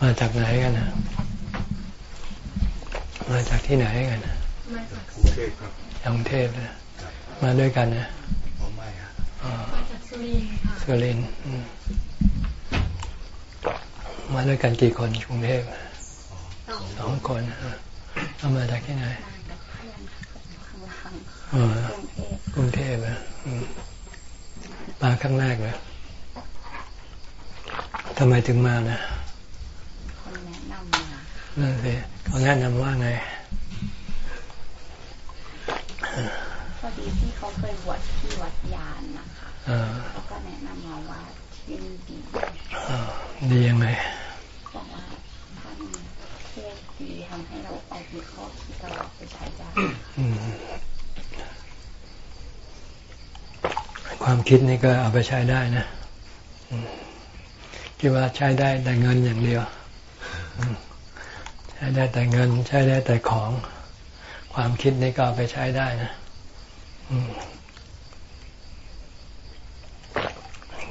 มาจากไหนกันนะมาจากที่ไหนกันนะมาจากกรุงเทพครับกรุงเทพนะมาด้วยกันนะผมไม่ฮะอ๋อมาจากสุรินทร์ค่ะสุรินทร์อืมมาด้วยกันกี่คนกรุงเทพสองสองคนอะเอามาจากที่ไหนมากับเพื่อนข้างล่างอ๋อกรุงเทพกรุงเทพอะอืมมาครั้งแรกเลยทำไมถึงมานะ คนแนะนำมา นั่นสิเขาแนะนำว่าไงพอดีที่เขาเคยบวชที่วัดยานนะคะอ่าเขาก็แนะนำมาว่าที่นี่ดีอ่าดียังไงบอกว่าท่านเทศดีทำให้เราเอาวิเคราะห์ที่เราไปใช้ได้อืมความคิดนี่ก็เอาไปใช้ได้นะอืมคิดว่าใช้ได้แต่เงินอย่างเดียว อืมใช้ได้แต่เงิน ใช้ได้แต่ของ ความคิดนี่ก็ไปใช้ได้นะ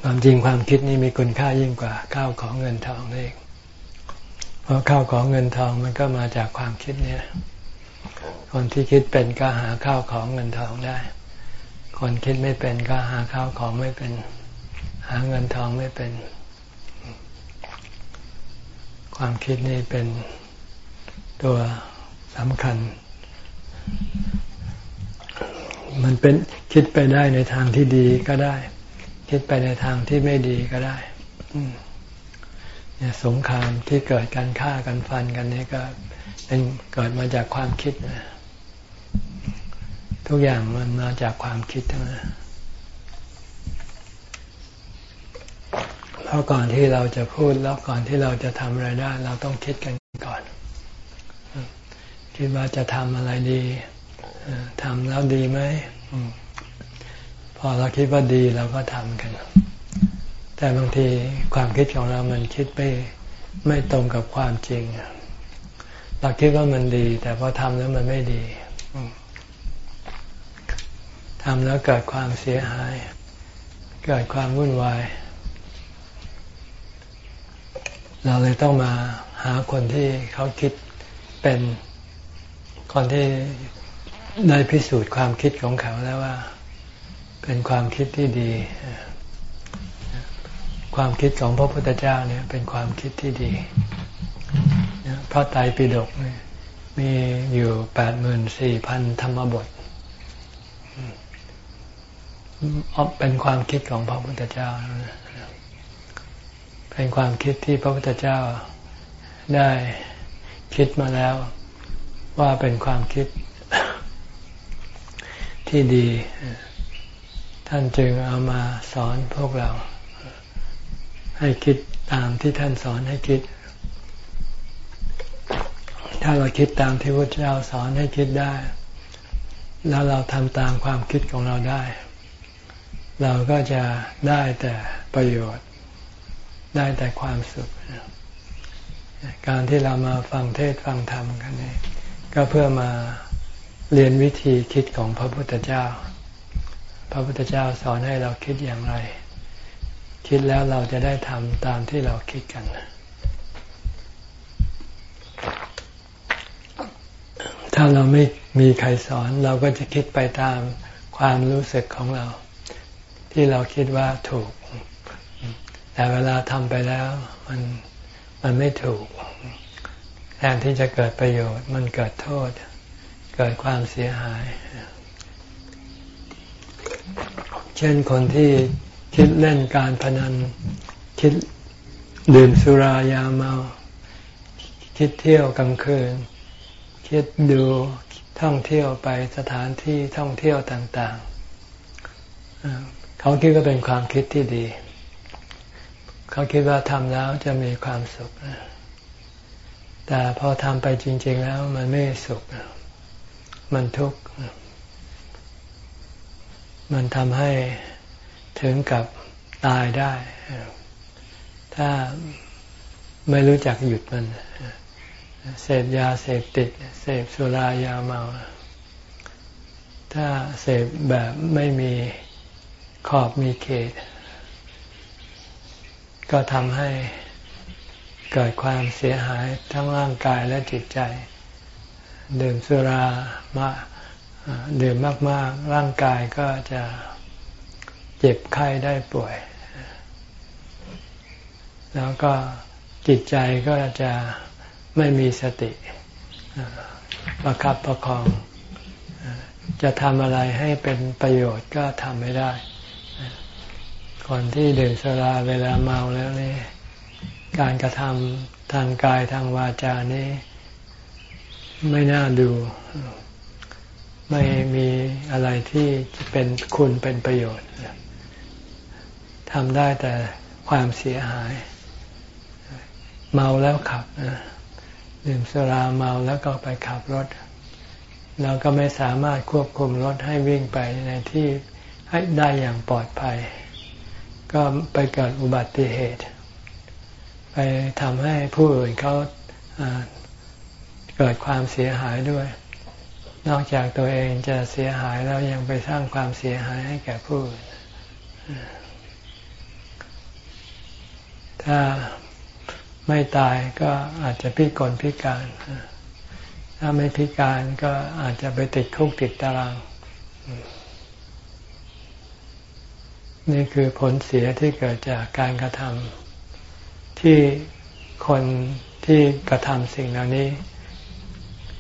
ความจริงความคิดนี่มีคุณค่ายิ่งกว่าข้าวของเงินทองนี่เองเพราะข้าวของเงินทองมันก็มาจากความคิดเนี่ย คนที่คิดเป็นก็หาข้าวของเงินทองได้ คนคิดไม่เป็นก็หาข้าวของไม่เป็น หาเงินทองไม่เป็น ความคิดนี่เป็น ตัวสำคัญ มันเป็นคิดไปได้ในทางที่ดีก็ได้ คิดไปในทางที่ไม่ดีก็ได้เนี่ยสงครามที่เกิดการฆ่ากันฟันกันนี่ก็เป็นเกิดมาจากความคิดนะทุกอย่างมันมาจากความคิดทั้งนั้นเพราะก่อนที่เราจะพูดแล้วก่อนที่เราจะทำอะไรได้ เราต้องคิดกันก่อน คิดว่าจะทำอะไรดีทำแล้วดีไหมอมพอเราคิดว่าดีเราก็ทำกัน แต่บางทีความคิดของเรามันคิดไม่ไม่ตรงกับความจริง เราคิดว่ามันดี แต่พอทำแล้วมันไม่ดีทำแล้วเกิดความเสียหาย เกิดความวุ่นวาย เราเลยต้องมาหาคนที่เขาคิดเป็น คนที่ได้พิสูจน์ความคิดของเขาแล้วว่า เป็นความคิดที่ดี ความคิดของพระพุทธเจ้าเนี่ย เป็นความคิดที่ดีพระไตรปิฎกมีอยู่แปดหมื่นสี่พันธรรมบทเป็นความคิดของพระพุทธเจ้า เป็นความคิดที่พระพุทธเจ้าได้คิดมาแล้ว ว่าเป็นความคิดที่ดี ท่านจึงเอามาสอนพวกเรา ให้คิดตามที่ท่านสอนให้คิด ถ้าเราคิดตามที่พระเจ้าสอนให้คิดได้ แล้วเราทำตามความคิดของเราได้ เราก็จะได้แต่ประโยชน์ ได้แต่ความสุข การที่เรามาฟังเทศฟังธรรมกันนี่ ก็เพื่อมาเรียนวิธีคิดของพระพุทธเจ้า พระพุทธเจ้าสอนให้เราคิดอย่างไร คิดแล้วเราจะได้ทำตามที่เราคิดกัน ถ้าเราไม่มีใครสอนเราก็จะคิดไปตามความรู้สึกของเรา ที่เราคิดว่าถูก แต่เวลาทำไปแล้ว มันมันไม่ถูก แทนที่จะเกิดประโยชน์มันเกิดโทษ เกิดความเสียหาย เช่นคนที่คิดเล่นการพนัน คิดดื่มสุรายาเมา คิดเที่ยวกลางคืน คิดดูท่องเที่ยวไปสถานที่ท่องเที่ยวต่างๆ เขาคิดก็เป็นความคิดที่ดี เขาคิดว่าทำแล้วจะมีความสุข แต่พอทำไปจริง ๆ แล้วมันไม่สุข มันทุกข์ มันทำให้ถึงกับตายได้ ถ้าไม่รู้จักหยุดมัน เสพยาเสพติด เสพสุรายาเมา ถ้าเสพแบบไม่มีขอบมีเขต ก็ทำให้ เกิดความเสียหายทั้งร่างกายและจิตใจ ดื่มสุรามาดื่มมาก ๆ ร่างกายก็จะเจ็บไข้ได้ป่วย แล้วก็จิตใจก็จะไม่มีสติประคับประคอง จะทำอะไรให้เป็นประโยชน์ก็ทำไม่ได้ คนที่ดื่มสุราเวลาเมาแล้วนี่ การกระทำทางกายทางวาจานี่ไม่น่าดู ไม่มีอะไรที่จะเป็นคุณเป็นประโยชน์ทำได้แต่ความเสียหาย เมาแล้วขับดื่มสุราเมาแล้วก็ไปขับรถ เราก็ไม่สามารถควบคุมรถให้วิ่งไปในที่ให้ได้อย่างปลอดภัย ก็ไปเกิดอุบัติเหตุ ไปทำให้ผู้อื่นเขาเกิดความเสียหายด้วย นอกจากตัวเองจะเสียหายแล้วยังไปสร้างความเสียหายให้แก่ผู้อื่นถ้าไม่ตายก็อาจจะพิกลพิการ ถ้าไม่พิการก็อาจจะไปติดคุกติดตาราง นี่คือผลเสียที่เกิดจากการกระทำ ที่คนที่กระทำสิ่งเหล่านี้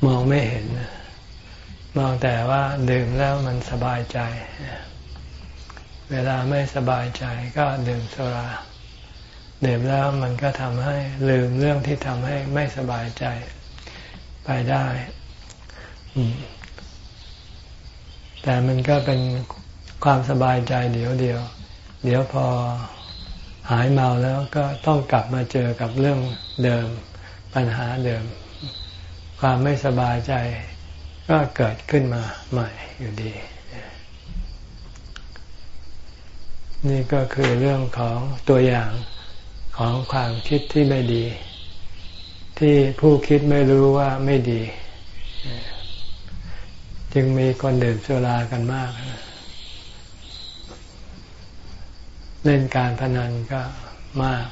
มองไม่เห็น มองแต่ว่าดื่มแล้วมันสบายใจ เวลาไม่สบายใจก็ดื่มสุราดื่มแล้วมันก็ทำให้ลืมเรื่องที่ทำให้ไม่สบายใจ ไปได้ แต่มันก็เป็นความสบายใจเดี๋ยวเดียว เดี๋ยวพอ หายเมาแล้วก็ต้องกลับมาเจอกับเรื่องเดิมปัญหาเดิม ความไม่สบายใจก็เกิดขึ้นมาใหม่อยู่ดี นี่ก็คือเรื่องของตัวอย่างของความคิดที่ไม่ดี ที่ผู้คิดไม่รู้ว่าไม่ดี จึงมีคนดื่มสุรากันมาก เล่นการพนันก็มาก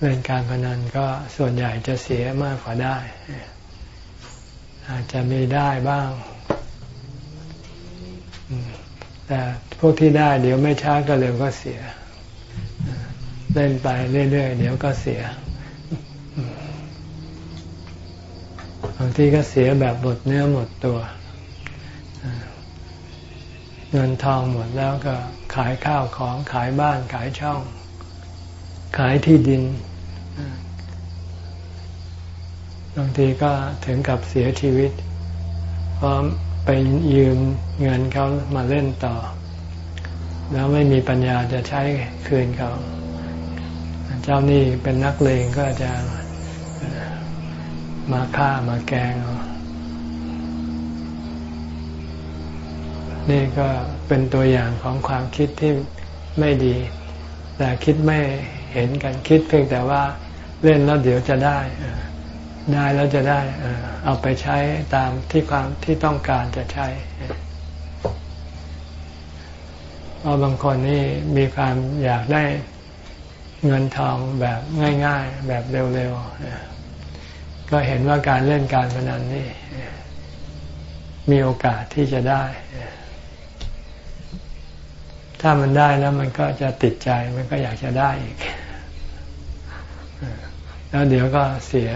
เล่นการพนันก็ส่วนใหญ่จะเสียมากกว่าได้ อาจจะมีได้บ้าง แต่พวกที่ได้เดี๋ยวไม่ช้าก็เร็วก็เสีย เล่นไปเรื่อยๆเดี๋ยวก็เสียบางทีก็เสียแบบหมดเนื้อหมดตัว เงินทองหมดแล้วก็ขายข้าวของขายบ้านขายช่อง ขายที่ดินบางทีก็ถึงกับเสียชีวิต เพราะไปยืมเงินเขามาเล่นต่อ แล้วไม่มีปัญญาจะใช้คืนเขาเจ้านี่เป็นนักเลงก็จะมาฆ่ามาแกง นี่ก็เป็นตัวอย่างของความคิดที่ไม่ดี แต่คิดไม่เห็นกันคิดเพียงแต่ว่าเล่นแล้วเดี๋ยวจะได้ได้แล้วจะได้เอาไปใช้ตามที่ความที่ต้องการจะใช้เพราะบางคนนี่มีความอยากได้เงินทองแบบง่าย ๆ แบบเร็วๆก็เห็นว่าการเล่นการพนันนี่มีโอกาสที่จะได้ ถ้ามันได้แล้วมันก็จะติดใจมันก็อยากจะได้อีก แล้วเดี๋ยวก็เสีย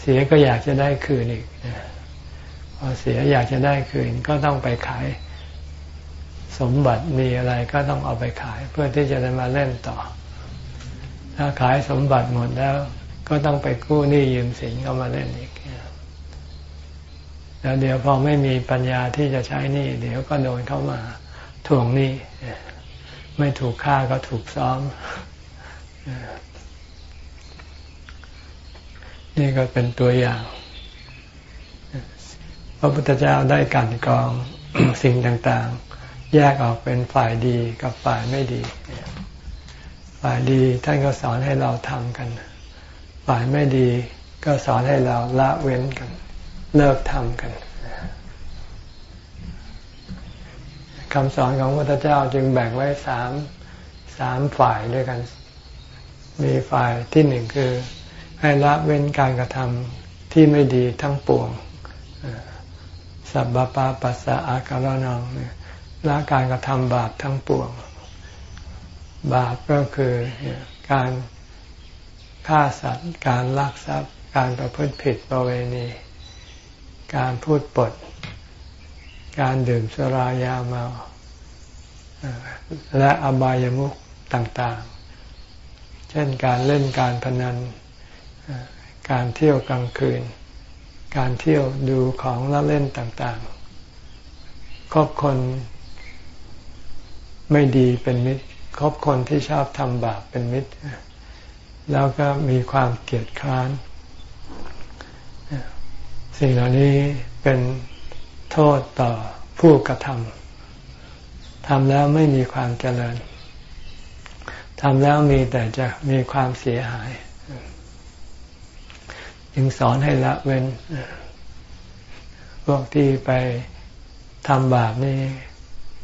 เสียก็อยากจะได้คืนอีกพอเสียอยากจะได้คืนก็ต้องไปขายสมบัติมีอะไรก็ต้องเอาไปขาย เพื่อที่จะได้มาเล่นต่อ ถ้าขายสมบัติหมดแล้วก็ต้องไปกู้หนี้ยืมสินเข้ามาเล่นอีก แล้วเดี๋ยวพอไม่มีปัญญาที่จะใช้หนี้เดี๋ยวก็โดนเข้ามา ทวงหนี้ไม่ถูกฆ่าก็ถูกซ้อม นี่ก็เป็นตัวอย่าง พระพุทธเจ้าได้กันกองสิ่งต่างๆ แยกออกเป็นฝ่ายดีกับฝ่ายไม่ดี ฝ่ายดีท่านก็สอนให้เราทำกัน ฝ่ายไม่ดีก็สอนให้เราละเว้นกัน เลิกทำกัน คำสอนของพระพุทธเจ้าจึงแบ่งไว้สามสามฝ่ายด้วยกัน มีฝ่ายที่หนึ่งคือ ให้ละเว้นการกระทำที่ไม่ดีทั้งปวงสัพปาปัสสะอาการนองละการกระทำบาปทั้งปวง บาปก็คือการฆ่าสัตว์ การลักทรัพย์ การประพฤติผิดประเวณี การพูดปด การดื่มสุรายาเมาและอบายามุขต่างๆ เช่นการเล่นการพนัน การเที่ยวกลางคืน การเที่ยวดูของละเล่นต่างๆ ครอบคนไม่ดีเป็นมิตร ครอบคนที่ชอบทำบาปเป็นมิตร แล้วก็มีความเกลียดคร้าน สิ่งเหล่านี้เป็น โทษต่อผู้กระทำทำแล้วไม่มีความเจริญทำแล้วมีแต่จะมีความเสียหาย จึงสอนให้ละเว้น พวกที่ไปทำบาปนี่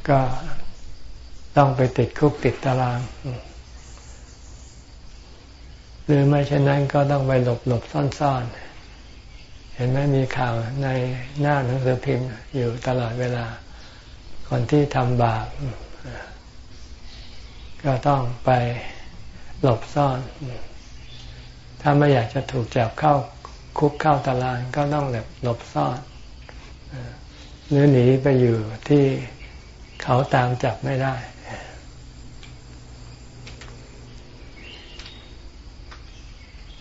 ก็ต้องไปติดคุกติดตาราง หรือไม่เช่นนั้นก็ต้องไปหลบหลบซ่อนๆ เห็นไหมมีข่าวในหน้าหนังสือพิมพ์อยู่ตลอดเวลา คนที่ทำบาปก็ต้องไปหลบซ่อน ถ้าไม่อยากจะถูกจับเข้าคุกเข้าตารางก็ต้องหลบหลบซ่อนหรือหนีไปอยู่ที่เขาตามจับไม่ได้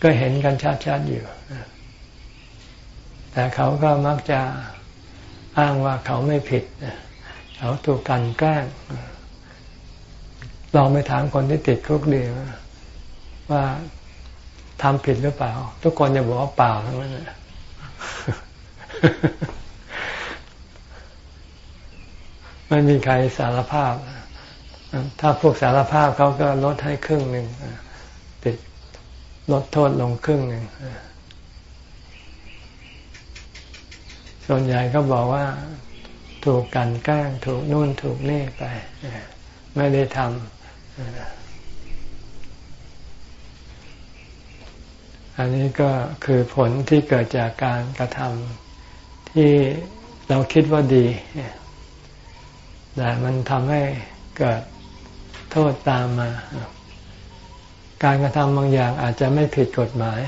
ก็เห็นกันชัดๆอยู่ แต่เขาก็มักจะอ้างว่าเขาไม่ผิด เขาถูกกันแกล้งลองไปถามคนที่ติดคุกดีว่าทำผิดหรือเปล่า ทุกคนจะบอกว่าเปล่าทั้งนั้นไม่มีใครสารภาพ ถ้าพวกสารภาพเขาก็ลดให้ครึ่งหนึ่งติดลดโทษลงครึ่งหนึ่ง ส่วนใหญ่ก็บอกว่าถูกกันแกล้งถูกนู่นถูกนี่ไป ไม่ได้ทำอันนี้ก็คือผลที่เกิดจากการกระทำที่เราคิดว่าดีแต่มันทำให้เกิดโทษตามมา การกระทำบางอย่างอาจจะไม่ผิดกฎหมาย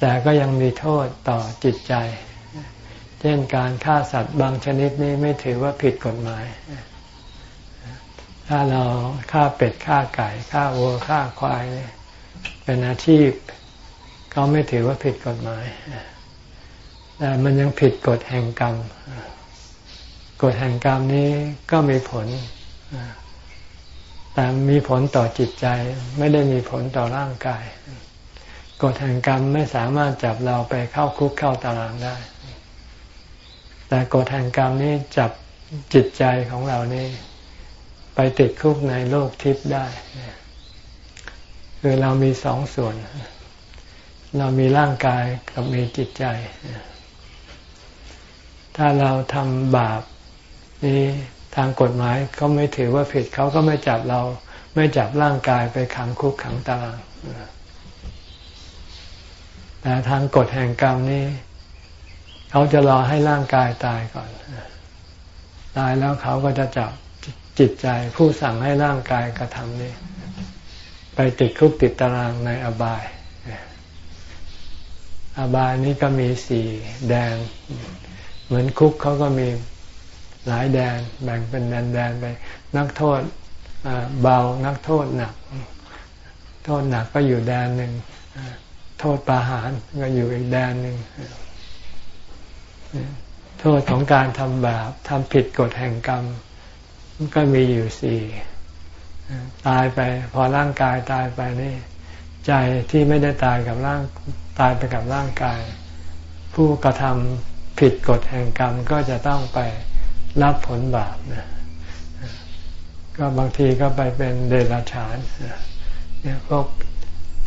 แต่ก็ยังมีโทษต่อจิตใจ เช่นการฆ่าสัตว์บางชนิดนี้ไม่ถือว่าผิดกฎหมาย ถ้าเราฆ่าเป็ดฆ่าไก่ฆ่าวัวฆ่าควายเป็นอาชีพเขาไม่ถือว่าผิดกฎหมาย แต่มันยังผิดกฎแห่งกรรม กฎแห่งกรรมนี้ก็มีผล แต่มีผลต่อจิตใจ ไม่ได้มีผลต่อร่างกาย กฎแห่งกรรมไม่สามารถจับเราไปเข้าคุกเข้าตารางได้ แต่กฎแห่งกรรมนี้จับจิตใจของเรานี่ ไปติดคุกในโลกทิพย์ได้คือเรามีสองส่วน เรามีร่างกายกับมีจิตใจ ถ้าเราทำบาปนี่ทางกฎหมายเขาไม่ถือว่าผิดเขาก็ไม่จับเรา ไม่จับร่างกายไปขังคุกขังตารางแต่ทางกฎแห่งกรรมนี่ เขาจะรอให้ร่างกายตายก่อน ตายแล้วเขาก็จะจับจิตใจผู้สั่งให้ร่างกายกระทำนี่ไปติดคุกติดตารางในอบาย อบายนี้ก็มีสีแดนเหมือนคุกเขาก็มีหลายแดน แบ่งเป็นแดนแดนไป นักโทษเบา นักโทษหนัก โทษหนักก็อยู่แดนหนึ่ง โทษประหารก็อยู่อีกแดนหนึ่ง โทษของการทำบาปทำผิดกฎแห่งกรรม ก็มีอยู่สี่ตายไป พอร่างกายตายไปนี่ ใจที่ไม่ได้ตายกับร่างตายไปกับร่างกาย ผู้กระทำผิดกฎแห่งกรรมก็จะต้องไปรับผลบาปนะก็บางทีก็ไปเป็นเดรัจฉานเนี่ยพวก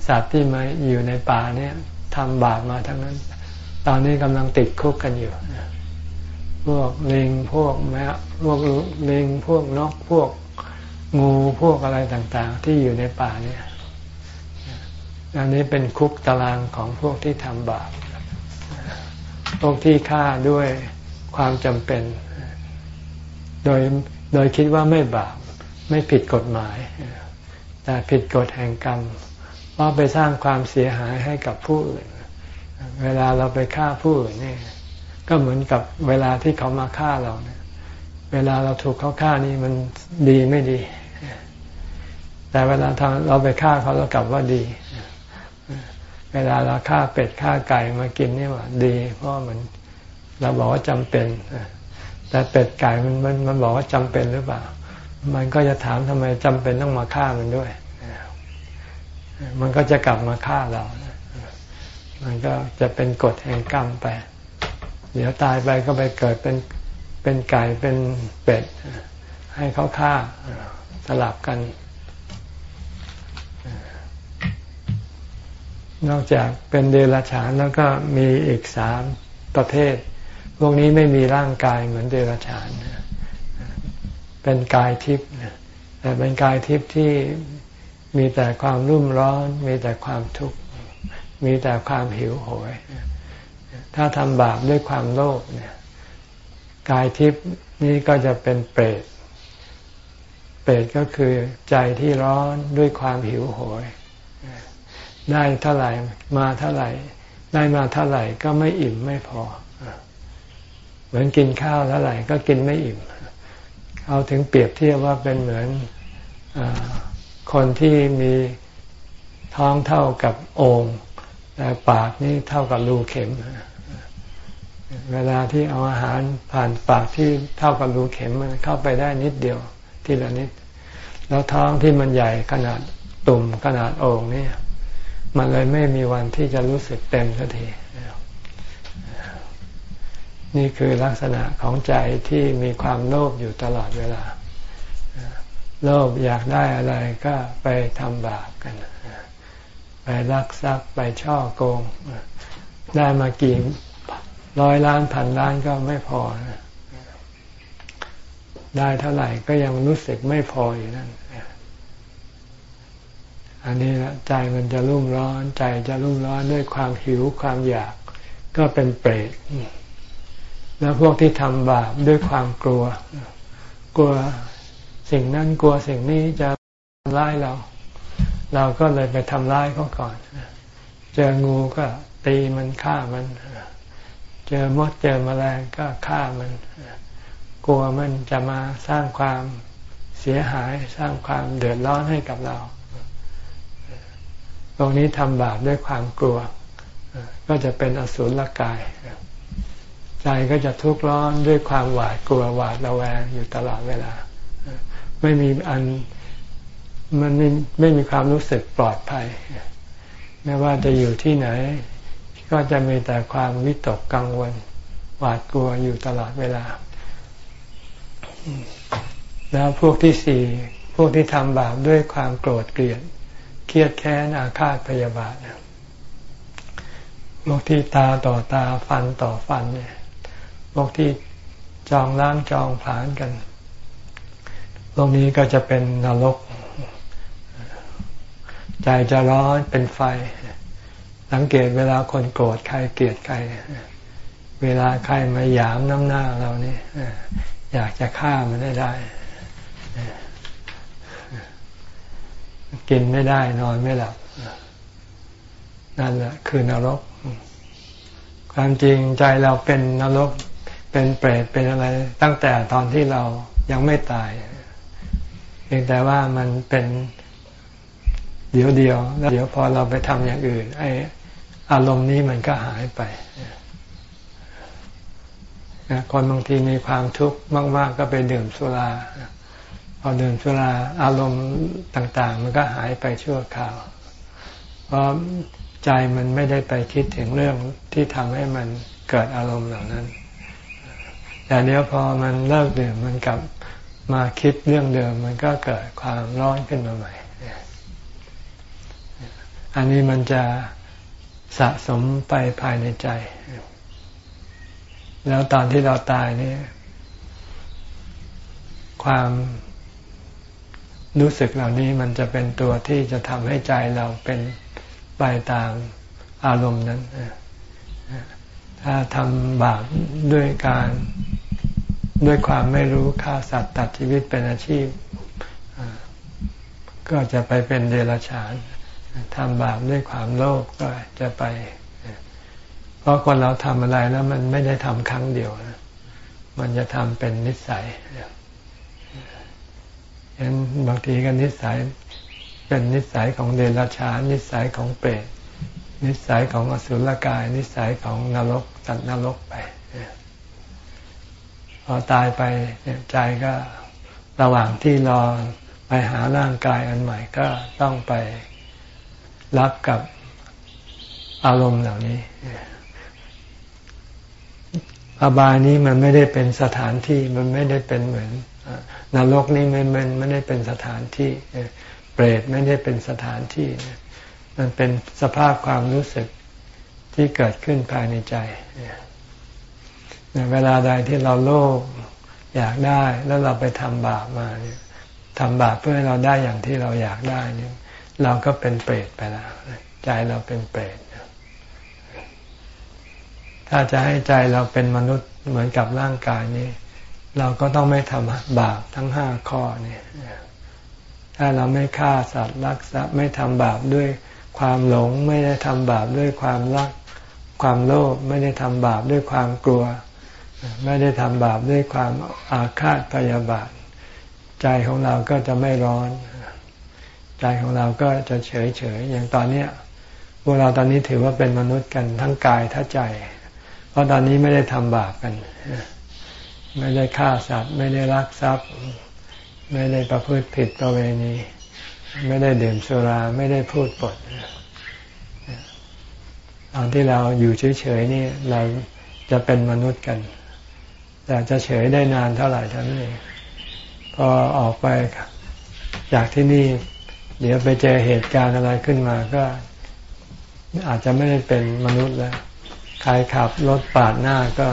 สัตว์ที่มาอยู่ในป่าเนี่ยทำบาปมาทั้งนั้น ตอนนี้กำลังติดคุกกันอยู่ พวกลิงพวกแมวพวกลิงพวกนกพวกงูพวกอะไรต่าง ๆ ที่อยู่ในป่าเนี่ยอันนี้เป็นคุกตารางของพวกที่ทำบาป พวกที่ฆ่าด้วยความจำเป็น โดยโดยคิดว่าไม่บาป ไม่ผิดกฎหมาย แต่ผิดกฎแห่งกรรมเพราะไปสร้างความเสียหายให้กับผู้อื่น เวลาเราไปฆ่าผู้อื่นนี่ก็เหมือนกับเวลาที่เขามาฆ่าเราเนี่ยเวลาเราถูกเขาฆ่านี่มันดีไม่ดี แต่เวลาทำเราไปฆ่าเขาเรากลับว่าดี เวลาเราฆ่าเป็ดฆ่าไก่มากินนี่ว่าดี เพราะมันเราบอกว่าจำเป็นแต่เป็ดไก่มันมันมันบอกว่าจำเป็นหรือเปล่า มันก็จะถามทำไมจำเป็นต้องมาฆ่ามันด้วย มันก็จะกลับมาฆ่าเรา มันก็จะเป็นกฎแห่งกรรมไป เดี๋ยวตายไปก็ไปเกิดเป็นเป็นไก่เป็นเป็ด ให้เขาฆ่าสลับกัน นอกจากเป็นเดรัจฉานแล้วก็มีอีกสามประเภท พวกนี้ไม่มีร่างกายเหมือนเดรัจฉาน เป็นกายทิพย์แต่เป็นกายทิพย์ที่มีแต่ความรุ่มร้อน มีแต่ความทุกข์ มีแต่ความหิวโหย ถ้าทำบาปด้วยความโลภเนี่ยกายทิพย์นี้ก็จะเป็นเปรต เปรตก็คือใจที่ร้อนด้วยความหิวโหย ได้เท่าไหร่มาเท่าไหร่ ได้มาเท่าไหร่ก็ไม่อิ่มไม่พอ เหมือนกินข้าวเท่าไหร่ก็กินไม่อิ่ม เอาถึงเปรียบเทียบว่าเป็นเหมือนอคนที่มีท้องเท่ากับโอ่ง แต่ปากนี่เท่ากับรูเข็ม เวลาที่เอาอาหารผ่านปากที่เท่ากับรูเข็มมันเข้าไปได้นิดเดียว ทีละนิด แล้วท้องที่มันใหญ่ขนาดตุ่มขนาดโอ่งนี่มันเลยไม่มีวันที่จะรู้สึกเต็มสักทีนี่คือลักษณะของใจที่มีความโลภอยู่ตลอดเวลา โลภอยากได้อะไรก็ไปทำบาปกัน ไปลักทรัพย์ไปช่อโกง ได้มากี่ร้อยล้านพันล้านก็ไม่พอได้เท่าไหร่ก็ยังรู้สึกไม่พออยู่นั่น อันนี้ใจมันจะรุ่มร้อน ใจจะรุ่มร้อนด้วยความหิวความอยาก ก็เป็นเปรตแล้วพวกที่ทำบาปด้วยความกลัว กลัวสิ่งนั้นกลัวสิ่งนี้จะทำร้ายเรา เราก็เลยไปทำร้ายเขาก่อน เจองูก็ตีมันฆ่ามัน เจอมดเจอมแมลงก็ฆ่ามัน กลัวมันจะมาสร้างความเสียหายสร้างความเดือดร้อนให้กับเรา ตรงนี้ทำบาปด้วยความกลัว ก็จะเป็นอสุรกาย ใจก็จะทุกข์ร้อนด้วยความหวาดกลัวหวาดระแวงอยู่ตลอดเวลา ไม่มีอัน มันไม่ไม่มีความรู้สึกปลอดภัย ไม่ว่าจะอยู่ที่ไหน ก็จะมีแต่ความวิตกกังวลหวาดกลัวอยู่ตลอดเวลา แล้วพวกที่สี่พวกที่ทำบาปด้วยความโกรธเกลียด เครียดแค้นอาฆาตพยาบาทพวกที่ตาต่อตาฟันต่อฟันเนี่ยพวกที่จองล้างจองผลานกันพวกนี้ก็จะเป็นนรก ใจจะร้อนเป็นไฟ สังเกตเวลาคนโกรธใครเกลียดใคร เวลาใครมาหยามน้ำหน้าเรานี่อยากจะฆ่ามันได้ได้ กินไม่ได้นอนไม่หลับ นั่นแหละคือนรก ความจริงใจเราเป็นนรก เป็นเปรตเป็นอะไร ตั้งแต่ตอนที่เรายังไม่ตายเพียงแต่ว่ามันเป็น เดี๋ยวเดียว แล้วเดี๋ยวพอเราไปทำอย่างอื่น ไออารมณ์นี้มันก็หายไปคนบางทีมีความทุกข์มาก ๆ ก็ไปดื่มสุราพอดื่มสุราอารมณ์ต่าง ๆ มันก็หายไปชั่วคราว เพราะใจมันไม่ได้ไปคิดถึงเรื่องที่ทำให้มันเกิดอารมณ์เหล่านั้น แต่เดี๋ยวพอมันเลิกดื่มมันกลับมาคิดเรื่องเดิม มันก็เกิดความร้อนขึ้นมาใหม่ อันนี้มันจะสะสมไปภายในใจ แล้วตอนที่เราตายนี่ความรู้สึกเหล่านี้มันจะเป็นตัวที่จะทำให้ใจเราเป็นไปตามอารมณ์นั้น ถ้าทำบาปด้วยการด้วยความไม่รู้ฆ่าสัตว์ตัดชีวิตเป็นอาชีพ ก็จะไปเป็นเดรัจฉาน ทำบาปด้วยความโลภก็จะไป เพราะคนเราทำอะไรแล้วมันไม่ได้ทำครั้งเดียวนะมันจะทำเป็นนิสัยเห็นบางทีก็นิสัยเป็นนิสัยของเดรัจฉานนิสัยของเปรตนิสัยของอสุรกาย นิสัยของนรกตัดนรกไปพอตายไปใจก็ระหว่างที่รอไปหาร่างกายอันใหม่ก็ต้องไป รับกับอารมณ์เหล่านี้ อบายนี้มันไม่ได้เป็นสถานที่มันไม่ได้เป็นเหมือนนรกนี่มันมันไม่ได้เป็นสถานที่เปรตไม่ได้เป็นสถานที่ มันเป็นสภาพความรู้สึกที่เกิดขึ้นภายในใจเวลาใดที่เราโลภอยากได้แล้วเราไปทำบาปมาเนี่ยทำบาปเพื่อให้เราได้อย่างที่เราอยากได้เนี่ย เราก็เป็นเปรตไปแล้วใจเราเป็นเปรตถ้าจะให้ใจเราเป็นมนุษย์เหมือนกับร่างกายนี้ เราก็ต้องไม่ทำบาปทั้งห้าข้อนี่ถ้าเราไม่ฆ่าสัตว์รักทรัพย์ไม่ทำบาปด้วยความหลง ไม่ได้ทำบาปด้วยความรัก ความโลภไม่ได้ทำบาปด้วยความกลัว ไม่ได้ทำบาปด้วยความอาฆาตพยาบาท ใจของเราก็จะไม่ร้อน ใจของเราก็จะเฉยเฉยอย่างตอนเนี้ยพวกเราตอนนี้ถือว่าเป็นมนุษย์กันทั้งกายทั้งใจ เพราะตอนนี้ไม่ได้ทำบาปกัน ไม่ได้ฆ่าสัตว์ ไม่ได้ลักทรัพย์ ไม่ได้ประพฤติผิดประเวณี ไม่ได้ดื่มสุรา ไม่ได้พูดปดตอนที่เราอยู่เฉยๆนี่เราจะเป็นมนุษย์กัน แต่จะเฉยได้นานเท่าไหร่ท่านนี้พอออกไปจากที่นี่ เดี๋ยวไปเจอเหตุการณ์อะไรขึ้นมาก็อาจจะไม่ได้เป็นมนุษย์แล้วใครขับรถปาดหน้าก็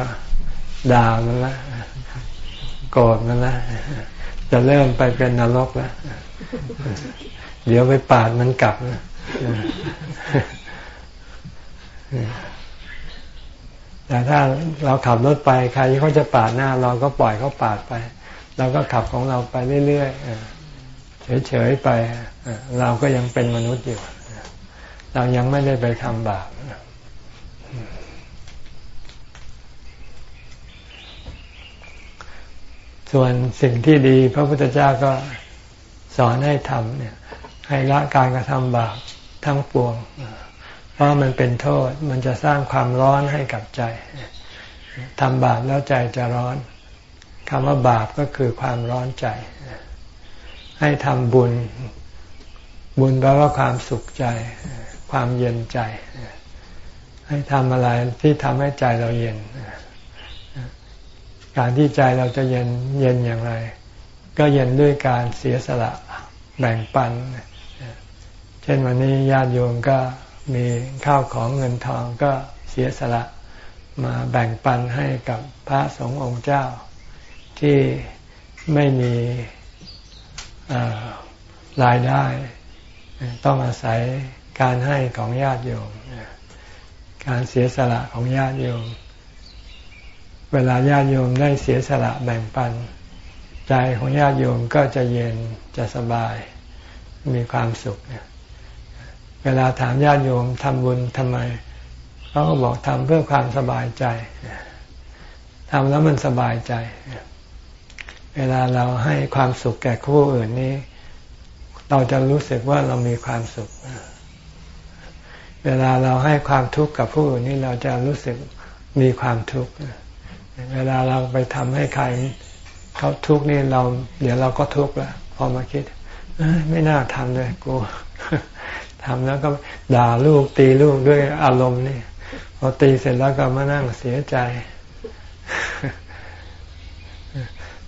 ด่ามันละโกรธมันละจะเริ่มไปเป็นนรกแล้วเดี๋ยวไปปาดมันกลับนะแต่ถ้าเราขับรถไปใครเขาจะปาดหน้า เราก็ปล่อยเขาปาดไป เราก็ขับของเราไปเรื่อยๆ เฉยๆไป เราก็ยังเป็นมนุษย์อยู่ เรายังไม่ได้ไปทำบาปส่วนสิ่งที่ดีพระพุทธเจ้าก็สอนให้ทำเนี่ย ให้ละการกระทำบาปทั้งปวง เพราะมันเป็นโทษมันจะสร้างความร้อนให้กับใจทำบาปแล้วใจจะร้อนคำว่าบาปก็คือความร้อนใจ ให้ทำบุญ บุญแปลว่าความสุขใจ ความเย็นใจ ให้ทำอะไรที่ทำให้ใจเราเย็น การที่ใจเราจะเย็นเย็นอย่างไร ก็เย็นด้วยการเสียสละแบ่งปัน เช่นวันนี้ญาติโยมก็มีข้าวของเงินทองก็เสียสละมาแบ่งปันให้กับพระสงฆ์องค์เจ้าที่ไม่มี รายได้ ต้องอาศัยการให้ของญาติโยม การเสียสละของญาติโยม เวลาญาติโยมได้เสียสละแบ่งปัน ใจของญาติโยมก็จะเย็นจะสบายมีความสุข เวลาถามญาติโยมทำบุญทำไมเขาก็บอกทำเพื่อความสบายใจทำแล้วมันสบายใจ เวลาเราให้ความสุขแก่ผู้อื่นนี้ เราจะรู้สึกว่าเรามีความสุข เวลาเราให้ความทุกข์กับผู้อื่นนี้เราจะรู้สึกมีความทุกข์เวลาเราไปทำให้ใครเขาทุกข์นี่เรา เดี๋ยวเราก็ทุกข์ล้วพอมาคิดไม่น่าทำเลยกูทำแล้วก็ด่าลูกตีลูกด้วยอารมณ์นี่พอตีเสร็จแล้วก็มานั่งเสียใจ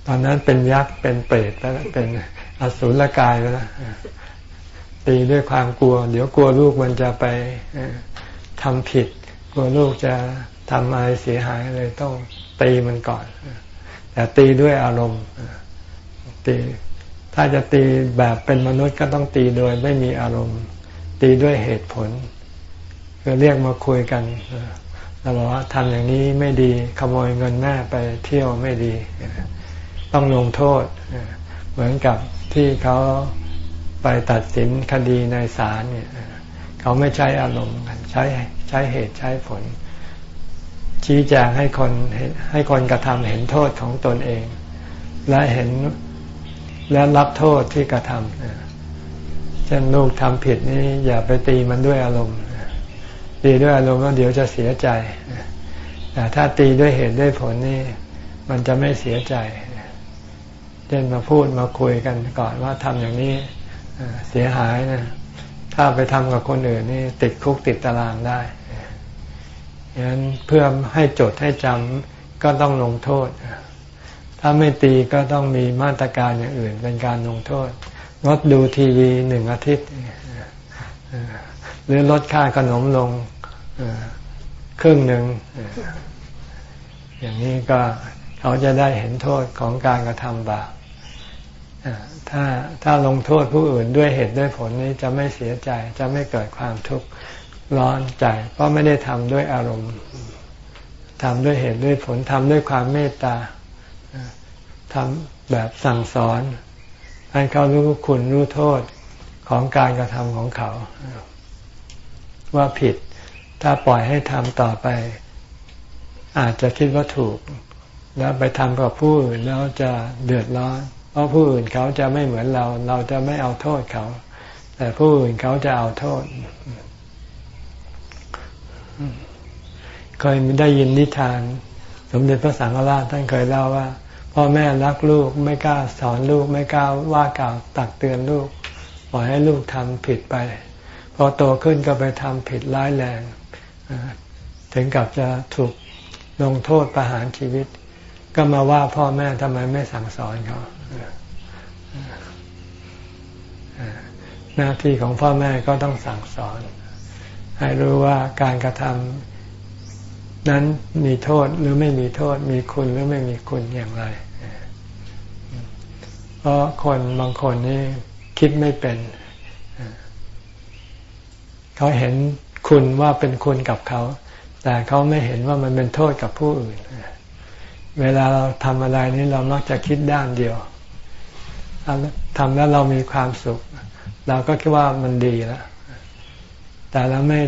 ตอนนั้นเป็นยักษ์เป็นเปรตแล้วเป็นอสุรกายแล้วตีด้วยความกลัว เดี๋ยวกลัวลูกมันจะไปทำผิด กลัวลูกจะทำอะไรเสียหายเลยต้องตีมันก่อน แต่ตีด้วยอารมณ์ตีถ้าจะตีแบบเป็นมนุษย์ก็ต้องตีโดยไม่มีอารมณ์ ตีด้วยเหตุผลคือเรียกมาคุยกันเราบอกว่าทำอย่างนี้ไม่ดีขโมยเงินแม่ไปเที่ยวไม่ดี ต้องลงโทษ เหมือนกับที่เขาไปตัดสินคดีในศาลเนี่ยเขาไม่ใช้อารมณ์กันใช้ใช้เหตุใช้ผล ชี้แจงให้คนให้คนกระทำเห็นโทษของตนเอง และเห็นและรับโทษที่กระทำเช่นลูกทำผิดนี่อย่าไปตีมันด้วยอารมณ์ ตีด้วยอารมณ์แล้วเดี๋ยวจะเสียใจแต่ถ้าตีด้วยเหตุด้วยผลนี่มันจะไม่เสียใจ ช่นมาพูดมาคุยกันก่อนว่าทำอย่างนี้เสียหายนะ ถ้าไปทำกับคนอื่นนี่ติดคุกติดตารางได้ฉะนั้นเพื่อให้จดให้จำก็ต้องลงโทษ ถ้าไม่ตีก็ต้องมีมาตรการอย่างอื่นเป็นการลงโทษงดดูทีวีหนึ่งอาทิตย์ หรือลดค่าขนมลงครึ่งหนึ่ง อย่างนี้ก็เขาจะได้เห็นโทษของการกระทำบาป ถ้าถ้าลงโทษผู้อื่นด้วยเหตุด้วยผลนี้จะไม่เสียใจจะไม่เกิดความทุกข์ร้อนใจ เพราะไม่ได้ทำด้วยอารมณ์ทำด้วยเหตุด้วยผลทำด้วยความเมตตาทำแบบสั่งสอน ให้เขารู้คุณรู้โทษของการกระทำของเขา ว่าผิดถ้าปล่อยให้ทำต่อไป อาจจะคิดว่าถูก แล้วไปทำกับผู้อื่นแล้วจะเดือดร้อน เพราะผู้อื่นเขาจะไม่เหมือนเรา เราจะไม่เอาโทษเขา แต่ผู้อื่นเขาจะเอาโทษ เคยได้ยินนิทาน สมเด็จพระสังฆราชท่านเคยเล่าว่าพ่อแม่รักลูกไม่กล้าสอนลูก ไม่กล้าว่ากล่าวตักเตือนลูกปล่อยให้ลูกทำผิดไปพอโตขึ้นก็ไปทำผิดร้ายแรง ถึงกับจะถูกลงโทษประหารชีวิต ก็มาว่าพ่อแม่ทำไมไม่สั่งสอนเขา หน้าที่ของพ่อแม่ก็ต้องสั่งสอน ให้รู้ว่าการกระทำนั้นมีโทษหรือไม่มีโทษ มีคุณหรือไม่มีคุณอย่างไร เพราะคนบางคนนี่คิดไม่เป็น เขาเห็นคุณว่าเป็นคุณกับเขา แต่เขาไม่เห็นว่ามันเป็นโทษกับผู้อื่น เวลาเราทำอะไรนี่เรามักจะคิดด้านเดียว ทำแล้วเรามีความสุข เราก็คิดว่ามันดีแล้วแต่เราไม่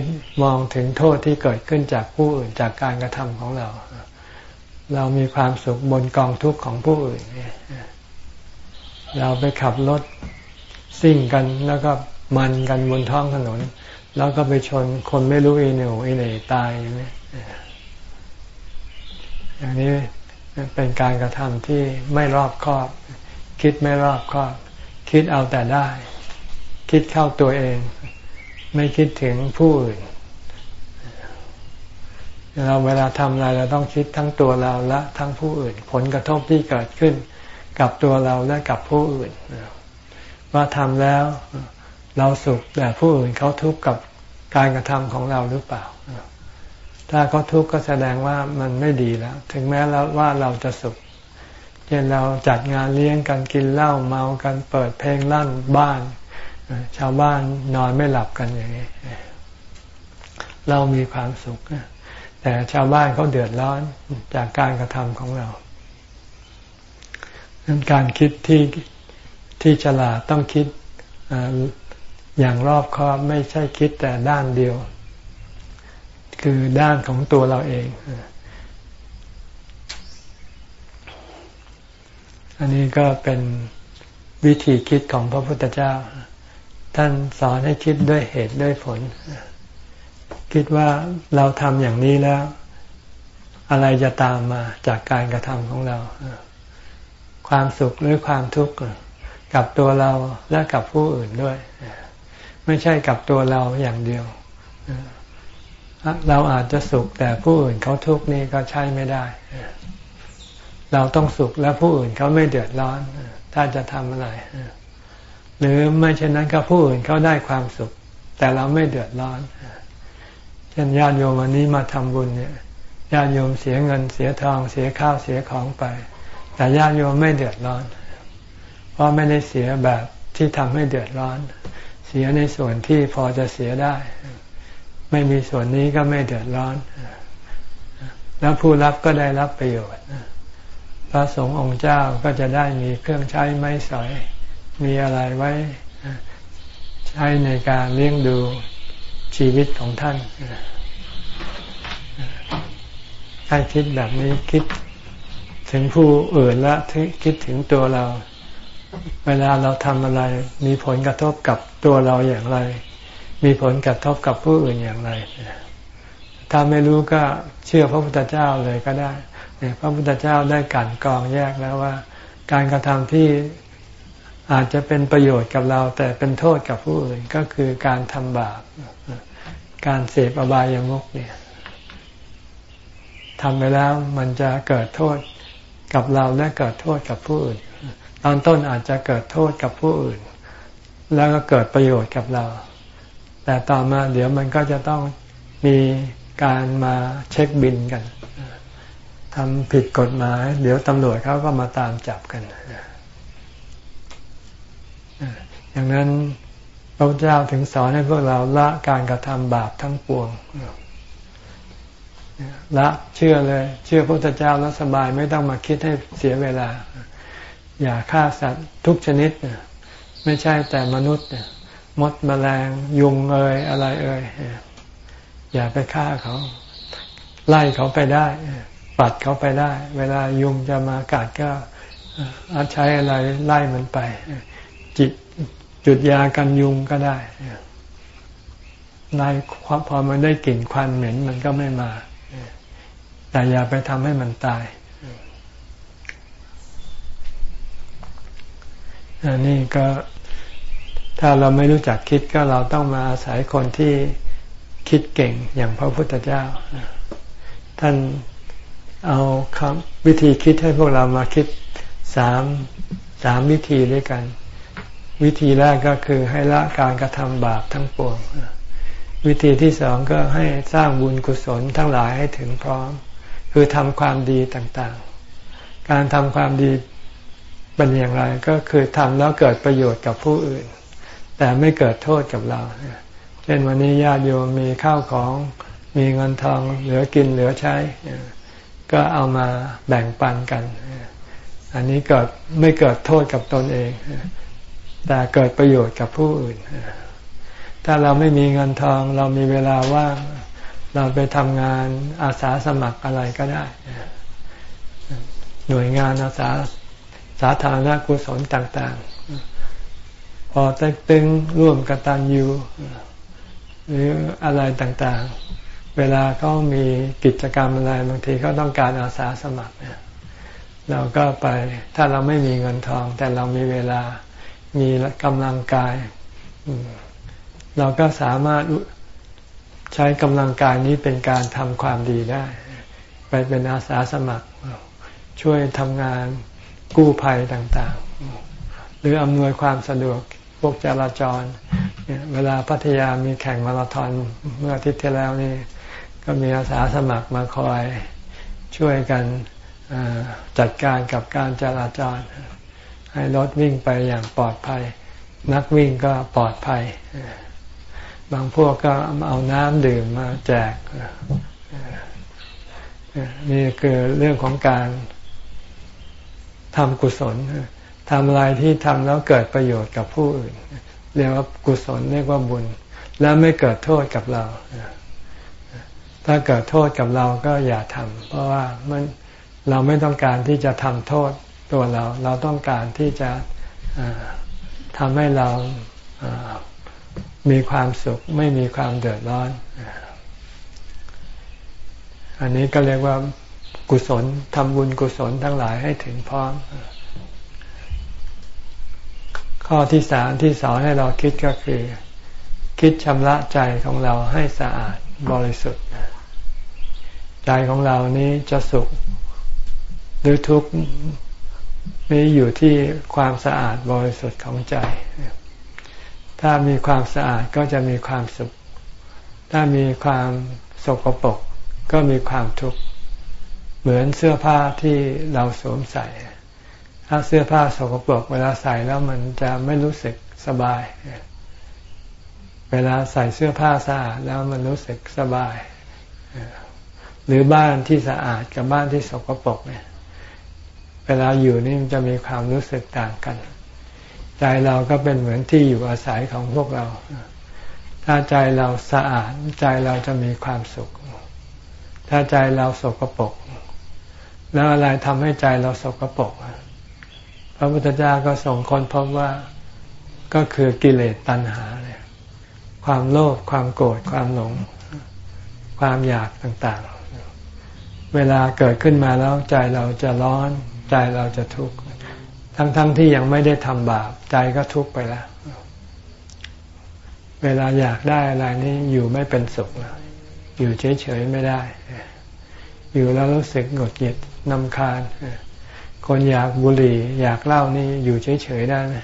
มองถึงโทษที่เกิดขึ้นจากผู้อื่นจากการกระทำของเรา เรามีความสุขบนกองทุกข์ของผู้อื่นเราไปขับรถซิ่งกันแล้วก็มันกันบนท้องถนน แล้วก็ไปชนคนไม่รู้อีหน่อีเหน่ตายอย่างนี้อย่างนี้เป็นการกระทำที่ไม่รอบคอบ คิดไม่รอบคอบคิดเอาแต่ได้ คิดเข้าตัวเอง ไม่คิดถึงผู้อื่นเราเวลาทำอะไรเราต้องคิดทั้งตัวเราและทั้งผู้อื่น ผลกระทบที่เกิดขึ้นกับตัวเราและกับผู้อื่นว่าทำแล้วเราสุขแต่ผู้อื่นเขาทุกข์กับการกระทำของเราหรือเปล่า ถ้าเขาทุกข์ก็แสดงว่ามันไม่ดีแล้ว ถึงแม้แล้วว่าเราจะสุข เช่นเราจัดงานเลี้ยงกันกินเหล้าเมากันเปิดเพลงลั่นบ้านชาวบ้านนอนไม่หลับกันอย่างนี้เรามีความสุขแต่ชาวบ้านเขาเดือดร้อนจากการกระทำของเราการคิดที่ที่ฉลาดต้องคิดอย่างรอบคอบไม่ใช่คิดแต่ด้านเดียว คือด้านของตัวเราเอง อันนี้ก็เป็นวิธีคิดของพระพุทธเจ้า ท่านสอนให้คิดด้วยเหตุด้วยผล คิดว่าเราทำอย่างนี้แล้ว อะไรจะตามมาจากการกระทำของเรา ความสุขหรือความทุกข์กับตัวเราและกับผู้อื่นด้วย ไม่ใช่กับตัวเราอย่างเดียว เราอาจจะสุขแต่ผู้อื่นเขาทุกข์นี่ก็ใช่ไม่ได้ เราต้องสุขและผู้อื่นเขาไม่เดือดร้อน ถ้าจะทำอะไร หรือไม่เช่นนั้นก็ผู้อื่นเขาได้ความสุข แต่เราไม่เดือดร้อนเช่นญาติโยมวันนี้มาทำบุญเนี่ยญาติโยมเสียเงินเสียทองเสียข้าวเสียของไป แต่ญาติโยมไม่เดือดร้อน เพราะไม่ได้เสียแบบที่ทำให้เดือดร้อน เสียในส่วนที่พอจะเสียได้ ไม่มีส่วนนี้ก็ไม่เดือดร้อน แล้วผู้รับก็ได้รับประโยชน์ ระสงฆ์องค์เจ้าก็จะได้มีเครื่องใช้ไม้สอย มีอะไรไว้ใช้ในการเลี้ยงดูชีวิตของท่านให้คิดแบบนี้คิดถึงผู้อื่นและคิดถึงตัวเรา เวลาเราทำอะไร มีผลกระทบกับตัวเราอย่างไร มีผลกระทบกับผู้อื่นอย่างไร ถ้าไม่รู้ก็เชื่อพระพุทธเจ้าเลยก็ได้ พระพุทธเจ้าได้กันกองแยกแล้วว่า การกระทำที่อาจจะเป็นประโยชน์กับเรา แต่เป็นโทษกับผู้อื่นก็คือการทำบาป การเสพอบายามุกเนี่ยทำไปแล้วมันจะเกิดโทษกับเราและเกิดโทษกับผู้อื่น ตอนต้นอาจจะเกิดโทษกับผู้อื่น แล้วก็เกิดประโยชน์กับเรา แต่ต่อมาเดี๋ยวมันก็จะต้องมีการมาเช็คบินกัน ทำผิดกฎหมาย เดี๋ยวตำรวจเขาก็มาตามจับกันอย่างนั้นพระพุทธเจ้าถึงสอนให้พวกเราละการกระทำบาปทั้งปวงละเชื่อเลย เชื่อพระพุทธเจ้าแล้วสบายไม่ต้องมาคิดให้เสียเวลา อย่าฆ่าสัตว์ทุกชนิดไม่ใช่แต่มนุษย์มดแมลงยุงเอ่ยอะไรเอ่ยอย่าไปฆ่าเขา ไล่เขาไปได้ ปัดเขาไปได้ เวลายุงจะมากัดก็อาใช้อะไรไล่มันไป จิตจุดยากันยุงก็ได้ไล่พอมันได้กลิ่นควันเหม็นมันก็ไม่มา แต่อย่าไปทำให้มันตายอันนี้ก็ถ้าเราไม่รู้จักคิดก็เราต้องมาอาศัยคนที่คิดเก่งอย่างพระพุทธเจ้า ท่าน เอาคำวิธีคิดให้พวกเรามาคิดสามสามวิธีด้วยกัน วิธีแรกก็คือให้ละการกระทำบาปทั้งปวงวิธีที่สองก็ให้สร้างบุญกุศลทั้งหลายให้ถึงพร้อม คือทำความดีต่างๆ การทำความดีเป็นอย่างไรก็คือทำแล้วเกิดประโยชน์กับผู้อื่น แต่ไม่เกิดโทษกับเราเช่นวันนี้ญาติโยมมีข้าวของมีเงินทองเหลือกินเหลือใช้ ก็เอามาแบ่งปันกัน อันนี้เกิดไม่เกิดโทษกับตนเอง แต่เกิดประโยชน์กับผู้อื่น ถ้าเราไม่มีเงินทองเรามีเวลาว่าง เราไปทำงานอาสาสมัครอะไรก็ได้ หน่วยงานอาสาสาธารณกุศลต่าง ๆ พอเต็ตึงร่วมกตันยูหรืออะไรต่าง ๆ เวลาเขามีกิจกรรมอะไรบางทีเขาต้องการอาสาสมัครเนี่ยเราก็ไปถ้าเราไม่มีเงินทอง แต่เรามีเวลามีกำลังกาย เราก็สามารถใช้กำลังกายนี้เป็นการทำความดีได้ ไปเป็นอาสาสมัคร ช่วยทำงานกู้ภัยต่างๆ หรืออำนวยความสะดวกพวกจราจร เวลาพัทยามีแข่งมาราธอนเมื่ออาทิตย์ที่แล้วนี่ ก็มีอาสาสมัครมาคอยช่วยกันจัดการกับการจราจร ให้รถวิ่งไปอย่างปลอดภัย นักวิ่งก็ปลอดภัย บางพวกก็เอาน้ำดื่มมาแจกนี่คือเรื่องของการทำกุศลทำอะไรที่ทำแล้วเกิดประโยชน์กับผู้อื่น เรียกว่ากุศลเรียกว่าบุญ แล้วไม่เกิดโทษกับเรา ถ้าเกิดโทษกับเราก็อย่าทำเพราะว่ามันเราไม่ต้องการที่จะทำโทษตัวเรา เราต้องการที่จะทำให้เรามีความสุขไม่มีความเดือดร้อน อันนี้ก็เรียกว่ากุศลทำบุญกุศลทั้งหลายให้ถึงพร้อม ข้อที่สามที่สอนให้เราคิดก็คือ คิดชำระใจของเราให้สะอาดบริสุทธิ์ ใจของเรานี้จะสุขหรือทุกข์นี้อยู่ที่ความสะอาดบริสุทธิ์ของใจ ถ้ามีความสะอาดก็จะมีความสุข ถ้ามีความสกปรกก็มีความทุกข์ เหมือนเสื้อผ้าที่เราสวมใส่ ถ้าเสื้อผ้าสกปรกเวลาใส่แล้วมันจะไม่รู้สึกสบาย เวลาใส่เสื้อผ้าสะอาดแล้วมันรู้สึกสบาย หรือบ้านที่สะอาดกับบ้านที่สกปรกเนี่ย เวลาอยู่นี่มันจะมีความรู้สึกต่างกัน ใจเราก็เป็นเหมือนที่อยู่อาศัยของพวกเรา ถ้าใจเราสะอาดใจเราจะมีความสุข ถ้าใจเราสกปรกแล้วอะไรทำให้ใจเราสกปรกพระพุทธเจ้าก็ส่งคนพบว่าก็คือกิเลสตัณหาเนี่ยความโลภความโกรธความหลง ความอยากต่างๆ เวลาเกิดขึ้นมาแล้วใจเราจะร้อน ใจเราจะทุกข์ทั้งๆทที่ยังไม่ได้ทำบาปใจก็ทุกข์ไปแล้ว เวลาอยากได้อะไรนี่อยู่ไม่เป็นสุขอยู่เฉยๆไม่ได้ อยู่แล้วรู้สึกหงดหงิดนำคาญ คนอยากบุหรี่ อยากเหล้านี่อยู่เฉยๆได้ไหม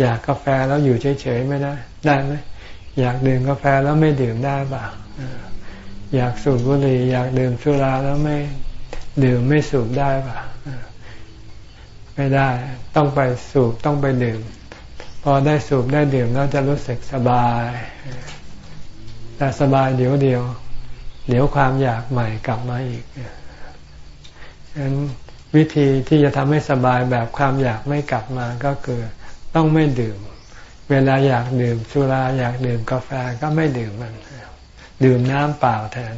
อยากกาแฟแล้วอยู่เฉยๆไม่ได้ ได้ไหมอยากดื่มกาแฟแล้วไม่ดื่มได้ป่ะ อยากสูบบุหรี่อยากดื่มสุราแล้วไม่ดื่มไม่สูบได้ปะไม่ได้ ต้องไปสูบต้องไปดื่ม พอได้สูบได้ดื่มแล้วจะรู้สึกสบาย แต่สบายเดี๋ยวเดียว เดี๋ยวความอยากใหม่กลับมาอีกฉะนั้นวิธีที่จะทำให้สบายแบบความอยากไม่กลับมาก็คือต้องไม่ดื่ม เวลาอยากดื่มสุราอยากดื่มกาแฟก็ไม่ดื่มมัน ดื่มน้ำเปล่าแทน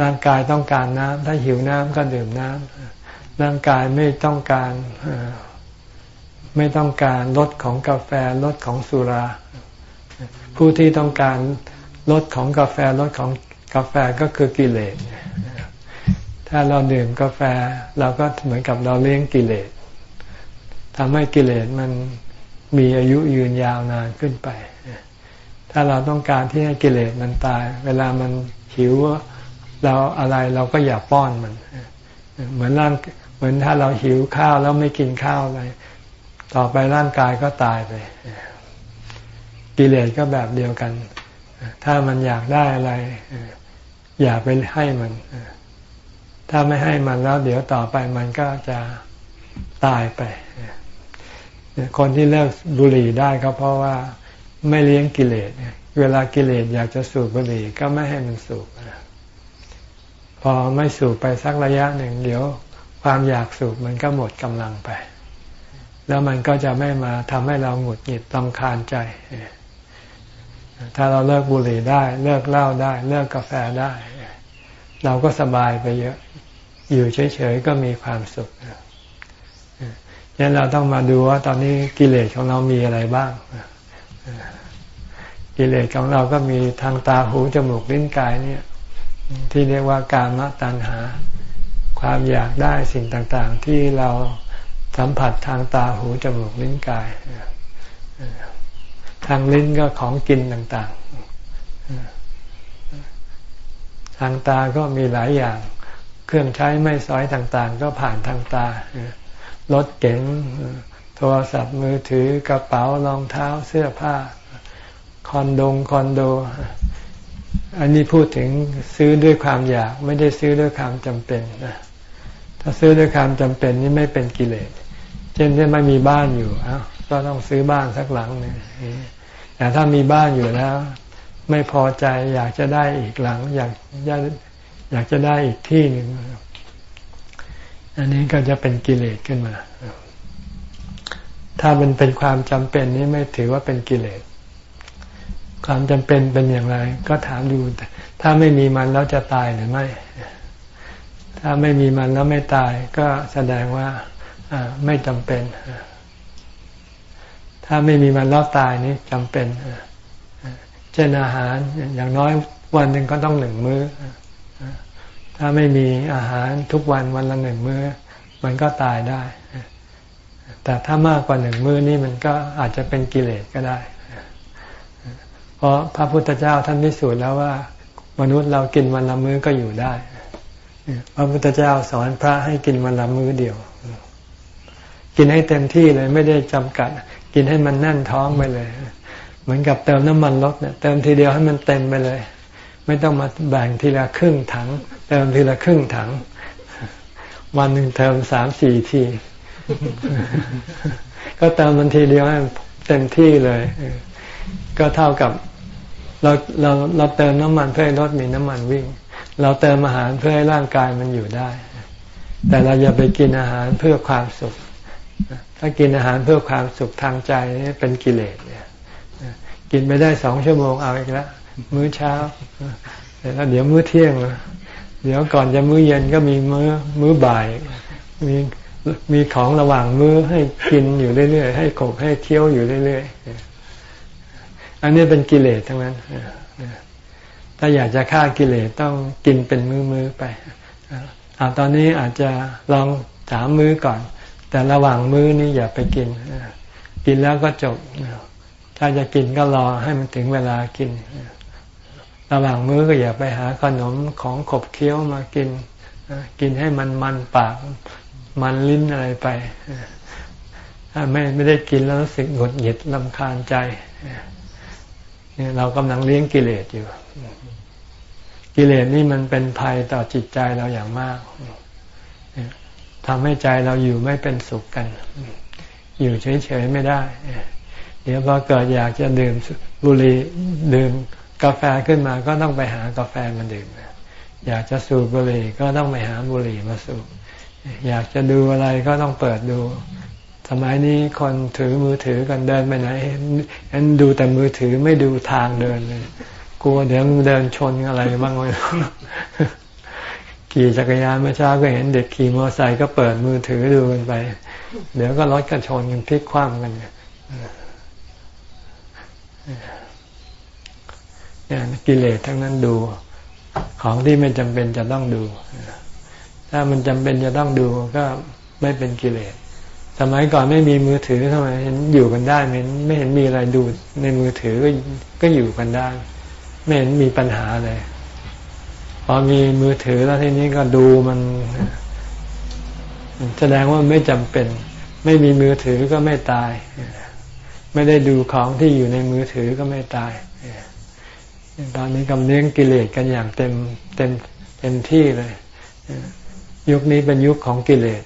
ร่างกายต้องการน้ำถ้าหิวน้ำก็ดื่มน้ำร่างกายไม่ต้องการไม่ต้องการลดของกาแฟลดของสุรา ผู้ที่ต้องการลดของกาแฟลดของกาแฟก็คือกิเลสถ้าเราดื่มกาแฟเราก็เหมือนกับเราเลี้ยงกิเลสทำให้กิเลสมันมีอายุยืนยาวนานขึ้นไป ถ้าเราต้องการที่ให้กิเลสมันตาย เวลามันหิวเราอะไรเราก็อย่าป้อนมัน เหมือนร่างเหมือนถ้าเราหิวข้าวแล้วไม่กินข้าวอะไรต่อไปร่างกายก็ตายไป กิเลสก็แบบเดียวกัน ถ้ามันอยากได้อะไร อย่าไปให้มัน ถ้าไม่ให้มันแล้ว เดี๋ยวต่อไปมันก็จะตายไป คนที่เลิกบุหรี่ได้ก็เพราะว่า ไม่เลี้ยงกิเลสเวลากิเลสอยากจะสูบบุหรี่ก็ไม่ให้มันสูบพอไม่สูบไปสักระยะหนึ่งเดี๋ยวความอยากสูบมันก็หมดกำลังไป แล้วมันก็จะไม่มาทำให้เราหงุดหงิดตำคาญใจ ถ้าเราเลิกบุหรี่ได้ เลิกเหล้าได้ เลิกกาแฟได้ เราก็สบายไปเยอะ อยู่เฉยๆก็มีความสุขยันเราต้องมาดูว่าตอนนี้กิเลสของเรามีอะไรบ้าง กิเลสของเราก็มีทางตาหูจมูกลิ้นกายเนี่ย ที่เรียกว่าการมตัณหา ความอยากได้สิ่งต่างๆ ที่เราสัมผัสทางตาหูจมูกลิ้นกาย ทางลิ้นก็ของกินต่างๆ ทางตาก็มีหลายอย่าง เครื่องใช้ไม่สอยต่างๆ ก็ผ่านทางตารถเก๋ง โทรศัพท์มือถือกระเป๋ารองเท้าเสื้อผ้า คอนโดงคอนโด อันนี้พูดถึงซื้อด้วยความอยากไม่ได้ซื้อด้วยความจำเป็นนะถ้าซื้อด้วยความจำเป็นนี่ไม่เป็นกิเลสเช่นถ้าไม่มีบ้านอยู่อ้าวก็ต้องซื้อบ้านสักหลังหนึ่งแต่ถ้ามีบ้านอยู่แล้ว ไม่พอใจอยากจะได้อีกหลัง อยากอยากจะได้อีกที่หนึ่งอันนี้ก็จะเป็นกิเลสขึ้นมา ถ้ามันเป็นความจำเป็นนี่ไม่ถือว่าเป็นกิเลส ความจำเป็นเป็นอย่างไร ก็ถามดู ถ้าไม่มีมันแล้วจะตายหรือไม่ ถ้าไม่มีมันแล้วไม่ตาย ก็แสดงว่าไม่จำเป็น ถ้าไม่มีมันแล้วตายนี่จำเป็นเช่นอาหารอย่างน้อยวันหนึ่งก็ต้องหนึ่งมื้อ ถ้าไม่มีอาหารทุกวันวันละหนึ่งมื้อ มันก็ตายได้ แต่ถ้ามากกว่าหนึ่งมื้อนี่มันก็อาจจะเป็นกิเลสก็ได้ เพราะพระพุทธเจ้าท่านพิสูจน์แล้วว่ามนุษย์เรากินวันละมื้อก็อยู่ได้ พระพุทธเจ้าสอนพระให้กินวันละมื้อเดียว กินให้เต็มที่เลยไม่ได้จำกัด กินให้มันแน่นท้องไปเลย เหมือนกับเติมน้ำมันรถเนี่ยเติมทีเดียวให้มันเต็มไปเลย ไม่ต้องมาแบ่งทีละครึ่งถัง เติมทีละครึ่งถัง วันหนึ่งเติมสามสี่ที ก็เติมมันทีเดียวให้เต็มที่เลย ก็เท่ากับเราเราเราเติมน้ำมันเพื่อให้รถมีน้ำมันวิ่ง เราเติมอาหารเพื่อให้ร่างกายมันอยู่ได้ แต่เราอย่าไปกินอาหารเพื่อความสุข ถ้ากินอาหารเพื่อความสุขทางใจนี่เป็นกิเลสเนี่ยกินไปได้สองชั่วโมงเอาอีกแล้วมื้อเช้าแล้วเดี๋ยวมื้อเที่ยง เดี๋ยวก่อนจะมื้อเย็นก็มีมื้อมื้อบ่าย มี มีของระหว่างมื้อให้กินอยู่เรื่อยๆให้ขบให้เคี้ยวอยู่เรื่อยๆอันนี้เป็นกิเลสทั้งนั้นถ้าอยากจะฆ่ากิเลสต้องกินเป็นมื้อๆไปอาตอนนี้อาจจะลองสามมื้อก่อน แต่ระหว่างมื้อนี้อย่าไปกินกินแล้วก็จบถ้าจะกินก็รอให้มันถึงเวลากินระหว่างมื้อก็อย่าไปหาขนมของขบเคี้ยวมากินกินให้มันมันปาก มันลิ้นอะไรไปไม่ไม่ได้กินแล้วรู้สึกหงุดหงิดลำคาญใจเนี่ยเรากำลังเลี้ยงกิเลสอยู่ กิเลสนี่มันเป็นภัยต่อจิตใจเราอย่างมากทำให้ใจเราอยู่ไม่เป็นสุขกัน อยู่เฉยๆไม่ได้ เดี๋ยวพอเกิดอยากจะดื่มบุหรี่ดื่มกาแฟขึ้นมาก็ต้องไปหากาแฟมาดื่มอยากจะสูบบุหรี่ก็ต้องไปหาบุหรี่มาสูบ อยากจะดูอะไรก็ต้องเปิดดู สมัยนี้คนถือมือถือกันเดินไปไหนเห็นดูแต่มือถือไม่ดูทางเดินเลยกลัวเดี๋ยวเดินชนอะไรบ้างเลยขี่จักรยานเมื่อเช้าก็เห็นเด็กขี่มอเตอร์ไซค์ก็เปิดมือถือดูกันไป เดี๋ยวก็รถกระชนกันพลิกคว่ำกันเนี่ยกิเลสทั้งนั้นดู ของที่ไม่จำเป็นจะต้องดู ถ้ามันจำเป็นจะต้องดูก็ไม่เป็นกิเลส สมัยก่อนไม่มีมือถือทำไมเห็นอยู่กันได้ไม่ไม่เห็นมีอะไรดูในมือถือก็ก็อยู่กันได้ ไม่เห็นมีปัญหาเลย พอมีมือถือแล้วทีนี้ก็ดูมัน แสดงว่าไม่จำเป็น ไม่มีมือถือก็ไม่ตาย ไม่ได้ดูของที่อยู่ในมือถือก็ไม่ตายตอนนี้กำเลี้ยงกิเลสกันอย่างเต็มเต็มเต็มที่เลย ยุคนี้เป็นยุคของกิเลส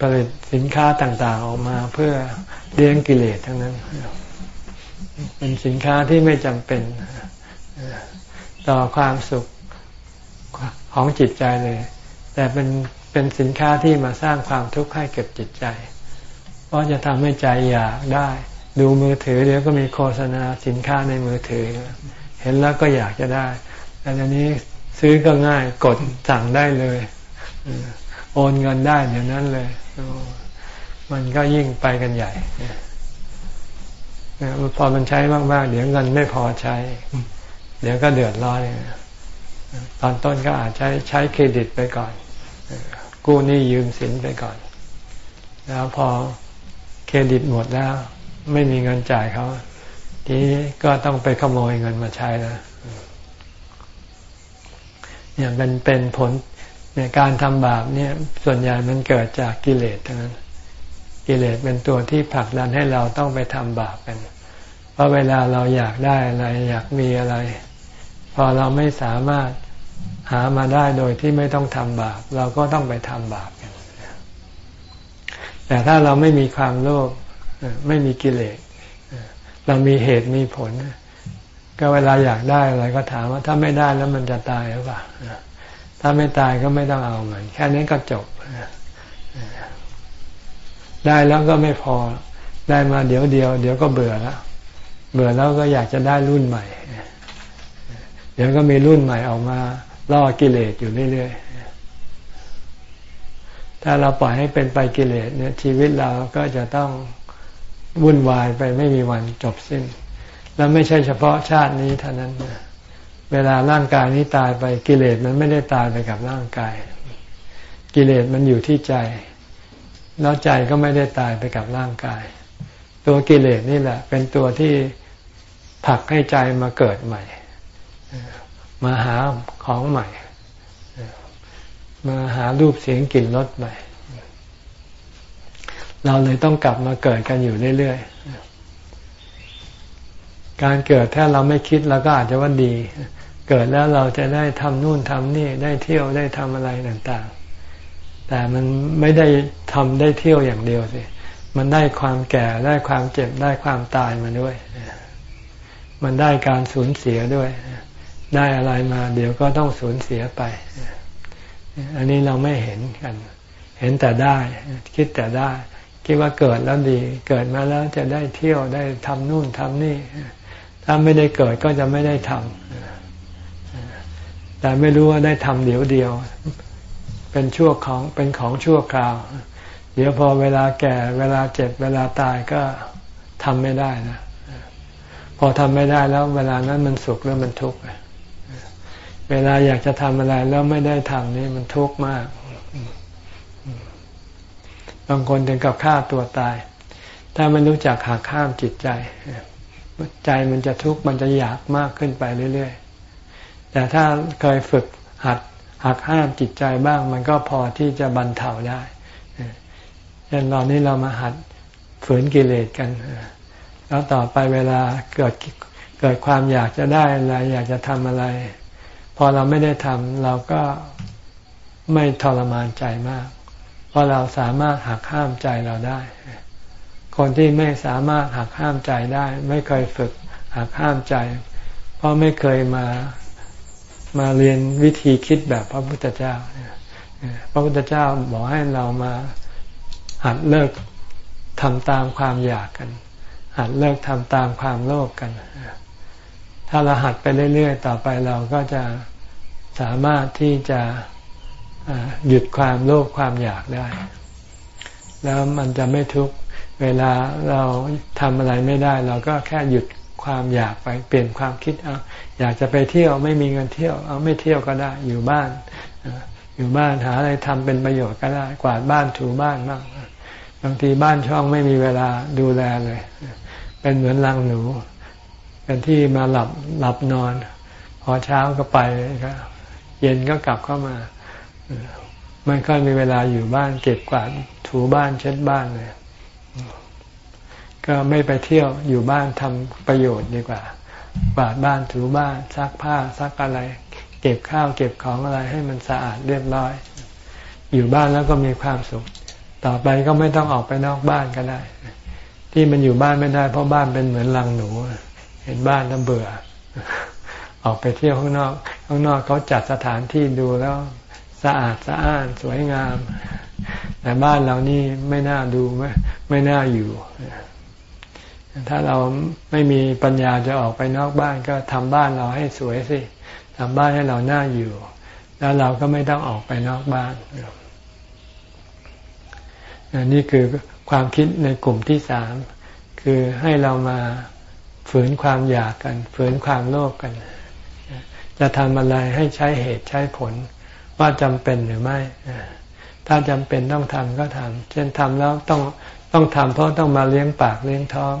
ผลิตสินค้าต่างๆออกมาเพื่อเลี้ยงกิเลสทั้งนั้น เป็นสินค้าที่ไม่จำเป็นต่อความสุขของจิตใจเลย แต่เป็นเป็นสินค้าที่มาสร้างความทุกข์ให้เก็บจิตใจ เพราะจะทำให้ใจอยากได้ ดูมือถือเดี๋ยวก็มีโฆษณาสินค้าในมือถือ เห็นแล้วก็อยากจะได้แต่ทีนี้ซื้อก็ง่ายกดสั่งได้เลย โอนเงินได้เดี๋ยวนั้นเลยมันก็ยิ่งไปกันใหญ่พอมันใช้มาก ๆ เดี๋ยวเงินไม่พอใช้ เดี๋ยวก็เดือดร้อนตอนต้นก็อาจใช้ใช้เครดิตไปก่อน กู้หนี้ยืมสินไปก่อน แล้วพอเครดิตหมดแล้ว ไม่มีเงินจ่ายเขาทีนี้ก็ต้องไปขโมยเงินมาใช้แล้วเนี่ยเป็นเป็นผล เนี่ยการทำบาปเนี่ยส่วนใหญ่มันเกิดจากกิเลสทั้งนั้น กิเลสเป็นตัวที่ผลักดันให้เราต้องไปทำบาปกัน เพราะเวลาเราอยากได้อะไร อยากมีอะไร พอเราไม่สามารถหามาได้โดยที่ไม่ต้องทำบาป เราก็ต้องไปทำบาปกัน แต่ถ้าเราไม่มีความโลภไม่มีกิเลสเรามีเหตุมีผล ก็เวลาอยากได้อะไรก็ถามว่าถ้าไม่ได้แล้วมันจะตายหรือเปล่า ถ้าไม่ตายก็ไม่ต้องเอามันแค่นี้ก็จบ ได้แล้วก็ไม่พอ ได้มาเดี๋ยวเดียว เดี๋ยวก็เบื่อแล้ว เบื่อแล้วก็อยากจะได้รุ่นใหม่ เดี๋ยวก็มีรุ่นใหม่ออกมาล่อกิเลสอยู่เรื่อยๆ ถ้าเราปล่อยให้เป็นไปกิเลสเนี่ยชีวิตเราก็จะต้องวุ่นวายไปไม่มีวันจบสิ้น แล้วไม่ใช่เฉพาะชาตินี้เท่านั้นนะ เวลาร่างกายนี้ตายไปกิเลสมันไม่ได้ตายไปกับร่างกาย กิเลสมันอยู่ที่ใจ แล้วใจก็ไม่ได้ตายไปกับร่างกาย ตัวกิเลสนี่แหละ เป็นตัวที่ผลักให้ใจมาเกิดใหม่ มาหาของใหม่ มาหารูปเสียงกลิ่นรสใหม่ เราเลยต้องกลับมาเกิดกันอยู่เรื่อยๆการเกิดถ้าเราไม่คิดเราก็อาจจะว่าดี เกิดแล้วเราจะได้ทำนู่นทำนี่ได้เที่ยวได้ทำอะไรต่างๆ แต่มันไม่ได้ทำได้เที่ยวอย่างเดียวสิ มันได้ความแก่ได้ความเจ็บได้ความตายมาด้วย มันได้การสูญเสียด้วย ได้อะไรมา เดี๋ยวก็ต้องสูญเสียไป อันนี้เราไม่เห็นกัน เห็นแต่ได้ คิดแต่ได้ คิดว่าเกิดแล้วดี เกิดมาแล้วจะได้เที่ยวได้ทำนู่นทำนี่ ถ้าไม่ได้เกิดก็จะไม่ได้ทำ แต่ไม่รู้ว่าได้ทำเดี๋ยวเดียว เป็นชั่วของเป็นของชั่วคราว เดี๋ยวพอเวลาแก่ เวลาเจ็บ เวลาตายก็ทำไม่ได้นะ พอทำไม่ได้แล้ว เวลานั้นมันสุขแล้วมันทุกข์เวลาอยากจะทำอะไรแล้วไม่ได้ทำนี่มันทุกข์มาก บางคนถึงกับฆ่าตัวตาย ถ้าไม่รู้จักหักข้ามจิตใจ ใจมันจะทุกข์มันจะอยากมากขึ้นไปเรื่อยๆ แต่ถ้าเคยฝึกหัดหักห้ามจิตใจบ้าง มันก็พอที่จะบรรเทาได้เช่นตอนนี้เรามาหัดฝืนกิเลสกัน แล้วต่อไปเวลาเกิดเกิดความอยากจะได้อะไรอยากจะทำอะไร พอเราไม่ได้ทำเราก็ไม่ทรมานใจมาก เพราะเราสามารถหักห้ามใจเราได้ คนที่ไม่สามารถหักห้ามใจได้ ไม่เคยฝึกหักห้ามใจ เพราะไม่เคยมา มาเรียนวิธีคิดแบบพระพุทธเจ้า พระพุทธเจ้าบอกให้เรามาหัดเลิกทำตามความอยากกัน หัดเลิกทำตามความโลภกกัน ถ้าเราหัดไปเรื่อยๆ ต่อไปเราก็จะสามารถที่จะหยุดความโลภความอยากได้ แล้วมันจะไม่ทุกเวลาเราทำอะไรไม่ได้ เราก็แค่หยุดความอยากไปเปลี่ยนความคิดเอา อยากจะไปเที่ยวไม่มีเงินเที่ยว เอาไม่เที่ยวก็ได้อยู่บ้าน อยู่บ้านหาอะไรทำเป็นประโยชน์ก็ได้ กวาดบ้านถูบ้านบ้างบางทีบ้านช่องไม่มีเวลาดูแลเลย เป็นเหมือนรังหนู เป็นที่มาหลับหลับนอน พอเช้าก็ไปก็เย็นก็กลับเข้ามาไม่ค่อยมีเวลาอยู่บ้านเก็บกวาดถูบ้านเช็ดบ้านเลย ก็ไม่ไปเที่ยวอยู่บ้านทำประโยชน์ดีกว่า กวาดบ้านถูบ้านซักผ้าซักอะไร เก็บข้าวเก็บของอะไรให้มันสะอาดเรียบร้อย อยู่บ้านแล้วก็มีความสุข ต่อไปก็ไม่ต้องออกไปนอกบ้านก็ได้ ที่มันอยู่บ้านไม่ได้ เพราะบ้านเป็นเหมือนรังหนู เห็นบ้านแล้วเบื่อ ออกไปเที่ยวข้างนอก ข้างนอกเขาจัดสถานที่ดูแล้วสะอาดสะอ้านสวยงาม แต่บ้านเรานี่ไม่น่าดูไม่ไม่น่าอยู่ ถ้าเราไม่มีปัญญาจะออกไปนอกบ้านก็ทำบ้านเราให้สวยสิทำบ้านให้เราน่าอยู่ แล้วเราก็ไม่ต้องออกไปนอกบ้านนี่คือความคิดในกลุ่มที่สามคือให้เรามาฝืนความอยากกัน ฝืนความโลภกกัน จะทำอะไรให้ใช้เหตุใช้ผล ว่าจำเป็นหรือไม่ ถ้าจำเป็นต้องทำก็ทำเช่นทำแล้วต้อง ต้องทำเพราะต้องมาเลี้ยงปากเลี้ยงท้อง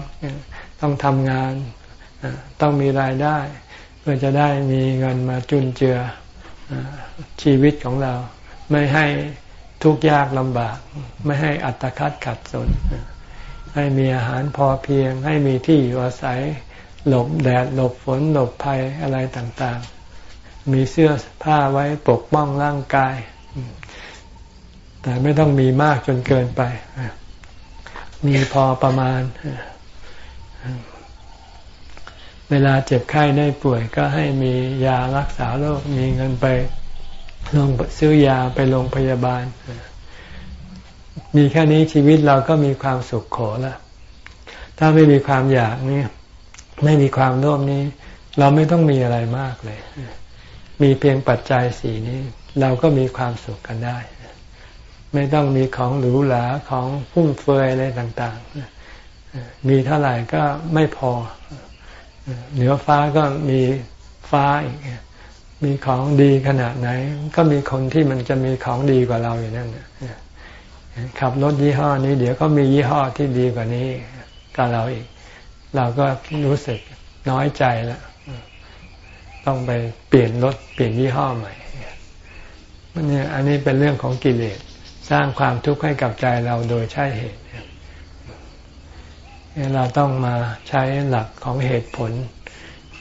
ต้องทำงาน ต้องมีรายได้ เพื่อจะได้มีเงินมาจุนเจือชีวิตของเรา ไม่ให้ทุกข์ยากลำบาก ไม่ให้อัตคัดขัดสน ให้มีอาหารพอเพียง ให้มีที่อยู่อาศัย หลบแดด หลบฝน หลบภัยอะไรต่างๆ มีเสื้อผ้าไว้ปกป้องร่างกาย แต่ไม่ต้องมีมากจนเกินไป มีพอประมาณ เวลาเจ็บไข้ได้ป่วยก็ให้มียารักษาโรค มีเงินไปลงซื้อยาไปโรงพยาบาล มีแค่นี้ชีวิตเราก็มีความสุขโขล้วถ้าไม่มีความอยากนี่ไม่มีความโลภนี้ เราไม่ต้องมีอะไรมากเลย มีเพียงปัจจัยสี่นี้ เราก็มีความสุขกันได้ ไม่ต้องมีของหรูหราของฟุ่มเฟือยอะไรต่างๆ มีเท่าไหร่ก็ไม่พอ เหนือฟ้าก็มีฟ้าอีก มีของดีขนาดไหน ก็มีคนที่มันจะมีของดีกว่าเราอยู่นั่นขับรถยี่ห้อนี้ เดี๋ยวก็มียี่ห้อที่ดีกว่านี้กับเราอีก เราก็รู้สึกน้อยใจแล้วต้องไปเปลี่ยนรถเปลี่ยนยี่ห้อใหม่เนี่ยอันนี้เป็นเรื่องของกิเลส สร้างความทุกข์ให้กับใจเราโดยใช่เหตุเราต้องมาใช้หลักของเหตุผล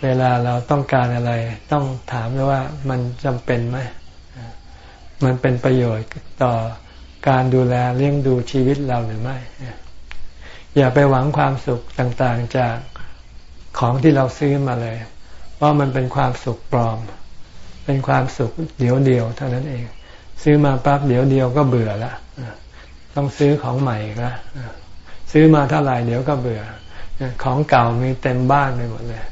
เวลาเราต้องการอะไร ต้องถามด้วยว่ามันจำเป็นไหมมันเป็นประโยชน์ต่อการดูแลเลี้ยงดูชีวิตเราหรือไม่ อย่าไปหวังความสุขต่างๆจากของที่เราซื้อมาเลยว่ามันเป็นความสุขปลอม เป็นความสุขเดียวเดียวเท่านั้นเอง ซื้อมาปั๊บเดี๋ยวเดียวก็เบื่อละต้องซื้อของใหม่ละซื้อมาเท่าไหร่เดี๋ยวก็เบื่อ ของเก่ามีเต็มบ้านไปหมดเลย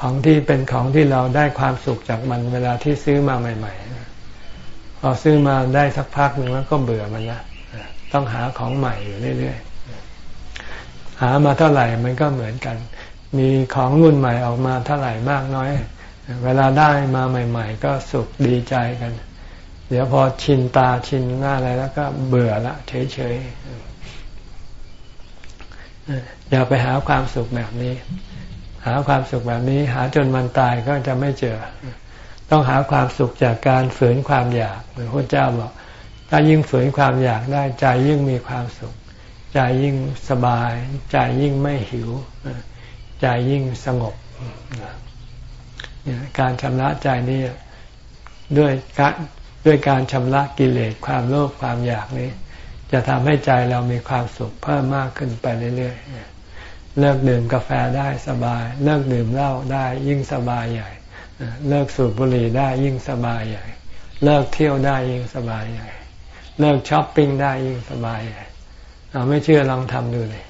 ของที่เป็นของที่เราได้ความสุขจากมันเวลาที่ซื้อมาใหม่ ๆ พอซื้อมาได้สักพักหนึ่งแล้วก็เบื่อมันละต้องหาของใหม่อยู่เรื่อยๆ หามาเท่าไหร่มันก็เหมือนกัน มีของรุ่นใหม่ออกมาเท่าไหร่มากน้อย เวลาได้มาใหม่ ๆ ก็สุขดีใจกัน เดี๋ยวพอชินตาชินหน้าอะไรแล้วก็เบื่อละเฉยๆอย่าไปหาความสุขแบบนี้ หาความสุขแบบนี้ หาจนมันตายก็จะไม่เจอ ต้องหาความสุขจากการฝืนความอยากเหมือนพระเจ้าบอกถ้ายิ่งฝืนความอยากได้ใจยิ่งมีความสุข ใจยิ่งสบาย ใจยิ่งไม่หิว ใจยิ่งสงบ การชำระใจนี้ด้วยการ ด้วยการชำระกิเลสความโลภความอยากนี้ จะทำให้ใจเรามีความสุขเพิ่มมากขึ้นไปเรื่อยๆเลิกดื่มกาแฟได้สบาย เลิกดื่มเหล้าได้ยิ่งสบายใหญ่ เลิกสูบบุหรี่ได้ยิ่งสบายใหญ่ เลิกเที่ยวได้ยิ่งสบายใหญ่ เลิกช้อปปิ้งได้ยิ่งสบายใหญ่เอาไม่เชื่อลองทำดูเลย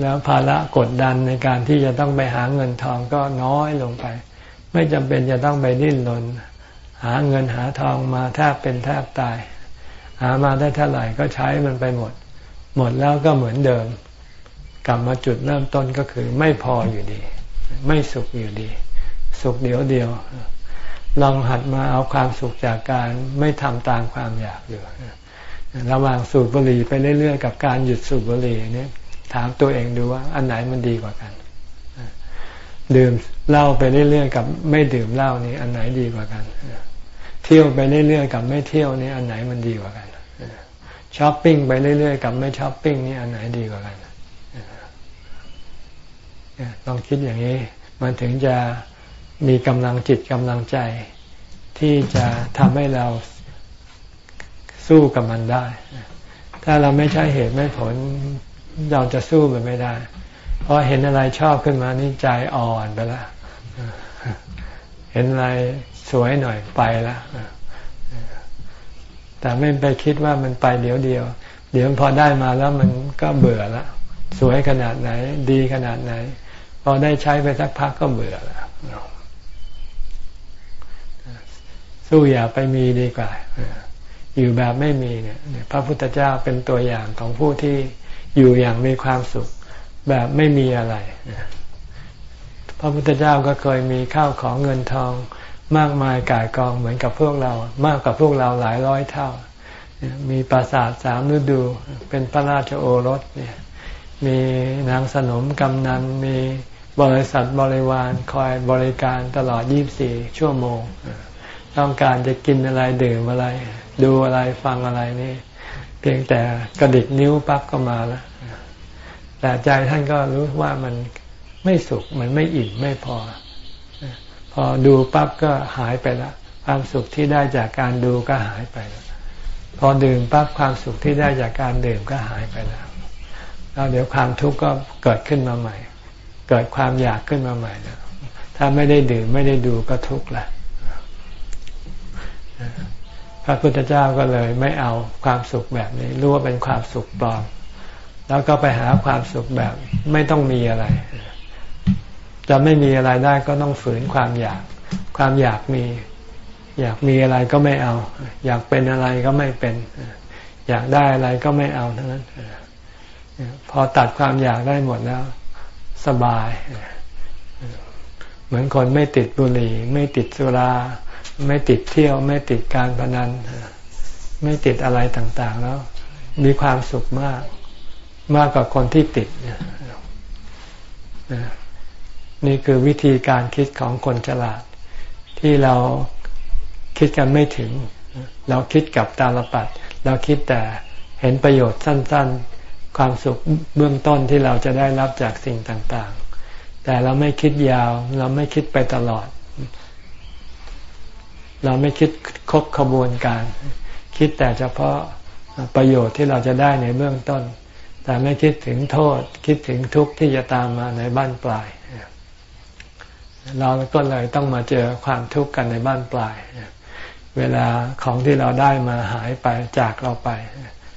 แล้วภาระกดดันในการที่จะต้องไปหาเงินทองก็น้อยลงไป ไม่จำเป็นจะต้องไปดิ้นรน หาเงินหาทองมาแทบเป็นแทบตาย หามาได้เท่าไหร่ก็ใช้มันไปหมด หมดแล้วก็เหมือนเดิม กลับมาจุดเริ่มต้นก็คือไม่พออยู่ดี ไม่สุขอยู่ดี สุขเดียวเดียว ลองหัดมาเอาความสุขจากการไม่ทำตามความอยากอยู่ระหว่างสูบบุหรี่ไปเรื่อยๆกับการหยุดสูบบุหรี่นี่ถามตัวเองดูว่าอันไหนมันดีกว่ากัน ดื่มเหล้าไปเรื่อยๆกับไม่ดื่มเหล้านี่อันไหนดีกว่ากัน เที่ยวไปเรื่อยๆกับไม่เที่ยวนี่อันไหนมันดีกว่ากันช้อปปิ้งไปเรื่อยๆกับไม่ช้อปปิ้งนี่อันไหนดีกว่ากันต้องคิดอย่างนี้ มันถึงจะมีกำลังจิตกำลังใจ ที่จะทำให้เราสู้กับมันได้ ถ้าเราไม่ใช่เหตุไม่ผล เราจะสู้มันไม่ได้ เพราะเห็นอะไรชอบขึ้นมานี่ใจอ่อนไปแล้วเห็นอะไร สวยหน่อยไปแล้วแต่ไม่ไปคิดว่ามันไปเดี๋ยวเดียว เดี๋ยวพอได้มาแล้วมันก็เบื่อละสวยขนาดไหน ดีขนาดไหน พอได้ใช้ไปสักพักก็เบื่อแล้วสู้อย่าไปมีดีกว่าอยู่แบบไม่มีเนี่ย พระพุทธเจ้าเป็นตัวอย่างของผู้ที่อยู่อย่างมีความสุข แบบไม่มีอะไรพระพุทธเจ้าก็เคยมีข้าวของเงินทอง มากมายกายกองเหมือนกับพวกเรา มากกว่าพวกเราหลายร้อยเท่า มีปราสาทสามฤดู เป็นพระราชโอรสเนี่ย มีนางสนมกำนัน มีบริษัทบริวารคอยบริการตลอด 24 ชั่วโมง ต้องการจะกินอะไรดื่มอะไร ดูอะไรฟังอะไรนี่ เพียงแต่กระดิกนิ้วปั๊บก็มาแล้ว แต่ใจท่านก็รู้ว่ามันไม่สุข มันไม่อิ่มไม่พอ อดูปั๊บก็หายไปละความสุขที่ได้จากการดูก็หายไปแล้วพอดื่มปั๊บความสุขที่ได้จากการดื่มก็หายไปแล้วแล้วเดี๋ยวความทุกข์ก็เกิดขึ้นมาใหม่ เกิดความอยากขึ้นมาใหม่แล้วถ้าไม่ได้ดื่มไม่ได้ดูก็ทุกข์แหละพระพุทธเจ้าก็เลยไม่เอาความสุขแบบนี้รู้ว่าเป็นความสุขปลอม แล้วก็ไปหาความสุขแบบไม่ต้องมีอะไร จะไม่มีอะไรได้ก็ต้องฝืนความอยาก ความอยากมี อยากมีอะไรก็ไม่เอา อยากเป็นอะไรก็ไม่เป็น อยากได้อะไรก็ไม่เอาทั้งนั้นพอตัดความอยากได้หมดแล้ว สบาย เหมือนคนไม่ติดบุหรี่ ไม่ติดสุรา ไม่ติดเที่ยว ไม่ติดการพนัน ไม่ติดอะไรต่าง ๆ แล้ว มีความสุขมาก มากกว่าคนที่ติด นี่คือวิธีการคิดของคนฉลาด ที่เราคิดกันไม่ถึง เราคิดกับตาลปัด เราคิดแต่เห็นประโยชน์สั้น ๆ ความสุขเบื้องต้นที่เราจะได้รับจากสิ่งต่างๆ แต่เราไม่คิดยาว เราไม่คิดไปตลอด เราไม่คิดครบขบวนการ คิดแต่เฉพาะประโยชน์ที่เราจะได้ในเบื้องต้น แต่ไม่คิดถึงโทษ คิดถึงทุกข์ที่จะตามมาในบ้านปลาย เราก็เลยต้องมาเจอความทุกข์กันในบ้านปลาย เวลาของที่เราได้มาหายไปจากเราไป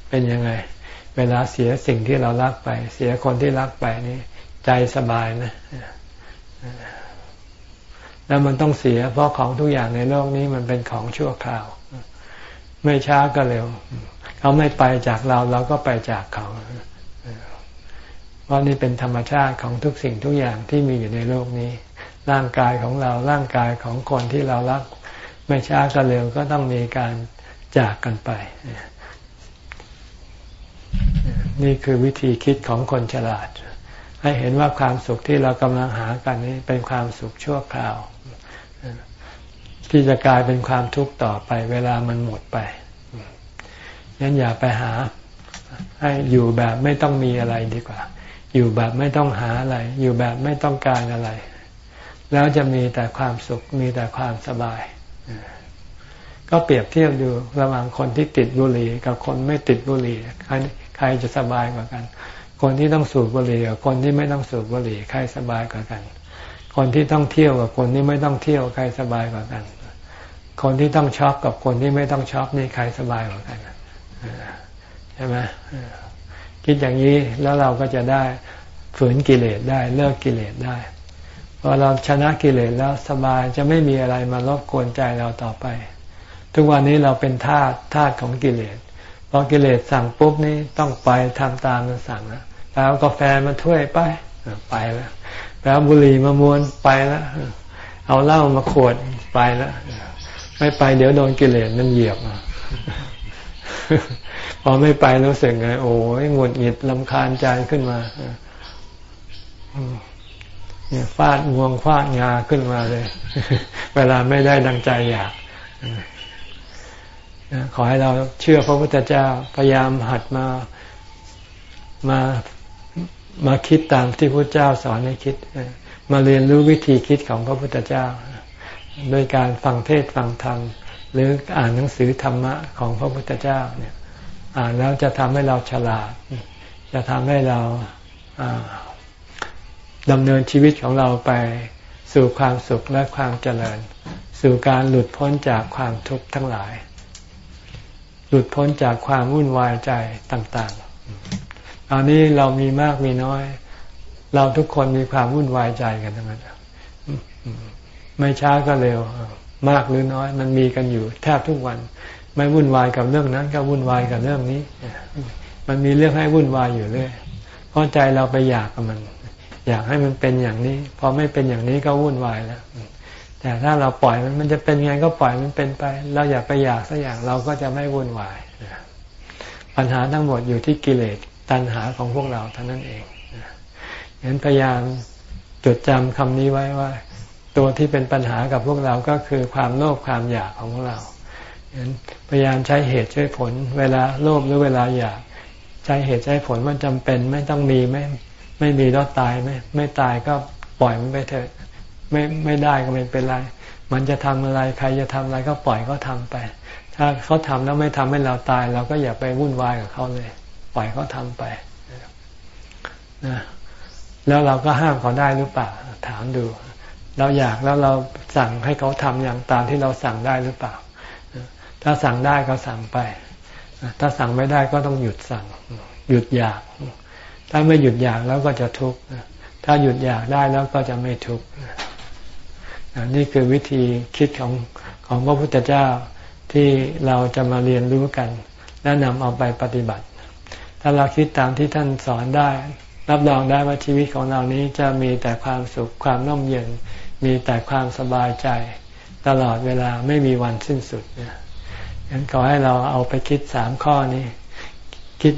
เป็นยังไง เวลาเสียสิ่งที่เรารักไป เสียคนที่รักไปนี่ใจสบายนะ แล้วมันต้องเสีย เพราะของทุกอย่างในโลกนี้มันเป็นของชั่วคราว ไม่ช้าก็เร็ว เขาไม่ไปจากเราเราก็ไปจากเขาเพราะนี่เป็นธรรมชาติของทุกสิ่งทุกอย่างที่มีอยู่ในโลกนี้ ร่างกายของเราร่างกายของคนที่เรารัก ไม่ช้าก็เร็วก็ต้องมีการจากกันไป นี่คือวิธีคิดของคนฉลาด ให้เห็นว่าความสุขที่เรากำลังหากันนี้เป็นความสุขชั่วคราว ที่จะกลายเป็นความทุกข์ต่อไป เวลามันหมดไปงั้นอย่าไปหา ให้อยู่แบบไม่ต้องมีอะไรดีกว่า อยู่แบบไม่ต้องหาอะไร อยู่แบบไม่ต้องการอะไร แล้วจะมีแต่ความสุขมีแต่ความสบาย ก็เปรียบเทียบดูระหว่างคนที่ติดบุหรี่กับคนไม่ติดบุหรี่ใครใครจะสบายกว่ากัน คนที่ต้องสูบบุหรี่กับคนที่ไม่ต้องสูบบุหรี่ใครสบายกว่ากัน คนที่ต้องเที่ยวกับคนที่ไม่ต้องเที่ยวใครสบายกว่ากัน คนที่ต้อง shop กับคนที่ไม่ต้อง shop นี่ใครสบายกว่ากันใช่ไหมคิดอย่างนี้แล้วเราก็จะได้ฝืนกิเลสได้เลิกกิเลสได้ พอเราชนะกิเลสแล้วสบายจะไม่มีอะไรมารบกวนใจเราต่อไป ทุกวันนี้เราเป็นทาสทาสของกิเลสพอกิเลสสั่งปุ๊บนี่ต้องไปทำตามมันสั่งแล้วแล้วกาแฟมาถ้วยไปไปแล้วแล้วบุหรี่มามวนไปแล้วเอาเหล้ามาขวดไปแล้วไม่ไปเดี๋ยวโดนกิเลสมันเหยียบพอไม่ไปรู้สึกไงโอ้ยหงุดหงิดลำคาญใจขึ้นมา เนี่ยฟาดงวงฟาดงาขึ้นมาเลย เวลาไม่ได้ดังใจอยากขอให้เราเชื่อพระพุทธเจ้าพยายามหัดมามามาคิดตามที่พระเจ้าสอนให้คิด มาเรียนรู้วิธีคิดของพระพุทธเจ้า โดยการฟังเทศฟังธรรม หรืออ่านหนังสือธรรมะของพระพุทธเจ้าเนี่ย อ่านแล้วจะทำให้เราฉลาด จะทำให้เรา ดำเนินชีวิตของเราไปสู่ความสุขและความเจริญ สู่การหลุดพ้นจากความทุกข์ทั้งหลาย หลุดพ้นจากความวุ่นวายใจต่างๆตอนนี้เรามีมากมีน้อย เราทุกคนมีความวุ่นวายใจกันทั้งนั้นไม่ช้าก็เร็ว มากหรือน้อย มันมีกันอยู่แทบทุกวัน ไม่วุ่นวายกับเรื่องนั้น ก็วุ่นวายกับเรื่องนี้ มันมีเรื่องให้วุ่นวายอยู่เรื่อยเพราะใจเราไปอยากกับมัน อยากให้มันเป็นอย่างนี้ พอไม่เป็นอย่างนี้ก็วุ่นวายแล้วแต่ถ้าเราปล่อยมันมันจะเป็นไงก็ปล่อยมันเป็นไป เราอย่าไปอยากสักอย่างเราก็จะไม่วุ่นวายปัญหาทั้งหมดอยู่ที่กิเลสตัณหาของพวกเราเท่านั้นเองงั้นพยายามจดจำคำนี้ไว้ว่า ตัวที่เป็นปัญหากับพวกเราก็คือความโลภความอยากของพวกเราพยายามใช้เหตุใช้ผล เวลาโลภหรือเวลาอยากใช้เหตุใช้ผลว่าจำเป็นไม่ต้องมีไม่ ไม่มีแล้วตายไม่ไม่ตายก็ปล่อยมันไปเถอะไม่ไม่ได้ก็ไม่เป็นไร มันจะทำอะไรใครจะทำอะไรก็ปล่อยเขาทาไป ถ้าเขาทำแล้วไม่ทำให้เราตาย เราก็อย่าไปวุ่นวายกับเขาเลย ปล่อยเขาทาไปนะแล้วเราก็ห้ามเขาได้หรือเปล่าถามดู เราอยากแล้วเราสั่งให้เขาทำอย่างตามที่เราสั่งได้หรือเปล่า ถ้าสั่งได้ก็สั่งไป ถ้าสั่งไม่ได้ก็ต้องหยุดสั่ง หยุดอยาก ถ้าไม่หยุดอยากแล้วก็จะทุกข์ถ้าหยุดอยากได้แล้วก็จะไม่ทุกข์นี่คือวิธีคิดของของพระพุทธเจ้าที่เราจะมาเรียนรู้กัน และนำเอาไปปฏิบัติ ถ้าเราคิดตามที่ท่านสอนได้ รับรองได้ว่าชีวิตของเรานี้จะมีแต่ความสุขความน่มเย็น มีแต่ความสบายใจ ตลอดเวลาไม่มีวันสิ้นสุดนี่ยงั้นขอให้เราเอาไปคิดสามข้อนี้ คิด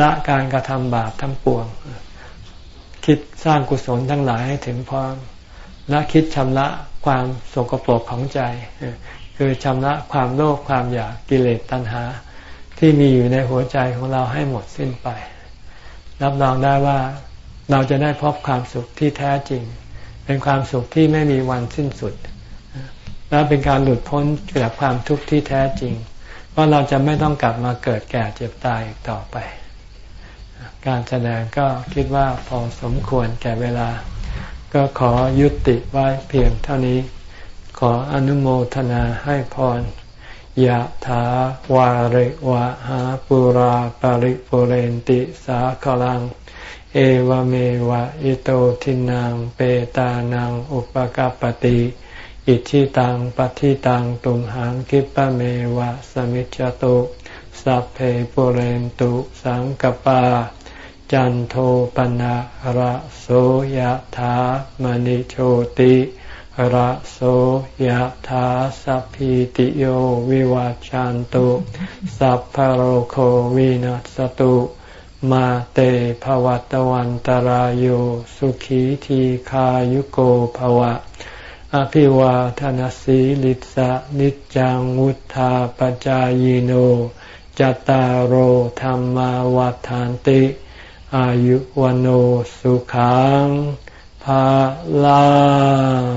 ละการกระทำบาปทั้งปวง คิดสร้างกุศลทั้งหลายให้ถึงพร้อมและคิดชำระความสกปรกของใจ คือชำระความโลภความอยากกิเลสตัณหา ที่มีอยู่ในหัวใจของเราให้หมดสิ้นไป รับรองได้ว่าเราจะได้พบความสุขที่แท้จริง เป็นความสุขที่ไม่มีวันสิ้นสุด และเป็นการหลุดพ้นจากความทุกข์ที่แท้จริง เพราเราจะไม่ต้องกลับมาเกิดแก่เจ็บตายอีกต่อไป การแสดงก็คิดว่าพอสมควรแก่เวลา ก็ขอยุติไว้เพียงเท่านี้ ขออนุโมทนาให้พรยะถาวาริวะหาปุราปาริปุเรนติสาคลัง เอวเมวะอิโตทินังเปตานังอุปกปติ อิชิตังปฏิตังตุมหังคิปะเมวะสมิจจตุสัพเพปุเรนตุสังกปา จันโทปนะระโสยถามณิโชติระโสยถาสัพพิติโยวิวัจจันตุสัพพโรโควินัสตุมาเตภวัตวันตารโยสุขีทีขายุโกภวะ อภิวาทนสีลิสะนิจังวุธาปจายโนจตารโหธรรมวาทานติ อายุวโนสุขังภาลัง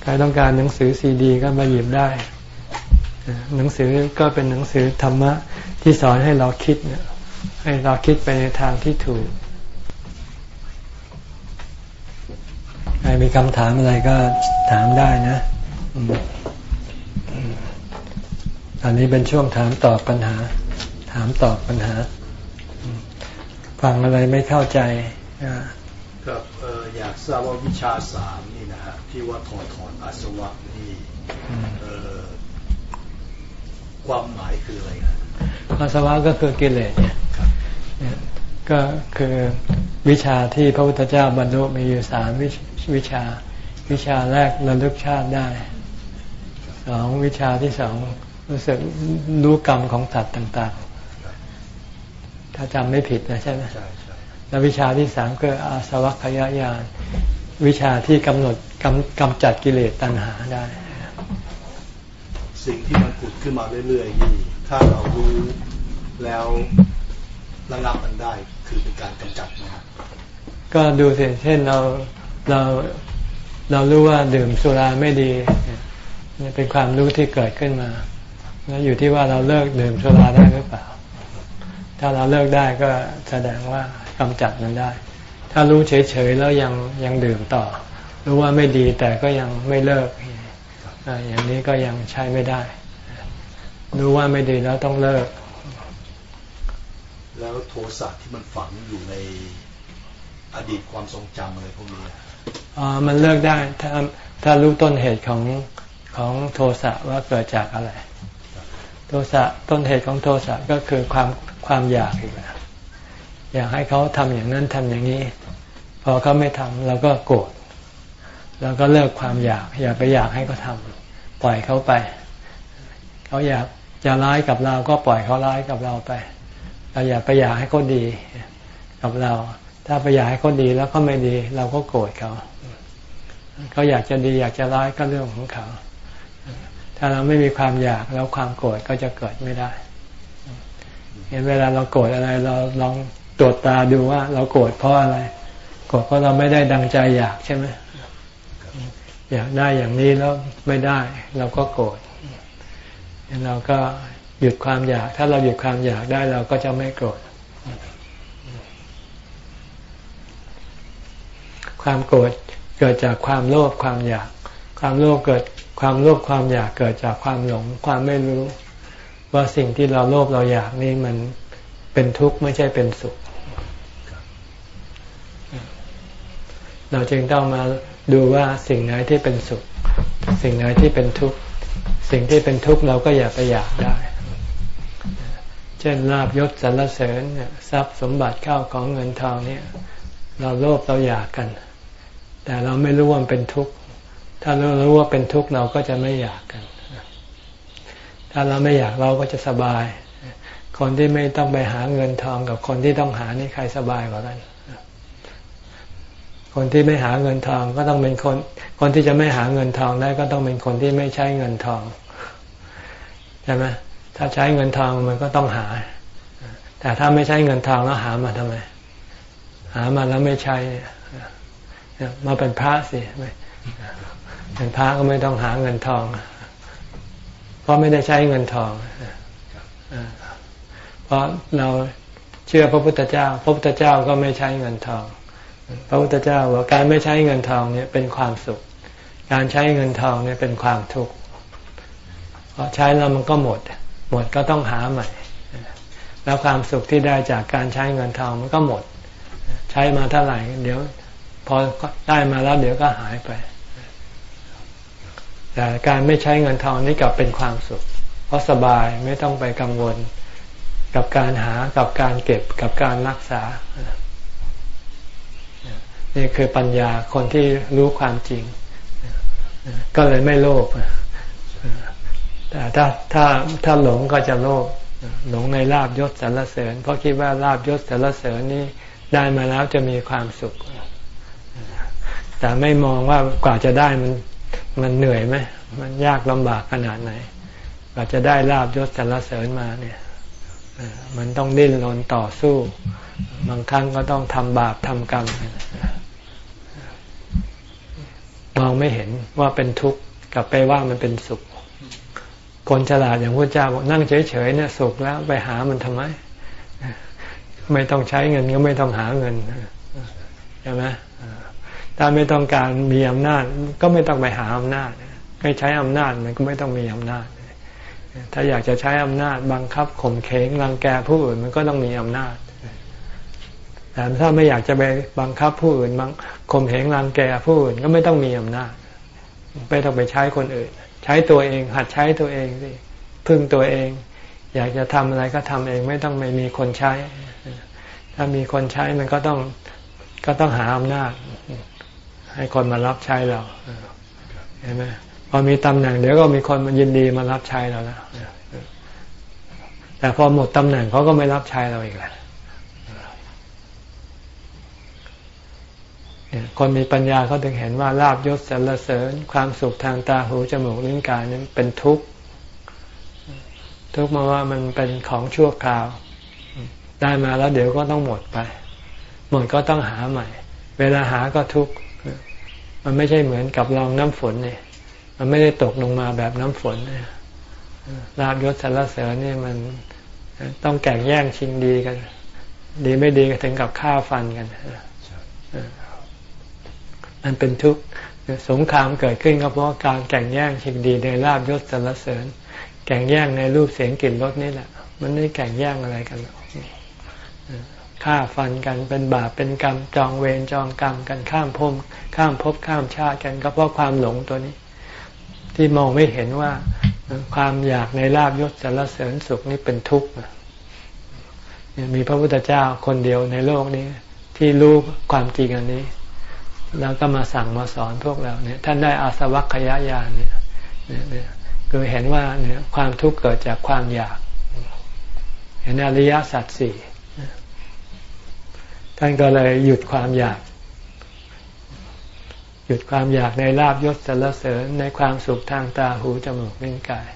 ใครต้องการหนังสือซีดี ก็มาหยิบได้ หนังสือก็เป็นหนังสือธรรมะที่สอนให้เราคิดเนี่ย ให้เราคิดไปในทางที่ถูก ใครมีคำถามอะไรก็ถามได้นะตอนนี้เป็นช่วงถามตอบปัญหา ถามตอบปัญหา ฟังอะไรไม่เข้าใจก็อยากทราบว่าวิชาสามนี่นะฮะที่ว่าถอดถอนอาสวะนี่ความหมายคืออะไรครับอาสวะก็คือกิเลสเนี่ย ก็คือวิชาที่พระพุทธเจ้าบรรลุมีอยู่สามวิชา วิชาแรกระลึกชาติได้สองวิชาที่สองรู้สึกรู้กรรมของสัตว์ต่าง ๆ ถ้าจำไม่ผิดนะใช่ไหมแล้ววิชาที่สามก็อาสวัคยายานวิชาที่กำหนดกำกำจัดกิเลสตัณหาได้ สิ่งที่มันผุดขึ้นมาเรื่อยๆนี่ถ้าเรารู้แล้ว ระงับมันได้ คือเป็นการกำจัดนะครับก็ดูสิเช่นเราเราเรารู้ว่าดื่มสุราไม่ดีนี่เป็นความรู้ที่เกิดขึ้นมา แล้วอยู่ที่ว่าเราเลิกดื่มสุราได้หรือเปล่า ถ้าเราเลิกได้ก็แสดงว่ากำจัดมันได้ ถ้ารู้เฉยๆแล้วยังยังดื่มต่อ รู้ว่าไม่ดีแต่ก็ยังไม่เลิกอย่างนี้ก็ยังใช้ไม่ได้ รู้ว่าไม่ดีแล้วต้องเลิก แล้วโทสะที่มันฝังอยู่ในอดีตความทรงจำอะไรพวกนี้อมันเลิกได้ถ้าถ้ารู้ต้นเหตุของของโทสะว่าเกิดจากอะไร โทสะต้นเหตุของโทสะก็คือความความอยากอีกแล้วอยากให้เขาทำอย่างนั้นทำอย่างนี้ พอเขาไม่ทำเราก็โกรธแล้วก็เลิกความอยาก อย่าไปอยากให้เขาทาปล่อยเขาไป เขาอยากจะร้ายกับเราก็ปล่อยเขาร้ายกับเราไป เราอย่าไปอยากให้เขาดี กับเรา ถ้าไปอยากให้เขาดีแล้วเขาไม่ดี เราก็โกรธเขาเขาอยากจะดีอยากจะร้ายก็เรื่องของเขา ถ้าเราไม่มีความอยากแล้วความโกรธก็จะเกิดไม่ได้ เห็นเวลาเราโกรธอะไร เราลองตรวจตาดูว่า เราโกรธเพราะอะไร โกรธเพราะเราไม่ได้ดังใจอยากใช่ไหมอยากได้อย่างนี้แล้วไม่ได้ เราก็โกรธเราก็ หยุดความอยาก ถ้าเราหยุดความอยากได้เราก็จะไม่โกรธ ความโกรธเกิดจากความโลภความอยาก ความโลภเกิดความโลภความอยากเกิดจากความหลงความไม่รู้ ว่าสิ่งที่เราโลภเราอยากนี่มันเป็นทุกข์ไม่ใช่เป็นสุข เราจึงต้องมาดูว่าสิ่งไหนที่เป็นสุข สิ่งไหนที่เป็นทุกข์ สิ่งที่เป็นทุกข์เราก็อย่าไปอยากได้ เช่นลาบยศสรรเสริญทรัพย์สมบัติเข้าของเงินทองเนี่ย เราโลภเราอยากกัน แต่เราไม่รู้ว่าเป็นทุกข์ถ้าเรารู้ว่าเป็นทุกข์เราก็จะไม่อยากกัน ถ้าเราไม่อยากเราก็จะสบาย คนที่ไม่ต้องไปหาเงินทองกับคนที่ต้องหานี่ใครสบายกว่ากัน คนที่ไม่หาเงินทองก็ต้องเป็นคน คนที่จะไม่หาเงินทองได้ก็ต้องเป็นคนที่ไม่ใช้เงินทองใช่ไหม ถ้าใช้เงินทองมันก็ต้องหา แต่ถ้าไม่ใช้เงินทองแล้วหามาทำไม หามาแล้วไม่ใช้มาเป็นพระสิเป็นพระก็ไม่ต้องหาเงินทอง เพราะไม่ได้ใช้เงินทองเพราะเราเชื่อพระพุทธเจ้า พระพุทธเจ้าก็ไม่ใช้เงินทอง พระพุทธเจ้าว่าการไม่ใช้เงินทองเนี่ยเป็นความสุข การใช้เงินทองเนี่ยเป็นความทุกข์เพราะใช้แล้วมันก็หมด หมดก็ต้องหาใหม่ แล้วความสุขที่ได้จากการใช้เงินทองมันก็หมด ใช้มาเท่าไหร่ เดี๋ยว พอได้มาแล้วเดี๋ยวก็หายไป แต่การไม่ใช้เงินทองนี่กลับเป็นความสุข เพราะสบายไม่ต้องไปกังวล กับการหากับการเก็บกับการรักษา นี่คือปัญญาคนที่รู้ความจริง ก็เลยไม่โลภ แต่ถ้าถ้าถ้าหลงก็จะโลภหลงในลาบยศสรรเสริญ เพราะคิดว่าลาบยศสรรเสริญนี้ได้มาแล้วจะมีความสุข แต่ไม่มองว่ากว่าจะได้มันมันเหนื่อยไหมมันยากลำบากขนาดไหนกว่าจะได้ลาบยศสรรเสริญมาเนี่ยมันต้องดิ้นรนต่อสู้ บางครั้งก็ต้องทำบาปทำกรรมมองไม่เห็นว่าเป็นทุกข์กลับไปว่ามันเป็นสุข คนฉลาดอย่างพระเจ้าบอกนั่งเฉยๆเนี่ยสุขแล้วไปหามันทำไม ไม่ต้องใช้เงินก็ไม่ต้องหาเงินใช่ไหมถ้าไม่ต้องการมีอำนาจ ก็ไม่ต้องไปหาอำนาจ ไม่ใช้อำนาจมันก็ไม่ต้องมีอำนาจ ถ้าอยากจะใช้อำนาจบังคับข่มเขงรังแกผู้อื่นมันก็ต้องมีอำนาจแต่ถ้าไม่อยากจะไปบังคับผู้อื่นบังข่มเหงรังแกผู้อื่นก็ไม่ต้องมีอำนาจไม่ต้องไปใช้คนอื่น ใช้ตัวเอง หัดใช้ตัวเองสิพึ่งตัวเอง อยากจะทำอะไรก็ทำเองไม่ต้องไม่มีคนใช้ ถ้ามีคนใช้มันก็ต้องก็ต้องหาอำนาจ ให้คนมารับใช้เราเห็นไหมพอมีตำแหน่งเดี๋ยวก็มีคนมายินดีมารับใช้เราแล้วแต่พอหมดตำแหน่งเขาก็ไม่รับใช้เราอีกแล้ว คนมีปัญญาเขาถึงเห็นว่าลาบยศสรรเสริญ ความสุขทางตาหูจมูกลิ้นกายนั้นเป็นทุกข์ทุกข์มาว่ามันเป็นของชั่วคราว ได้มาแล้วเดี๋ยวก็ต้องหมดไป หมดก็ต้องหาใหม่ เวลาหาก็ทุกข์มันไม่ใช่เหมือนกับรองน้ำฝนเนี่ย มันไม่ได้ตกลงมาแบบน้ำฝนเนี่ยลาบยศสรรเสริญนี่มันต้องแข่งแย่งชิงดีกัน ดีไม่ดีก็ถึงกับฆ่าฟันกัน มันเป็นทุกข์สงครามเกิดขึ้นก็เพราะการแข่งแย่งชิงดีในลาบยศสรรเสริญ แข่งแย่งในรูปเสียงกลิ่นรสนี่แหละ มันไม่แข่งแย่งอะไรกันหรอกฆ่าฟันกันเป็นบาปเป็นกรรมจองเวรจองกรรมกันข้ามพมข้ามภพข้ามชาติกันก็เพราะความหลงตัวนี้ ที่มองไม่เห็นว่าความอยากในลาบยศสรรเสริญสุขนี่เป็นทุกข์มีพระพุทธเจ้าคนเดียวในโลกนี้ ที่รู้ความจริงอันนี้ แล้วก็มาสั่งมาสอนพวกเราเนี่ย ท่านได้อาสวัคยายานเนี่ยเนี่ยคือเห็นว่าเนี่ยความทุกข์เกิดจากความอยาก เห็นอริยสัจสี่ท่านก็เลยหยุดความอยาก หยุดความอยากในลาบยศสรรเสริญในความสุขทางตาหูจมูกลิ้นกาย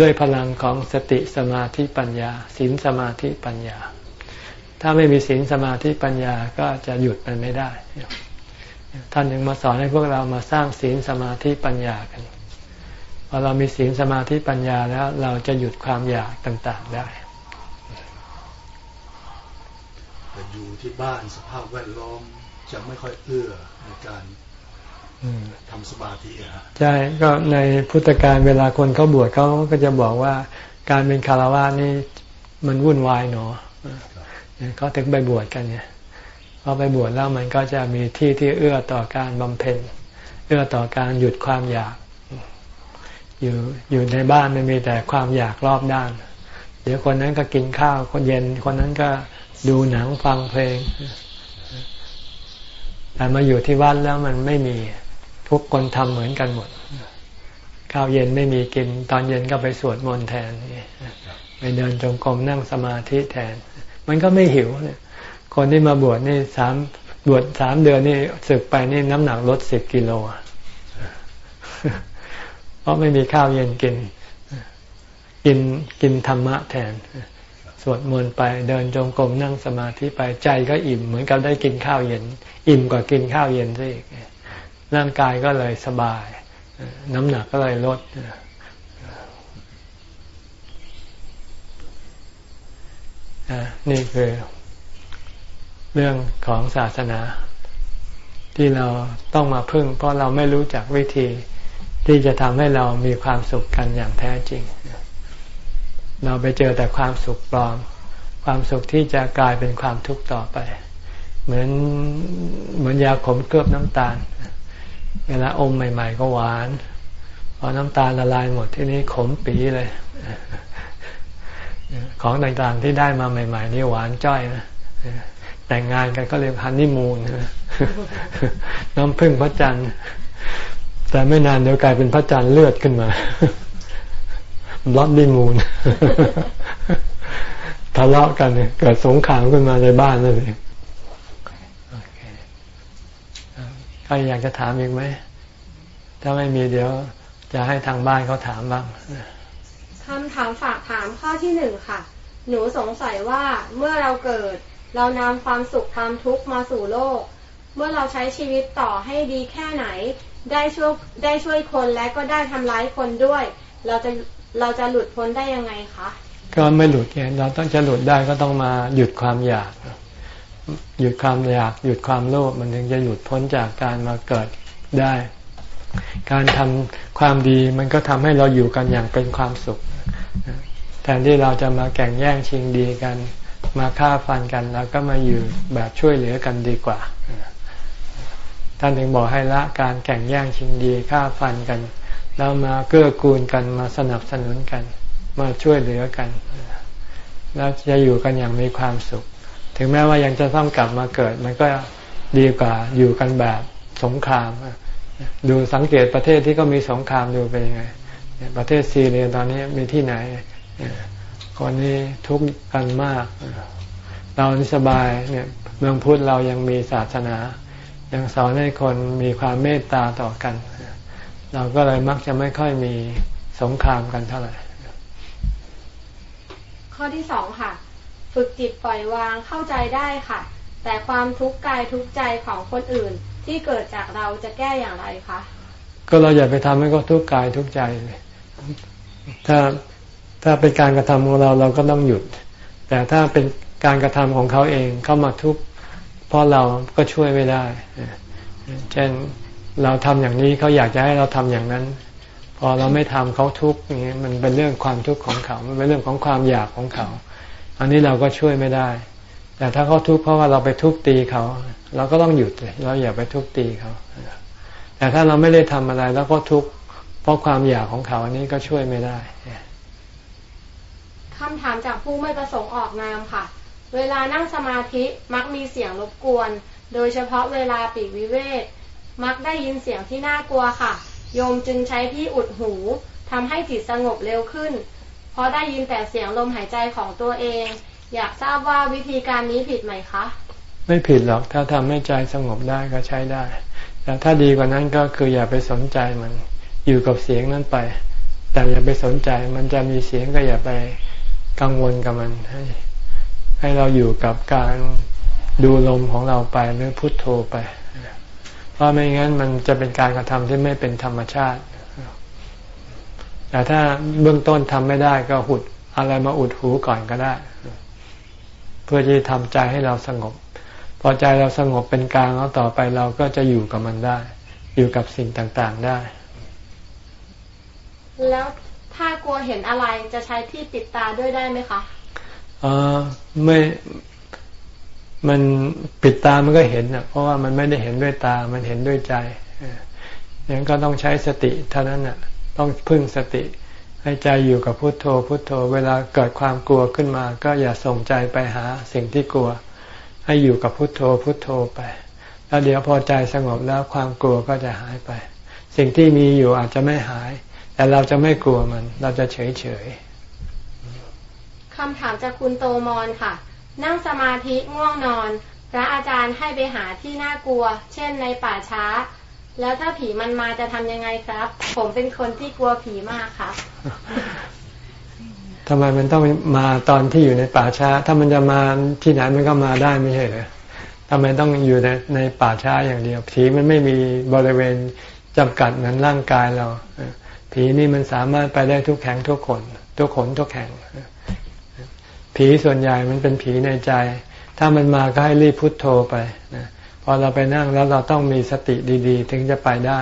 ด้วยพลังของสติสมาธิปัญญาศีลสมาธิปัญญา ถ้าไม่มีศีลสมาธิปัญญาก็จะหยุดมันไม่ได้ ท่านยังมาสอนให้พวกเรามาสร้างศีลสมาธิปัญญากันพอเรามีศีลสมาธิปัญญาแล้วเราจะหยุดความอยากต่างๆได้แต่อยู่ที่บ้านสภาพแวดล้อมจะไม่ค่อยเอื้อในการทำสมาธิอะใช่ก็ในพุทธการเวลาคนเขาบวชเขาก็จะบอกว่าการเป็นคารวะนี่มันวุ่นวายหนอเขาถึงไปบวชกันเนี่ย พอไปบวชแล้วมันก็จะมีที่ที่เอื้อต่อการบำเพ็ญ เอื้อต่อการหยุดความอยาก อยู่อยู่ในบ้านมันมีแต่ความอยากรอบด้าน เดี๋ยวคนนั้นก็กินข้าว คนเย็น คนนั้นก็ดูหนังฟังเพลง แต่มาอยู่ที่วัดแล้วมันไม่มีทุกคนทำเหมือนกันหมด ข้าวเย็นไม่มีกิน ตอนเย็นก็ไปสวดมนต์แทน ไปเดินจงกรมนั่งสมาธิแทน มันก็ไม่หิวเนี่ย คนที่มาบวชนี่สามบวชสามเดือนนี่ศึกไปนี่น้ำหนักลดสิบกิโลเพราะไม่มีข้าวเย็นกิน กินกินธรรมะแทน สวดมนต์ไปเดินจงกรมนั่งสมาธิไปใจก็อิ่มเหมือนกับได้กินข้าวเย็น อิ่มกว่ากินข้าวเย็นซะอีกร่างกายก็เลยสบาย น้ำหนักก็เลยลดนี่คือ เรื่องของศาสนา ที่เราต้องมาพึ่ง เพราะเราไม่รู้จักวิธีที่จะทำให้เรามีความสุขกันอย่างแท้จริง เราไปเจอแต่ความสุขปลอม ความสุขที่จะกลายเป็นความทุกข์ต่อไป เหมือนเหมือนยาขมเคลือบน้ำตาล เวลาอมใหม่ ๆ ก็หวานพอน้ำตาลละลายหมดที่นี้ขมปีเลย ของต่างๆที่ได้มาใหม่ ๆ นี่หวานจ้อยนะ แต่งงานกันก็เรียกฮันนีมูนน้ำพึ่งพระจันทร์ แต่ไม่นานเดี๋ยวกลายเป็นพระจันทร์เลือดขึ้นมาบล็อดดี้มูนทะเลาะกันเกิดสงครามขึ้นมาในบ้านนั่นเองใครอยากจะถามอีกไหม ถ้าไม่มีเดี๋ยวจะให้ทางบ้านเขาถามบ้างคำถามฝากถามข้อที่หนึ่งค่ะ หนูสงสัยว่าเมื่อเราเกิด เรานำความสุขความทุกข์มาสู่โลก เมื่อเราใช้ชีวิตต่อให้ดีแค่ไหน ได้ช่วยได้ช่วยคนและก็ได้ทำร้ายคนด้วย เราจะเราจะหลุดพ้นได้ยังไงคะ ก็ไม่หลุดไงเราต้องจะหลุดได้ก็ต้องมาหยุดความอยาก หยุดความอยากหยุดความโลภมันถึงจะหลุดพ้นจากการมาเกิดได้ การทำความดีมันก็ทำให้เราอยู่กันอย่างเป็นความสุขแทนที่เราจะมาแข่งแย่งชิงดีกัน มาฆ่าฟันกัน แล้วก็มาอยู่แบบช่วยเหลือกันดีกว่า ท่านถึงบอกให้ละการแข่งแย่งชิงดีฆ่าฟันกัน แล้วมาเกื้อกูลกันมาสนับสนุนกัน มาช่วยเหลือกัน แล้วจะอยู่กันอย่างมีความสุข ถึงแม้ว่ายังจะต้องกลับมาเกิด มันก็ดีกว่าอยู่กันแบบสงครามดูสังเกตประเทศที่ก็มีสงครามดูเป็นยังไง ประเทศซีเรียตอนนี้มีที่ไหน คนนี้ทุกข์กันมาก เราสบายเนี่ยเมืองพุทธเรายังมีศาสนา ยังสอนให้คนมีความเมตตาต่อกัน เราก็เลยมักจะไม่ค่อยมีสงครามกันเท่าไหร่ข้อที่สองค่ะ ฝึกจิตปล่อยวางเข้าใจได้ค่ะ แต่ความทุกข์กายทุกใจของคนอื่นที่เกิดจากเราจะแก้อย่างไรคะก็เราอย่าไปทำให้เขาทุกข์กายทุกใจเลยถ้า ถ้าเป็นการกระทำของเราเราก็ต้องหยุด แต่ถ้าเป็นการกระทำของเขาเองเข้ามาทุกข์เพราะเราก็ช่วยไม่ได้ เช่นเราทำอย่างนี้เขาอยากจะให้เราทำอย่างนั้น พอเราไม่ทำเขาทุกข์นี้มันเป็นเรื่องความทุกข์ของเขา มันเป็นเรื่องของความอยากของเขา อันนี้เราก็ช่วยไม่ได้ แต่ถ้าเขาทุกข์เพราะว่าเราไปทุบตีเขา เราก็ต้องหยุดเลยเราอย่าไปทุบตีเขาแต่ถ้าเราไม่ได้ทำอะไรแล้วก็ทุกข์เพราะความอยากของเขาอันนี้ก็ช่วยไม่ได้ คำถามจากผู้ไม่ประสงค์ออกนามค่ะ เวลานั่งสมาธิมักมีเสียงรบกวน โดยเฉพาะเวลาปีกวิเวกมักได้ยินเสียงที่น่ากลัวค่ะ โยมจึงใช้ที่อุดหูทำให้จิตสงบเร็วขึ้น เพราะได้ยินแต่เสียงลมหายใจของตัวเอง อยากทราบว่าวิธีการนี้ผิดไหมคะ ไม่ผิดหรอกถ้าทำให้ใจสงบได้ก็ใช้ได้ แต่ถ้าดีกว่านั้นก็คืออย่าไปสนใจมัน อยู่กับเสียงนั้นไป แต่อย่าไปสนใจมันจะมีเสียงก็อย่าไป กังวลกับมันให้ ให้เราอยู่กับการดูลมของเราไปหรือพุทโธไป เพราะไม่งั้นมันจะเป็นการกระทำที่ไม่เป็นธรรมชาติ แต่ถ้าเบื้องต้นทำไม่ได้ก็หุดอะไรมาอุดหูก่อนก็ได้ เพื่อที่ทำใจให้เราสงบ พอใจเราสงบเป็นกลางแล้วต่อไปเราก็จะอยู่กับมันได้ อยู่กับสิ่งต่างๆได้ แล้ว ถ้ากลัวเห็นอะไรจะใช้ที่ปิดตาด้วยได้ไหมคะเออไม่มันปิดตามันก็เห็นนะเพราะว่ามันไม่ได้เห็นด้วยตา มันเห็นด้วยใจอยังก็ต้องใช้สติเท่านั้นน่ะ ต้องพึ่งสติ ให้ใจอยู่กับพุโทโธ พุโทโธ เวลาเกิดความกลัวขึ้นมา ก็อย่าส่งใจไปหาสิ่งที่กลัว ให้อยู่กับพุโทโธ พุโทโธไป แล้วเดี๋ยวพอใจสงบแล้วความกลัวก็จะหายไป สิ่งที่มีอยู่อาจจะไม่หาย แต่เราจะไม่กลัวมัน เราจะเฉยเฉยคำถามจากคุณโตมอนค่ะ นั่งสมาธิง่วงนอน พระอาจารย์ให้ไปหาที่น่ากลัว เช่นในป่าช้า แล้วถ้าผีมันมาจะทำยังไงครับ ผมเป็นคนที่กลัวผีมากครับทำไมมันต้องมาตอนที่อยู่ในป่าช้า ถ้ามันจะมาที่ไหนมันก็มาได้ไม่ใช่เหรอทำไมต้องอยู่ในในป่าช้าอย่างเดียวผีมันไม่มีบริเวณจำกัดเหมือนร่างกายเรา ผีนี่มันสามารถไปได้ทุกแห่งทุกคน ทุกคนทุกแห่ง ผีส่วนใหญ่มันเป็นผีในใจ ถ้ามันมาก็ให้รีบพุทโธไปนะพอเราไปนั่งแล้วเราต้องมีสติดี ๆ ถึงจะไปได้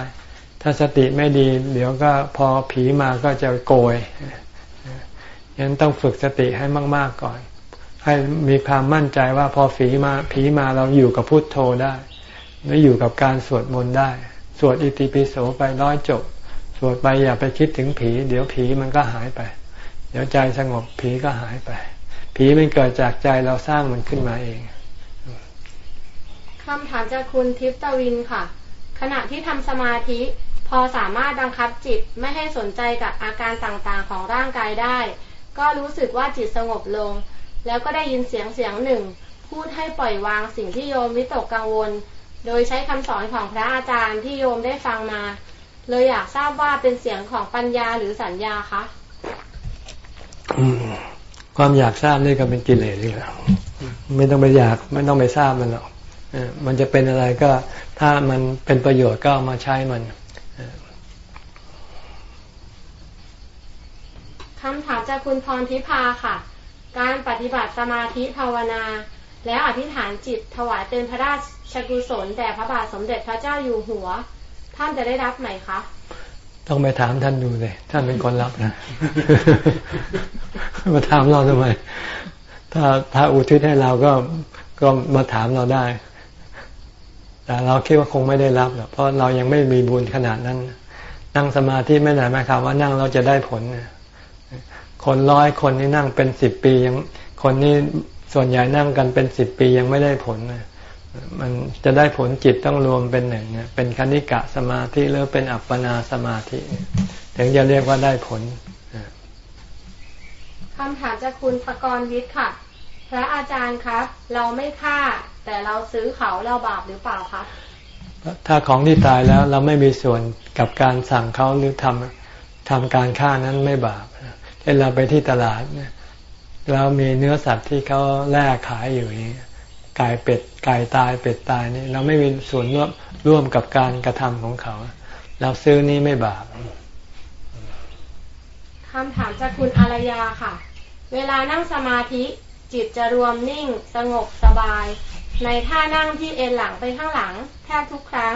ถ้าสติไม่ดี เดี๋ยวก็พอผีมาก็จะโกยยันต้องฝึกสติให้มาก ๆก่อน ให้มีความมั่นใจว่าพอผีมาผีมาเราอยู่กับพุทโธได้หรืออยู่กับการสวดมนต์ได้ สวดอิติปิโสไปร้อยจบ สวดไปอย่าไปคิดถึงผี เดี๋ยวผีมันก็หายไป เดี๋ยวใจสงบผีก็หายไป ผีมันเกิดจากใจเราสร้างมันขึ้นมาเองคำถามจากคุณทิพตวินค่ะ ขณะที่ทำสมาธิ พอสามารถบังคับจิตไม่ให้สนใจกับอาการต่างๆของร่างกายได้ ก็รู้สึกว่าจิตสงบลง แล้วก็ได้ยินเสียงเสียงหนึ่ง พูดให้ปล่อยวางสิ่งที่โยมวิตกกังวล โดยใช้คำสอนของพระอาจารย์ที่โยมได้ฟังมา เลยอยากทราบว่าเป็นเสียงของปัญญาหรือสัญญาคะความอยากทราบนี่ก็เป็นกิเลสนี่แหละไม่ต้องไปอยากไม่ต้องไปทราบมันหรอกมันจะเป็นอะไรก็ถ้ามันเป็นประโยชน์ก็เอามาใช้มันคำถามจากคุณพรทิพาค่ะ การปฏิบัติสมาธิภาวนา แล้วอธิษฐานจิตถวายเป็นพระราชกุศลแด่พระบาทสมเด็จพระเจ้าอยู่หัว ท่านจะได้รับไหมคะ ต้องไปถามท่านดูเลยท่านเป็นคนรับนะมาถามเราทำไม ถ้าถ้าอุทิศให้เราก็ก็มาถามเราได้ แต่เราคิดว่าคงไม่ได้รับเพราะเรายังไม่มีบุญขนาดนั้น นั่งสมาธิไม่ไหนหมายความว่านั่งเราจะได้ผลคนร้อยคนนี่นั่งเป็นสิบปียังคนนี้ส่วนใหญ่นั่งกันเป็นสิบปียังไม่ได้ผล มันจะได้ผลจิตต้องรวมเป็นหนึ่งเป็นคณิกะสมาธิหรือเป็นอัปปนาสมาธิ ถึงจะเรียกว่าได้ผลคำถามจากคุณปกรณ์วิทย์ค่ะ พระอาจารย์ครับ เราไม่ฆ่า แต่เราซื้อเขาเราบาปหรือเปล่าคะถ้าของที่ตายแล้วเราไม่มีส่วนกับการสั่งเขาหรือทำทำการฆ่านั้นไม่บาปเช่นเราไปที่ตลาดเรามีเนื้อสัตว์ที่เขาแลกขายอยู่นี้ไก่เป็ด ไก่ตายเป็ดตายนี่เราไม่มีส่วนร่วมร่วมกับการกระทำของเขา เราซื้อนี้ไม่บาปคำถามจากคุณอารยาค่ะ เวลานั่งสมาธิจิตจะรวมนิ่งสงบสบาย ในท่านั่งที่เอ็นหลังไปข้างหลังแทบทุกครั้ง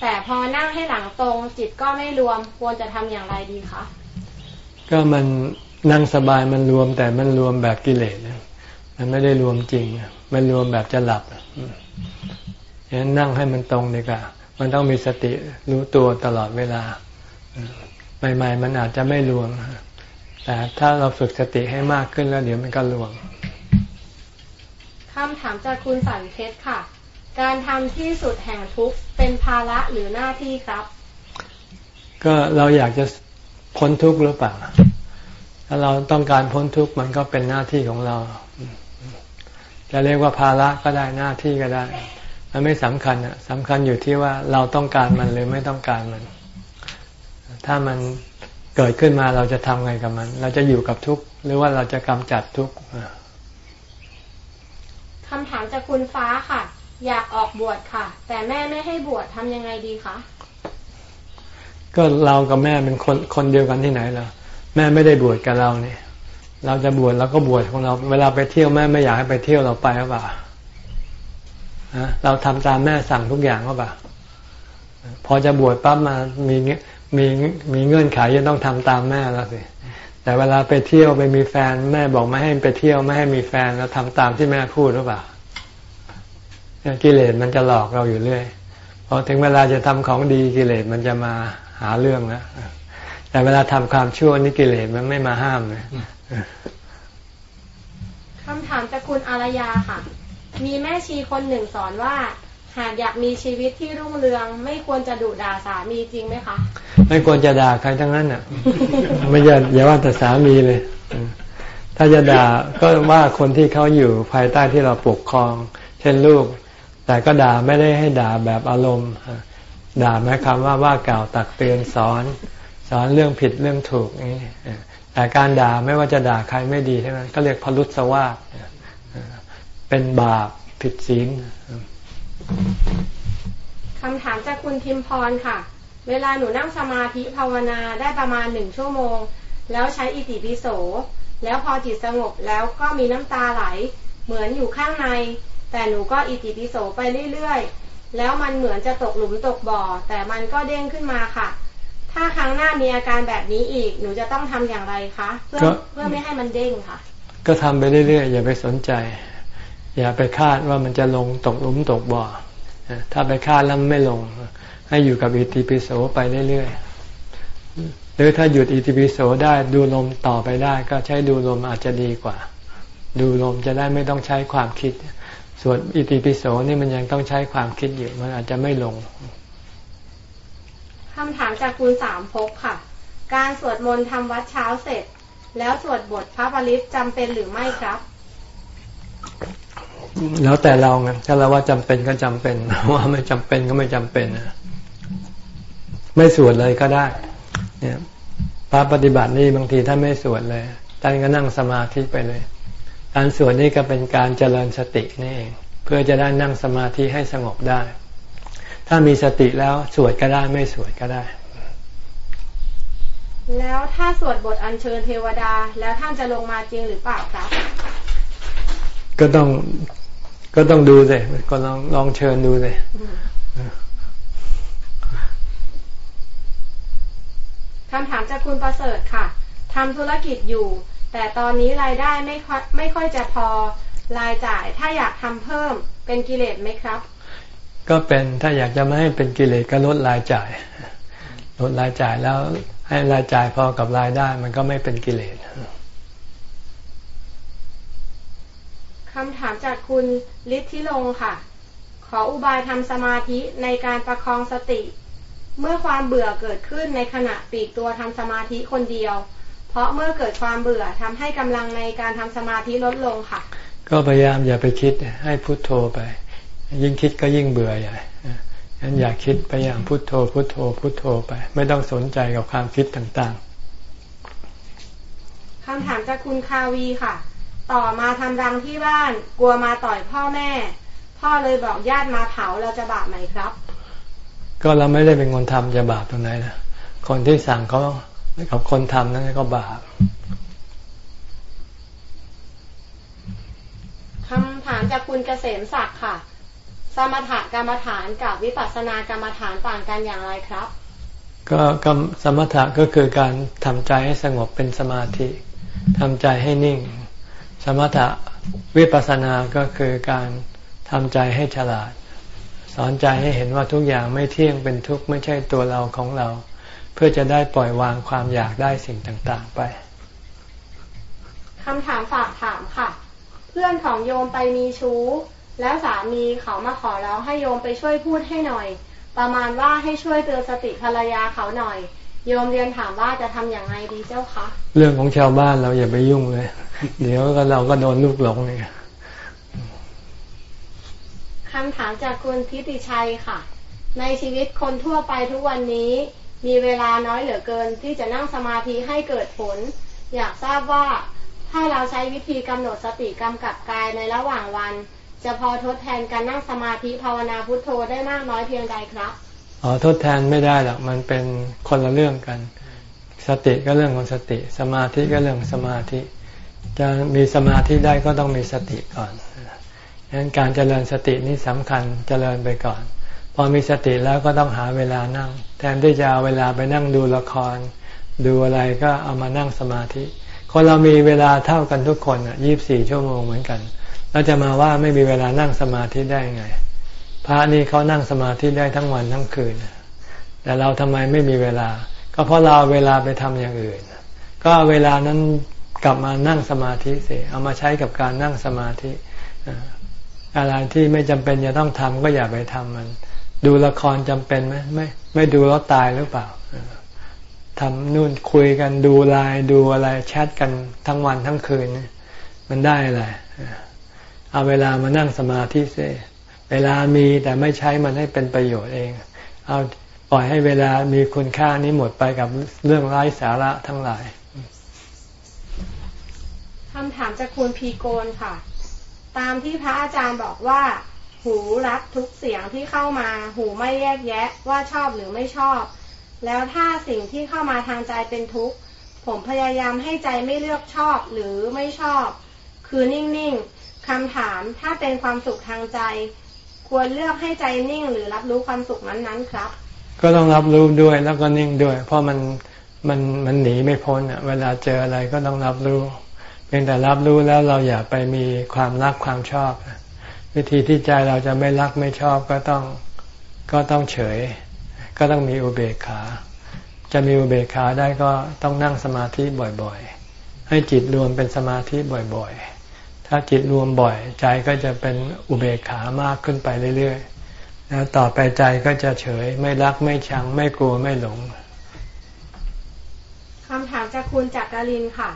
แต่พอนั่งให้หลังตรง จิตก็ไม่รวมควรจะทำอย่างไรดีคะก็มันนั่งสบายมันรวมแต่มันรวมแบบกิเลส มันไม่ได้รวมจริง มันรวมแบบจะหลับฉะนั้นนั่งให้มันตรงดีกว่ามันต้องมีสติรู้ตัวตลอดเวลา ใหม่ ๆ มันอาจจะไม่รวม แต่ถ้าเราฝึกสติให้มากขึ้นแล้ว เดี๋ยวมันก็รวมคำถามจากคุณสันเพชรค่ะ การทำที่สุดแห่งทุกข์เป็นภาระหรือหน้าที่ครับ ก็เราอยากจะพ้นทุกข์หรือเปล่า ถ้าเราต้องการพ้นทุกข์มันก็เป็นหน้าที่ของเรา จะเรียกว่าภาระก็ได้หน้าที่ก็ได้ มันไม่สำคัญอะสำคัญอยู่ที่ว่าเราต้องการมันหรือไม่ต้องการมัน ถ้ามันเกิดขึ้นมาเราจะทำไงกับมัน เราจะอยู่กับทุกข์หรือว่าเราจะกำจัดทุกข์คำถามจากคุณฟ้าค่ะ อยากออกบวชค่ะ แต่แม่ไม่ให้บวชทำยังไงดีคะก็เรากับแม่เป็นคนคนเดียวกันที่ไหนล่ะแม่ไม่ได้บวชกับเราเนี่ย เราจะบวชเราก็บวชของเรา เวลาไปเที่ยวแม่ไม่อยากให้ไปเที่ยวเราไปหรือเปล่าเราทำตามแม่สั่งทุกอย่างหรือเปล่าพอจะบวชปั๊บมามีมีมีเงื่อนไขจะต้องทำตามแม่แล้วสิแต่เวลาไปเที่ยวไปมีแฟนแม่บอกไม่ให้ไปเที่ยวไม่ให้มีแฟนแล้วทำตามที่แม่พูดหรือเปล่ากิเลสมันจะหลอกเราอยู่เรื่อยพอถึงเวลาจะทำของดีกิเลสมันจะมาหาเรื่องแล้วแต่เวลาทำความชั่วนี่กิเลสมันไม่มาห้ามเลย คำถามจากคุณอารยาค่ะ มีแม่ชีคนหนึ่งสอนว่า หากอยากมีชีวิตที่รุ่งเรือง ไม่ควรจะดุด่าสามีจริงไหมคะ ไม่ควรจะด่าใครทั้งนั้นอะ ไม่อย่าอย่าว่าแต่สามีเลย ถ้าจะด่าก็ว่าคนที่เขาอยู่ภายใต้ที่เราปกครอง เช่นลูก แต่ก็ด่าไม่ได้ให้ด่าแบบอารมณ์ด่าหมายความว่าว่ากล่าวตักเตือนสอน สอนเรื่องผิดเรื่องถูกนี่ แต่การด่าไม่ว่าจะด่าใครไม่ดีทั้งนั้นก็เรียกพลุสวาสเป็นบาปผิดศีลคำถามจากคุณพิมพรค่ะ เวลาหนูนั่งสมาธิภาวนาได้ประมาณหนึ่งชั่วโมง แล้วใช้อิติปิโส แล้วพอจิตสงบแล้วก็มีน้ำตาไหล เหมือนอยู่ข้างใน แต่หนูก็อิติปิโสไปเรื่อยๆ แล้วมันเหมือนจะตกหลุมตกบ่อ แต่มันก็เด้งขึ้นมาค่ะ ถ้าครั้งหน้ามีอาการแบบนี้อีก หนูจะต้องทำอย่างไรคะเพื่อเพื่อไม่ให้มันเด้งค่ะ ก็ทำไปเรื่อยๆ อย่าไปสนใจ อย่าไปคาดว่ามันจะลงตกหลุมตกบ่อถ้าไปคาดแล้วไม่ลง ให้อยู่กับอิติปิโสไปเรื่อยๆหรือถ้าหยุดอิติปิโสได้ดูลมต่อไปได้ ก็ใช้ดูลมอาจจะดีกว่า ดูลมจะได้ไม่ต้องใช้ความคิด ส่วนอิติปิโสนี่มันยังต้องใช้ความคิดอยู่มันอาจจะไม่ลง คำถามจากคุณสามภพค่ะ การสวดมนต์ทำวัดเช้าเสร็จ แล้วสวดบทพระปริศจำเป็นหรือไม่ครับ แล้วแต่เราไงถ้าเราว่าจำเป็นก็จำเป็น ว่าไม่จำเป็นก็ไม่จำเป็นไม่สวดเลยก็ได้ เนี่ยพระปฏิบัตินี่บางทีท่านไม่สวดเลยท่านก็นั่งสมาธิไปเลย การสวดนี่ก็เป็นการเจริญสตินี่เองเพื่อจะได้นั่งสมาธิให้สงบได้ ถ้ามีสติแล้วสวดก็ได้ไม่สวดก็ได้ แล้วถ้าสวดบทอัญเชิญเทวดา แล้วท่านจะลงมาจริงหรือเปล่าครับ ก็ต้องก็ต้องดูเลยก็ลองลองเชิญดูเลยคำถามจากคุณประเสริฐค่ะทำธุรกิจอยู่ แต่ตอนนี้รายได้ไม่ค่อยไม่ค่อยจะพอรายจ่าย ถ้าอยากทำเพิ่มเป็นกิเลสไหมครับ ก็เป็นถ้าอยากจะไม่ให้เป็นกิเลสก็ลดรายจ่าย ลดรายจ่ายแล้วให้รายจ่ายพอกับรายได้ มันก็ไม่เป็นกิเลสคำถามจากคุณฤทธิลงค่ะ ขออุบายทำสมาธิในการประคองสติ เมื่อความเบื่อเกิดขึ้นในขณะปีกตัวทำสมาธิคนเดียว เพราะเมื่อเกิดความเบื่อทำให้กำลังในการทำสมาธิลดลงค่ะ ก็พยายามอย่าไปคิดให้พุโทโธไป ยิ่งคิดก็ยิ่งเบื่อใหญ่งั้นอย่าคิดไปอย่างพุโทโธ พุโทโธ พุโทโธไป ไม่ต้องสนใจกับความคิดต่างๆคำถามจากคุณคาวีค่ะ ต่อมาทำรังที่บ้าน กลัวมาต่อยพ่อแม่ พ่อเลยบอกญาติมาเผาเราจะบาปไหมครับ ก็เราไม่ได้เป็นคนทำจะบาปตรงไหนนะคนที่สั่งเขากับคนทำนั่นก็บาปคำถามจากคุณเกษมศักดิ์ค่ะ สมถกรรมฐานกับวิปัสสนากรรมฐานต่างกันอย่างไรครับ ก็สมถะก็คือการทำใจให้สงบเป็นสมาธิทำใจให้นิ่ง สมถะวิปัสสนาก็คือการทำใจให้ฉลาด สอนใจให้เห็นว่าทุกอย่างไม่เที่ยงเป็นทุกข์ไม่ใช่ตัวเราของเรา เพื่อจะได้ปล่อยวางความอยากได้สิ่งต่างๆไปคำถามฝากถามค่ะ เพื่อนของโยมไปมีชู้ แล้วสามีเขามาขอแล้วให้โยมไปช่วยพูดให้หน่อย ประมาณว่าให้ช่วยเตือนสติภรรยาเขาหน่อย โยมเรียนถามว่าจะทำอย่างไรดีเจ้าคะเรื่องของชาวบ้านเราอย่าไปยุ่งเลย เดี๋ยวก็เราก็โดนลูกหลงเลยคำถามจากคุณทิติชัยค่ะ ในชีวิตคนทั่วไปทุกวันนี้ มีเวลาน้อยเหลือเกินที่จะนั่งสมาธิให้เกิดผล อยากทราบว่าถ้าเราใช้วิธีกำหนดสติกำกับกายในระหว่างวัน จะพอทดแทนการนั่งสมาธิภาวนาพุทโธได้มากน้อยเพียงใดครับอ๋อทดแทนไม่ได้หรอกมันเป็นคนละเรื่องกัน สติก็เรื่องของสติ สมาธิก็เรื่องสมาธิ จะมีสมาธิได้ก็ต้องมีสติก่อนดังนั้นการเจริญสตินี่สำคัญเจริญไปก่อน พอมีสติแล้วก็ต้องหาเวลานั่ง แทนที่จะเอาเวลาไปนั่งดูละคร ดูอะไรก็เอามานั่งสมาธิคนเรามีเวลาเท่ากันทุกคนอะยี่บสี่ชั่วโมงเหมือนกัน เราจะมาว่าไม่มีเวลานั่งสมาธิได้ไง พระนี่เขานั่งสมาธิได้ทั้งวันทั้งคืน แต่เราทำไมไม่มีเวลา ก็เพราะเราเวลาไปทำอย่างอื่น ก็เวลานั้นกลับมานั่งสมาธิสียเอามาใช้กับการนั่งสมาธิอะไรที่ไม่จำเป็นจะต้องทำก็อย่าไปทำมัน ดูละครจำเป็นไหมไม่ไม่ดูแล้วตายหรือเปล่าทำนู่นคุยกันดูไลน์ดูอะไรแชทกันทั้งวันทั้งคืน มันได้อะไร เอาเวลามานั่งสมาธิเสเวลามีแต่ไม่ใช้มันให้เป็นประโยชน์เอง เอาปล่อยให้เวลามีคุณค่านี้หมดไปกับเรื่องไร้สาระทั้งหลายคำถามจากคุณพีโกนค่ะ ตามที่พระอาจารย์บอกว่า หูรับทุกเสียงที่เข้ามา หูไม่แยกแยะว่าชอบหรือไม่ชอบ แล้วถ้าสิ่งที่เข้ามาทางใจเป็นทุกข์ ผมพยายามให้ใจไม่เลือกชอบหรือไม่ชอบ คือนิ่งๆ คำถามถ้าเป็นความสุขทางใจ ควรเลือกให้ใจนิ่งหรือรับรู้ความสุขนั้นๆครับ ก็ต้องรับรู้ด้วยแล้วก็นิ่งด้วย เพราะมันมันมันหนีไม่พ้นอะ เวลาเจออะไรก็ต้องรับรู้เพียงแต่รับรู้แล้วเราอย่าไปมีความรักความชอบ วิธีที่ใจเราจะไม่รักไม่ชอบก็ต้องก็ต้องเฉย ก็ต้องมีอุเบกขา จะมีอุเบกขาได้ก็ต้องนั่งสมาธิบ่อยๆ ให้จิตรวมเป็นสมาธิบ่อยๆ ถ้าจิตรวมบ่อย ใจก็จะเป็นอุเบกขามากขึ้นไปเรื่อยๆแล้วต่อไปใจก็จะเฉย ไม่รักไม่ชัง ไม่กลัวไม่หลงคำถามจากคุณจักรินค่ะ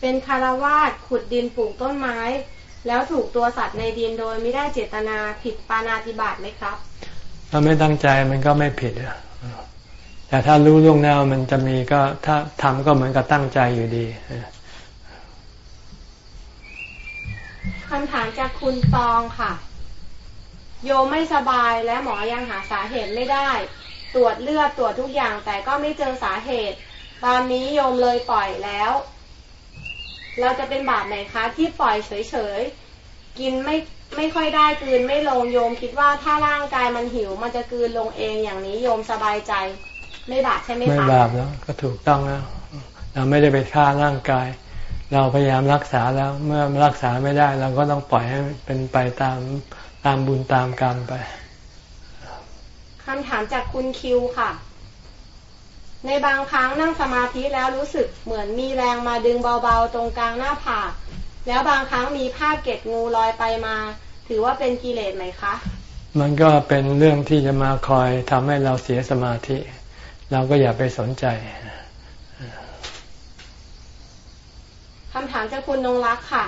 เป็นคารวาสขุดดินปลูกต้นไม้ แล้วถูกตัวสัตว์ในดินโดยไม่ได้เจตนาผิดปานาติบาตไหมครับ ถ้าไม่ตั้งใจมันก็ไม่ผิดแต่ถ้ารู้ล่วงหน้ามันจะมีก็ถ้าทำก็เหมือนกับตั้งใจอยู่ดี คำถามจากคุณตองค่ะ โยไม่สบายและหมอยังหาสาเหตุไม่ได้ ตรวจเลือดตรวจทุกอย่างแต่ก็ไม่เจอสาเหตุ ตอนนี้โยมเลยปล่อยแล้ว เราจะเป็นบาปไหนคะที่ปล่อยเฉยๆ กินไม่ไม่ค่อยได้กืนไม่ลงโยมคิดว่าถ้าร่างกายมันหิว มันจะกืนลงเองอย่างนี้โยมสบายใจ ไม่บาปใช่ไหมคะไม่บาปแล้วก็ถูกต้องแล้วเราไม่ได้ไปฆ่าร่างกาย เราพยายามรักษาแล้วเมื่อรักษาไม่ได้ เราก็ต้องปล่อยให้เป็นไปตามตามบุญตามกรรมไปคำถามจากคุณคิวค่ะ ในบางครั้งนั่งสมาธิแล้วรู้สึกเหมือนมีแรงมาดึงเบาๆ ตรงกลางหน้าผาก แล้วบางครั้งมีภาพเกตงูลอยไปมา ถือว่าเป็นกิเลสไหมคะ มันก็เป็นเรื่องที่จะมาคอยทำให้เราเสียสมาธิ เราก็อย่าไปสนใจ คำถามจากคุณนงรักค่ะ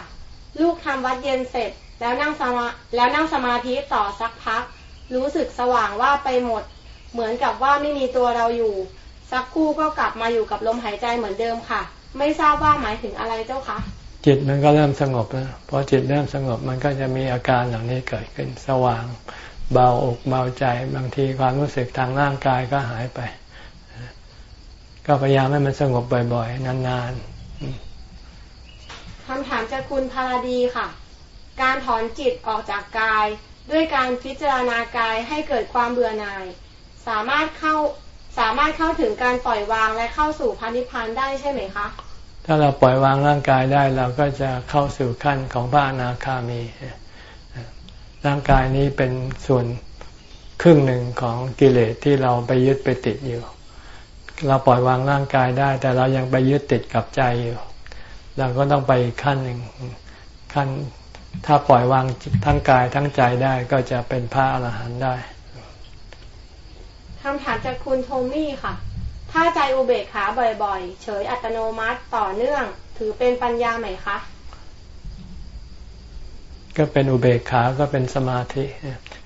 ลูกทำวัดเย็นเสร็จ แล้วนั่งสมาแล้วนั่งสมาธิต่อสักพัก รู้สึกสว่างว่าไปหมด เหมือนกับว่าไม่มีตัวเราอยู่ สักครู่ก็กลับมาอยู่กับลมหายใจเหมือนเดิมค่ะ ไม่ทราบว่าหมายถึงอะไรเจ้าคะจิตมันก็เริ่มสงบแล้วพอจิตเริ่มสงบมันก็จะมีอาการเหล่านี้เกิดขึ้นสว่าง เบาอกเบาใจบางทีความรู้สึกทางร่างกายก็หายไป ก็พยายามให้มันสงบบ่อย ๆ นานๆ คำถามจากคุณพาราดีค่ะ การถอนจิตออกจากกาย ด้วยการพิจารณากายให้เกิดความเบื่อหน่าย สามารถเข้าสามารถเข้าถึงการปล่อยวางและเข้าสู่พานิพานได้ใช่ไหมคะ ถ้าเราปล่อยวางร่างกายได้เราก็จะเข้าสู่ขั้นของพระอนาคามี ร่างกายนี้เป็นส่วนครึ่งหนึ่งของกิเลสที่เราไปยึดไปติดอยู่ เราปล่อยวางร่างกายได้ แต่เรายังไปยึดติดกับใจอยู่ เราก็ต้องไปอีกขั้นหนึ่งขั้นถ้าปล่อยวางทั้งกายทั้งใจได้ก็จะเป็นพระอรหันต์ได้คำถามจากคุณโทมี่ค่ะ ถ้าใจอุเบกขาบ่อยๆ เฉยอัตโนมัติต่อเนื่อง ถือเป็นปัญญาไหมคะ ก็เป็นอุเบกขาก็เป็นสมาธิ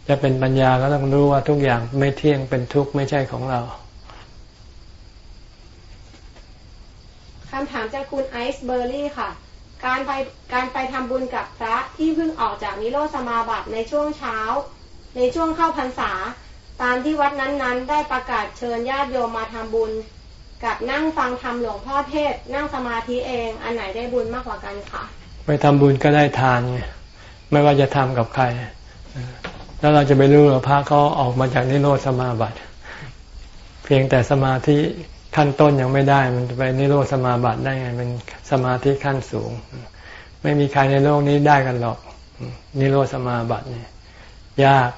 จะเป็นปัญญาก็ต้องรู้ว่าทุกอย่างไม่เที่ยงเป็นทุกข์ไม่ใช่ของเรา คำถามจากคุณไอซ์เบอร์รี่ค่ะ การไปการไปทำบุญกับพระที่เพิ่งออกจากนิโรธสมาบัติในช่วงเช้า ในช่วงเข้าพรรษา ตามที่วัดนั้นๆ ได้ประกาศเชิญญาติโยมมาทำบุญ กับนั่งฟังธรรมหลวงพ่อเทศ นั่งสมาธิเอง อันไหนได้บุญมากกว่ากันคะไปทำบุญก็ได้ทานไงไม่ว่าจะทำกับใคร แล้วเราจะไปรู้หรือพระเขาออกมาจากนิโรธสมาบัติ เพียงแต่สมาธิ ขั้นต้นยังไม่ได้ มันจะไปนิโรธสมาบัติได้ไงเป็นสมาธิขั้นสูง ไม่มีใครในโลกนี้ได้กันหรอก นิโรธสมาบัติเนี่ย ยาก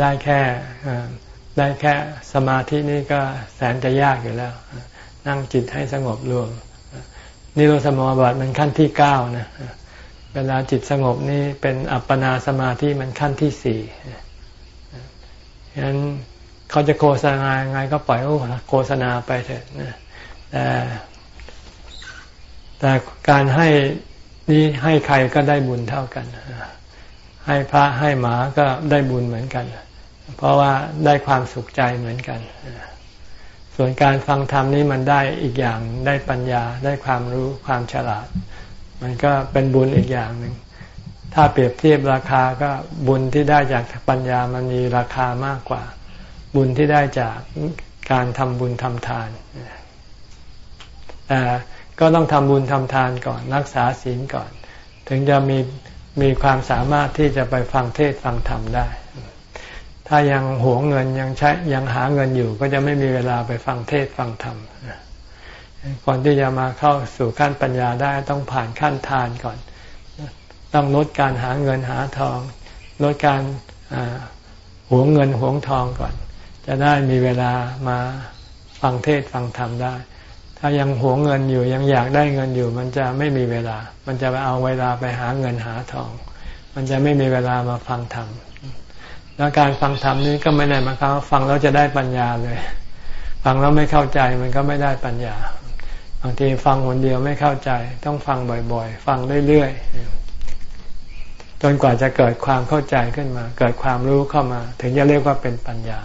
ได้แค่ได้แค่สมาธินี่ก็แสนจะยากอยู่แล้ว นั่งจิตให้สงบรวมนี่เราสมาบัติมันขั้นที่เก้านะเวลาจิตสงบนี่เป็นอัปปนาสมาธิมันขั้นที่สี่ฉะนั้น เขาจะโฆษณาไงก็ปล่อยโฆษณาไปเถอะแต่แต่การให้นี้ให้ใครก็ได้บุญเท่ากัน ให้พระให้หมาก็ได้บุญเหมือนกัน เพราะว่าได้ความสุขใจเหมือนกัน ส่วนการฟังธรรมนี้มันได้อีกอย่างได้ปัญญาได้ความรู้ความฉลาด มันก็เป็นบุญอีกอย่างหนึ่งถ้าเปรียบเทียบราคาก็บุญที่ได้จากปัญญามันมีราคามากกว่า บุญที่ได้จากการทำบุญทำทานแต่ก็ต้องทำบุญทำทานก่อนรักษาศีลก่อน ถึงจะมีมีความสามารถที่จะไปฟังเทศฟังธรรมได้ ถ้ายังหวงเงินยังใช้ยังหาเงินอยู่ ก็จะไม่มีเวลาไปฟังเทศฟังธรรมก่อนที่จะมาเข้าสู่ขั้นปัญญาได้ต้องผ่านขั้นทานก่อน ต้องลดการหาเงินหาทอง ลดการหวงเงินหวงทองก่อน จะได้มีเวลามาฟังเทศฟังธรรมได้ ถ้ายังหวงเงินอยู่ยังอยากได้เงินอยู่ มันจะไม่มีเวลา มันจะไปเอาเวลาไปหาเงินหาทอง มันจะไม่มีเวลามาฟังธรรมแล้วการฟังธรรมนี้ก็ไม่ได้มาครับฟังแล้วจะได้ปัญญาเลย ฟังแล้วไม่เข้าใจมันก็ไม่ได้ปัญญาบางทีฟังคนเดียวไม่เข้าใจ ต้องฟังบ่อยๆ ฟังเรื่อยๆจนกว่าจะเกิดความเข้าใจขึ้นมา เกิดความรู้เข้ามา ถึงจะเรียกว่าเป็นปัญญา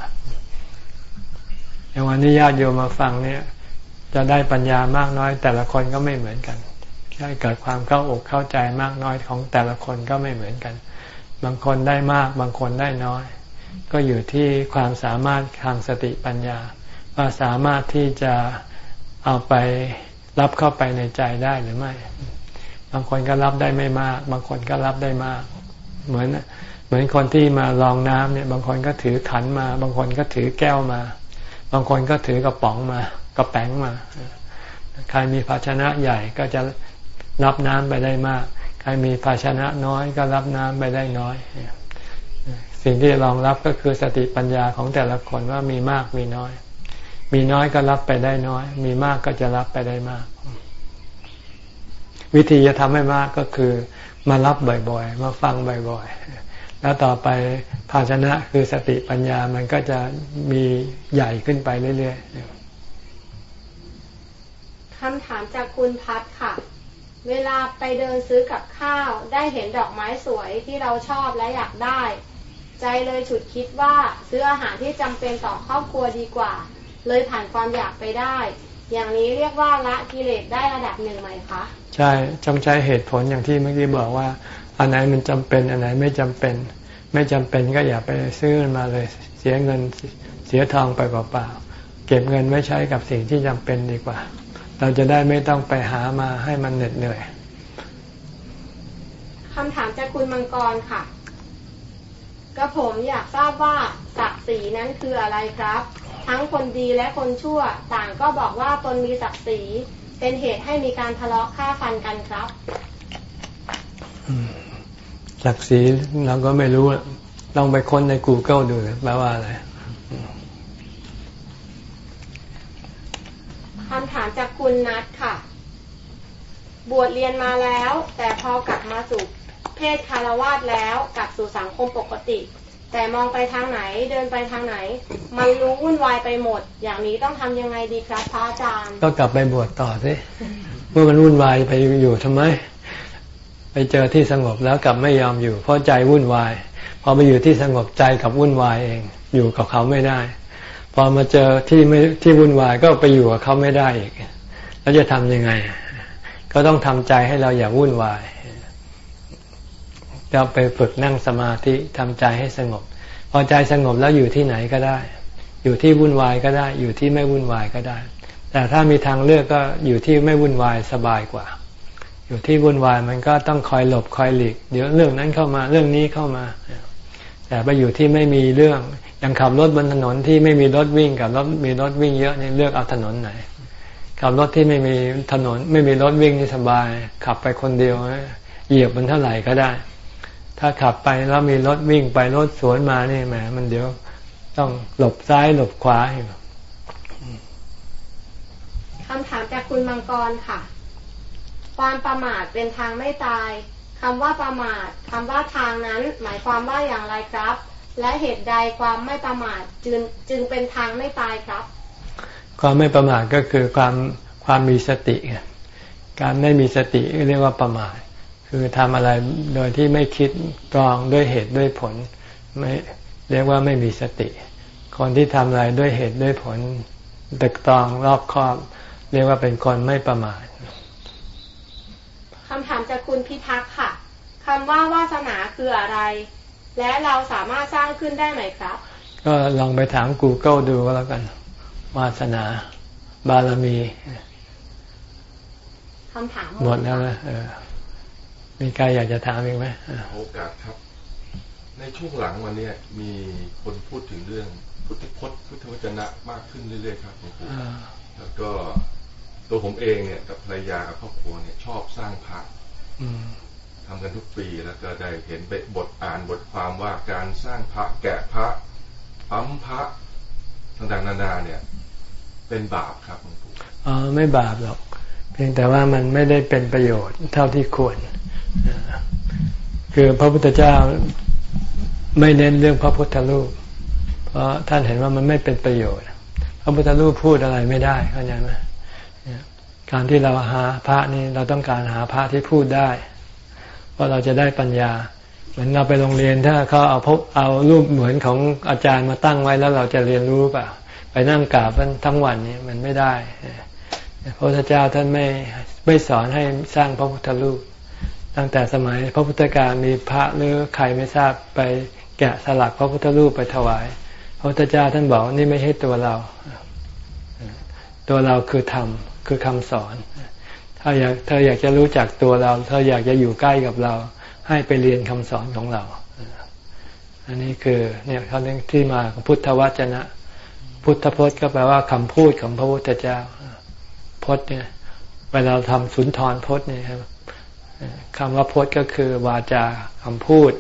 อย่างวันนี้ญาติโยมมาฟังเนี่ย จะได้ปัญญามากน้อย แต่ละคนก็ไม่เหมือนกันได้เกิดความเข้าอกเข้าใจมากน้อยของแต่ละคนก็ไม่เหมือนกัน บางคนได้มากบางคนได้น้อย ก็อยู่ที่ความสามารถทางสติปัญญา ว่าสามารถที่จะเอาไปรับเข้าไปในใจได้หรือไม่ บางคนก็รับได้ไม่มาก บางคนก็รับได้มาก เหมือนเหมือนคนที่มาลองน้ำเนี่ย บางคนก็ถือขันมา บางคนก็ถือแก้วมา บางคนก็ถือกระป๋องมากระแป้งมา ใครมีภาชนะใหญ่ก็จะรับน้ำไปได้มาก ใครมีภาชนะน้อยก็รับน้ำไปได้น้อย สิ่งที่รองรับก็คือสติปัญญาของแต่ละคนว่ามีมากมีน้อย มีน้อยก็รับไปได้น้อย มีมากก็จะรับไปได้มาก วิธีจะทำให้มากก็คือ มารับบ่อยๆ มาฟังบ่อยๆ แล้วต่อไปภาชนะคือสติปัญญามันก็จะมีใหญ่ขึ้นไปเรื่อยๆคำถามจากคุณพัดค่ะ เวลาไปเดินซื้อกับข้าว ได้เห็นดอกไม้สวยที่เราชอบและอยากได้ ใจเลยฉุดคิดว่าซื้ออาหารที่จำเป็นต่อครอบครัวดีกว่า เลยผ่านความอยากไปได้ อย่างนี้เรียกว่าละกิเลสได้ระดับหนึ่งไหมคะ ใช่จงใช้เหตุผลอย่างที่เมื่อกี้บอกว่า อันไหนมันจำเป็น อันไหนไม่จำเป็น ไม่จำเป็นก็อย่าไปซื้อมาเลย เสียเงินเสียทองไปเปล่าๆเก็บเงินไว้ใช้กับสิ่งที่จำเป็นดีกว่า เราจะได้ไม่ต้องไปหามาให้มันเหน็ดเหนื่อยคำถามจากคุณมังกรค่ะ กระผมอยากทราบว่าศักดิ์ศรีนั้นคืออะไรครับ ทั้งคนดีและคนชั่ว ต่างก็บอกว่าตนมีศักดิ์ศรีเป็นเหตุให้มีการทะเลาะฆ่าฟันกันครับ ศักดิ์ศรีเราก็ไม่รู้ลองไปค้นใน Google ดูแปลว่าอะไรคำถามจากคุณนัทค่ะ บวชเรียนมาแล้ว แต่พอกลับมาสู่เพศคารวาสแล้วกลับสู่สังคมปกติ แต่มองไปทางไหนเดินไปทางไหน มันรู้วุ่นวายไปหมด อย่างนี้ต้องทำยังไงดีครับพระอาจารย์ ก็กลับไปบวชต่อสิเมื่อมันวุ่นวายไปอยู่ทำไม ไปเจอที่สงบแล้วกลับไม่ยอมอยู่ เพราะใจวุ่นวายพอไปอยู่ที่สงบใจกับวุ่นวายเอง อยู่กับเขาไม่ได้ พอมาเจอที่ไม่ที่วุ่นวายก็ไปอยู่กับเขาไม่ได้อีกแล้วจะทำยังไง ก็ต้องทำใจให้เราอย่าวุ่นวายเราไปฝึกนั่งสมาธิทำใจให้สงบ พอใจสงบแล้วอยู่ที่ไหนก็ได้ อยู่ที่วุ่นวายก็ได้ อยู่ที่ไม่วุ่นวายก็ได้ แต่ถ้ามีทางเลือกก็อยู่ที่ไม่วุ่นวายสบายกว่า อยู่ที่วุ่นวายมันก็ต้องคอยหลบคอยหลีก เดี๋ยวเรื่องนั้นเข้ามาเรื่องนี้เข้ามา แต่ไปอยู่ที่ไม่มีเรื่องย่างขับรถบนถนนที่ไม่มีรถวิ่งกับรถมีรถวิ่งเยอะนี่เลือกเอาถนนไหนขับรถที่ไม่มีถนน ไม่มีรถวิ่งนี่สบาย ขับไปคนเดียวเหยียบมันเท่าไหร่ก็ได้ ถ้าขับไปแล้วมีรถวิ่งไปรถสวนมานี่แหมมันเดี๋ยวต้องหลบซ้ายหลบขวาอยู่คำถามจากคุณมังกรค่ะ ความประมาทเป็นทางไม่ตายคำว่าประมาทคำว่าทางนั้น หมายความว่าอย่างไรครับ และเหตุใดความไม่ประมาทจึงจึงเป็นทางไม่ตายครับ ความไม่ประมาทก็คือความความมีสติการไม่มีสติเรียกว่าประมาทคือทำอะไรโดยที่ไม่คิดตรองด้วยเหตุด้วยผล ไม่เรียกว่าไม่มีสติ คนที่ทำอะไรด้วยเหตุด้วยผลตึกตรองรอบคอบ เรียกว่าเป็นคนไม่ประมาท คำถามจากคุณพิทักษ์ค่ะคำว่าวาสนาคืออะไร และเราสามารถสร้างขึ้นได้ไหมครับ ก็ลองไปถาม Google ดูก็แล้วกัน วาสนา บารมีคำถามหมดแล้วนะเออมีใครอยากจะถามอีกไหมอะโอกาสครับ ในช่วงหลังวันเนี้ยมีคนพูดถึงเรื่องพุทธพจน์พุทธวจนะมากขึ้นเรื่อยๆครับหลวงปู่อ่าแล้วก็ ตัวผมเองเนี่ยกับภรรยากับครอบครัวเนี่ยชอบสร้างพระอืมทำกันทุกปีแล้วก็ได้เห็นบทอ่านบทความว่าการสร้างพระแกะพระปั๊มพระต่างๆนานาเนี่ย เป็นบาปครับหลวงปู่อ๋อไม่บาปหรอก เพียงแต่ว่ามันไม่ได้เป็นประโยชน์เท่าที่ควรอ่าคือพระพุทธเจ้าไม่เน้นเรื่องพระพุทธรูป เพราะท่านเห็นว่ามันไม่เป็นประโยชน์ พระพุทธรูปพูดอะไรไม่ได้เข้าใจไหมเนี่ย การที่เราหาพระนี่เราต้องการหาพระที่พูดได้ เพราะเราจะได้ปัญญา เหมือนเราไปโรงเรียนถ้าเขาเอาพบเอารูปเหมือนของอาจารย์มาตั้งไว้แล้วเราจะเรียนรู้เปล่าไปนั่งกราบทั้งวันนี้มันไม่ได้พระพุทธเจ้าท่านไม่ไม่สอนให้สร้างพระพุทธรูป ตั้งแต่สมัยพระพุทธการมีพระหรือใครไม่ทราบไปแกะสลักพระพุทธรูปไปถวาย พระพุทธเจ้าท่านบอกนี่ไม่ใช่ตัวเรา ตัวเราคือธรรม คือคำสอน ถ้าอยากเธออยากจะรู้จักตัวเรา เธออยากจะอยู่ใกล้กับเรา ให้ไปเรียนคำสอนของเรา อันนี้คือเนี่ยเขาเรียกที่มาของพุทธวจนะ พุทธพจน์ก็แปลว่าคำพูดของพระพุทธเจ้า พจน์เนี่ยเวลาเราทำสุนทรพจน์เนี่ยครับคำว่าพจน์ก็คือวาจาคำพูด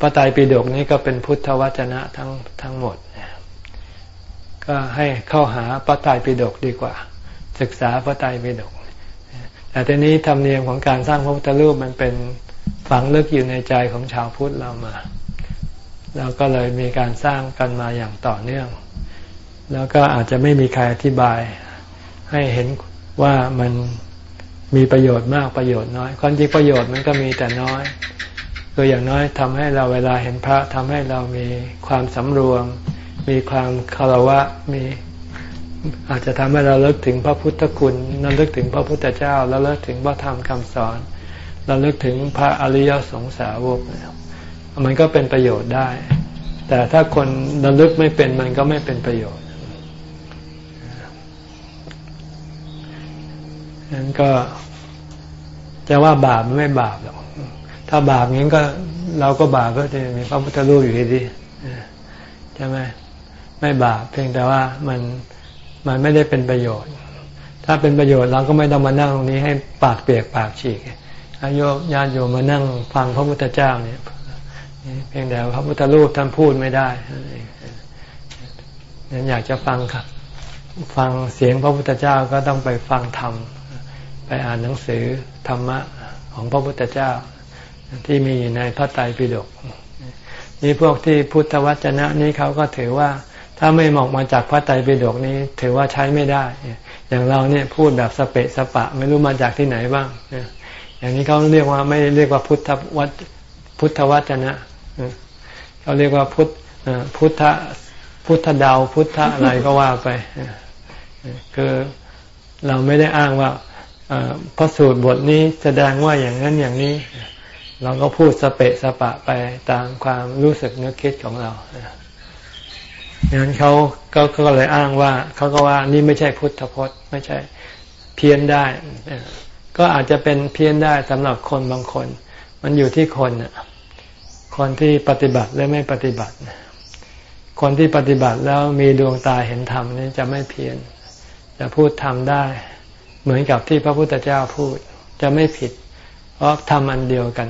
พระไตรปิฎกนี้ก็เป็นพุทธวจนะทั้งทั้งหมด ก็ให้เข้าหาพระไตรปิฎกดีกว่า ศึกษาพระไตรปิฎกแต่ทีนี้ธรรมเนียมของการสร้างพระพุทธรูปมันเป็นฝังลึกอยู่ในใจของชาวพุทธเรามาเราก็เลยมีการสร้างกันมาอย่างต่อเนื่อง แล้วก็อาจจะไม่มีใครอธิบาย ให้เห็นว่ามันมีประโยชน์มากประโยชน์น้อยความจริงประโยชน์มันก็มีแต่น้อยคืออย่างน้อยทำให้เราเวลาเห็นพระทำให้เรามีความสำรวม มีความคารวะมีอาจจะทำให้เราเลิกถึงพระพุทธคุณเราเลิกถึงพระพุทธเจ้าแล้วเลิกถึงพระธรรมคำสอน เราเลิกถึงพระอริยสงสาวกมันก็เป็นประโยชน์ได้ แต่ถ้าคนระลึกไม่เป็นมันก็ไม่เป็นประโยชน์นั้นก็จะว่าบาปไม่บาปหรอกถ้าบาปงั้นก็เราก็บาปก็จะมีพระพุทธรูปอยู่ดีใช่ไหม ไม่บาปเพียงแต่ว่ามันมันไม่ได้เป็นประโยชน์ ถ้าเป็นประโยชน์เราก็ไม่ต้องมานั่งตรงนี้ให้ปากเปียกปากฉีกอายุญาติโยมมานั่งฟังพระพุทธเจ้าเนี่ยเพียงแต่พระพุทธรูปท่านพูดไม่ได้นั้นอยากจะฟังครับฟังเสียงพระพุทธเจ้าก็ต้องไปฟังธรรม ไปอ่านหนังสือธรรมะของพระพุทธเจ้า ที่มีในพระไตรปิฎกนี่พวกที่พุทธวจนะนี้เขาก็ถือว่า ถ้าไม่มองมาจากพระไตรปิฎกนี้ถือว่าใช้ไม่ได้ อย่างเราเนี่ยพูดแบบสเปะสปะ ไม่รู้มาจากที่ไหนบ้างอย่างนี้เขาเรียกว่าไม่เรียกว่าพุทธวัจพุทธวจนะเขาเรียกว่าพุทธพุทธพุทธดาวพุทธอะไรก็ว่าไปคือเราไม่ได้อ้างว่าพระสูตรบทนี้แสดงว่าอย่างนั้นอย่างนี้ เราก็พูดสเปะสปะไปตามความรู้สึกนึกคิดของเรา ดังนั้นเขาก็ก็เลยอ้างว่าเขาก็ว่านี่ไม่ใช่พุทธพจน์ ไม่ใช่เพี้ยนได้ ก็อาจจะเป็นเพี้ยนได้สำหรับคนบางคน มันอยู่ที่คนคนที่ปฏิบัติและไม่ปฏิบัติ คนที่ปฏิบัติแล้วมีดวงตาเห็นธรรมนี่จะไม่เพี้ยน จะพูดธรรมได้ เหมือนกับที่พระพุทธเจ้าพูดจะไม่ผิด เพราะธรรมอันเดียวกัน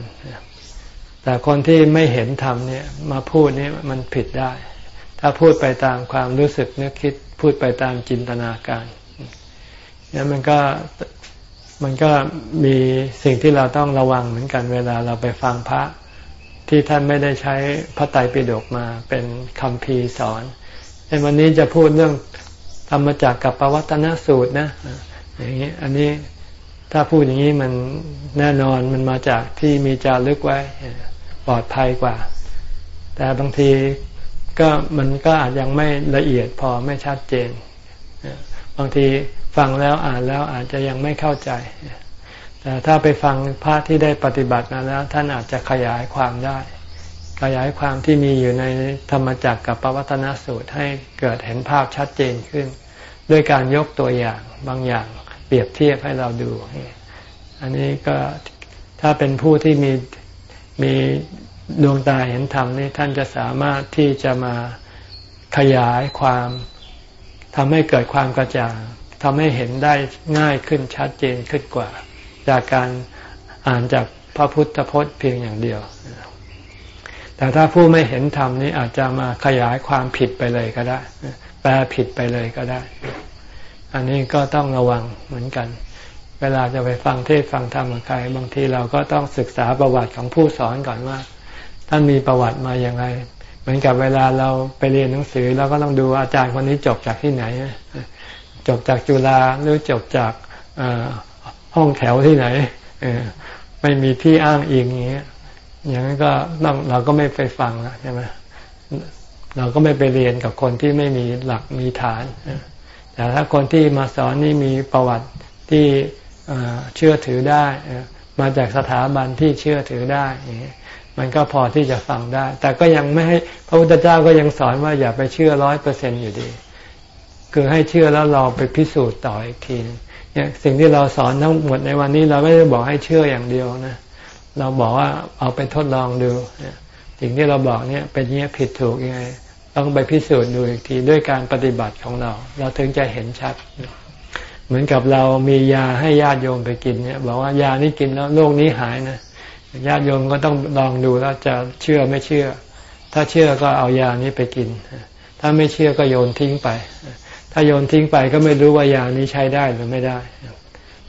แต่คนที่ไม่เห็นธรรมเนี่ยมาพูดนี่มันผิดได้ ถ้าพูดไปตามความรู้สึกนึกคิด พูดไปตามจินตนาการนี่ยมันก็มันก็มีสิ่งที่เราต้องระวังเหมือนกันเวลาเราไปฟังพระ ที่ท่านไม่ได้ใช้พระไตรปิฎกมาเป็นคำพีสอนในวันนี้จะพูดเรื่องธรรมจักกับปวัตนสูตรนะอย่างนี้อันนี้ถ้าพูดอย่างนี้มันแน่นอนมันมาจากที่มีจารึกไว้ปลอดภัยกว่า แต่บางที ก็มันก็อาจยังไม่ละเอียดพอไม่ชัดเจน บางทีฟังแล้วอ่านแล้วอาจจะยังไม่เข้าใจ แต่ถ้าไปฟังพระที่ได้ปฏิบัติมาแล้ว ท่านอาจจะขยายความได้ ขยายความที่มีอยู่ในธรรมจักรกับปวัตนสูตรให้เกิดเห็นภาพชัดเจนขึ้น ด้วยการยกตัวอย่างบางอย่างเปรียบเทียบให้เราดู อันนี้ก็ถ้าเป็นผู้ที่มีมี ดวงตาเห็นธรรมนี่ท่านจะสามารถที่จะมาขยายความทำให้เกิดความกระจ่างทำให้เห็นได้ง่ายขึ้นชัดเจนขึ้นกว่า จากการอ่านจากพระพุทธพจน์เพียงอย่างเดียว แต่ถ้าผู้ไม่เห็นธรรมนี้อาจจะมาขยายความผิดไปเลยก็ได้ แปลผิดไปเลยก็ได้ อันนี้ก็ต้องระวังเหมือนกัน เวลาจะไปฟังเทศฟังธรรมกับใคร บางทีเราก็ต้องศึกษาประวัติของผู้สอนก่อนว่า ท่านมีประวัติมาอย่างไร เหมือนกับเวลาเราไปเรียนหนังสือเราก็ต้องดูอาจารย์คนนี้จบจากที่ไหน จบจากจุฬาหรือจบจากห้องแถวที่ไหนไม่มีที่อ้างอิงอย่างเงี้ยอย่างนั้นก็ต้องเราก็ไม่ไปฟังนะใช่ไหมเราก็ไม่ไปเรียนกับคนที่ไม่มีหลักมีฐานแต่ถ้าคนที่มาสอนนี่มีประวัติที่เชื่อถือได้ มาจากสถาบันที่เชื่อถือได้ มันก็พอที่จะฟังได้ แต่ก็ยังไม่ให้พระพุทธเจ้าก็ยังสอนว่าอย่าไปเชื่อร้อยเปอร์เซ็นอยู่ดี คือให้เชื่อแล้วเราไปพิสูจน์ต่ออีกทีเนี่ยสิ่งที่เราสอนทั้งหมดในวันนี้เราไม่ได้บอกให้เชื่ออย่างเดียวนะ เราบอกว่าเอาไปทดลองดูสิ่งที่เราบอกเนี่ยเป็นเนี้ยผิดถูกยังไงต้องไปพิสูจน์ดูอีกทีด้วยการปฏิบัติของเรา เราถึงจะเห็นชัด เหมือนกับเรามียาให้ญาติโยมไปกินเนี่ย บอกว่ายานี้กินแล้วโรคนี้หายนะ ญาติโยมก็ต้องลองดูแล้วจะเชื่อไม่เชื่อ ถ้าเชื่อก็เอายานี้ไปกิน ถ้าไม่เชื่อก็โยนทิ้งไป ถ้าโยนทิ้งไปก็ไม่รู้ว่ายานี้ใช้ได้หรือไม่ได้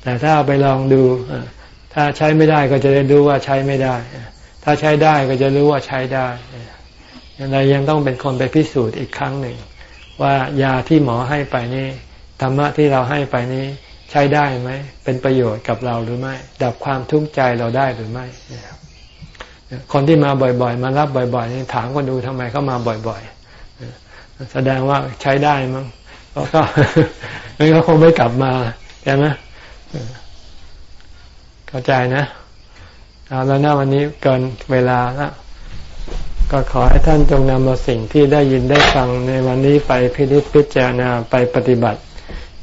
แต่ถ้าเอาไปลองดู ถ้าใช้ไม่ได้ก็จะได้รู้ว่าใช้ไม่ได้ ถ้าใช้ได้ก็จะรู้ว่าใช้ได้เรายังต้องเป็นคนไปพิสูจน์อีกครั้งหนึ่ง ว่ายาที่หมอให้ไปนี่ธรรมะที่เราให้ไปนี้ ใช้ได้ไหม เป็นประโยชน์กับเราหรือไม่ ดับความทุกข์ใจเราได้หรือไม่ คนที่มาบ่อย ๆ มารับบ่อยๆนี่ถามคนดูทำไมเขามาบ่อย ๆ แสดงว่าใช้ได้มั้งเขาก็ไม่เขาคงไม่กลับมาใช่ไหมเข้าใจนะเอาแล้วนะวันนี้เกินเวลาแล้วก็ขอให้ท่านจงนำเอาสิ่งที่ได้ยินได้ฟังในวันนี้ไปพิจิตพิจารณาไปปฏิบัติ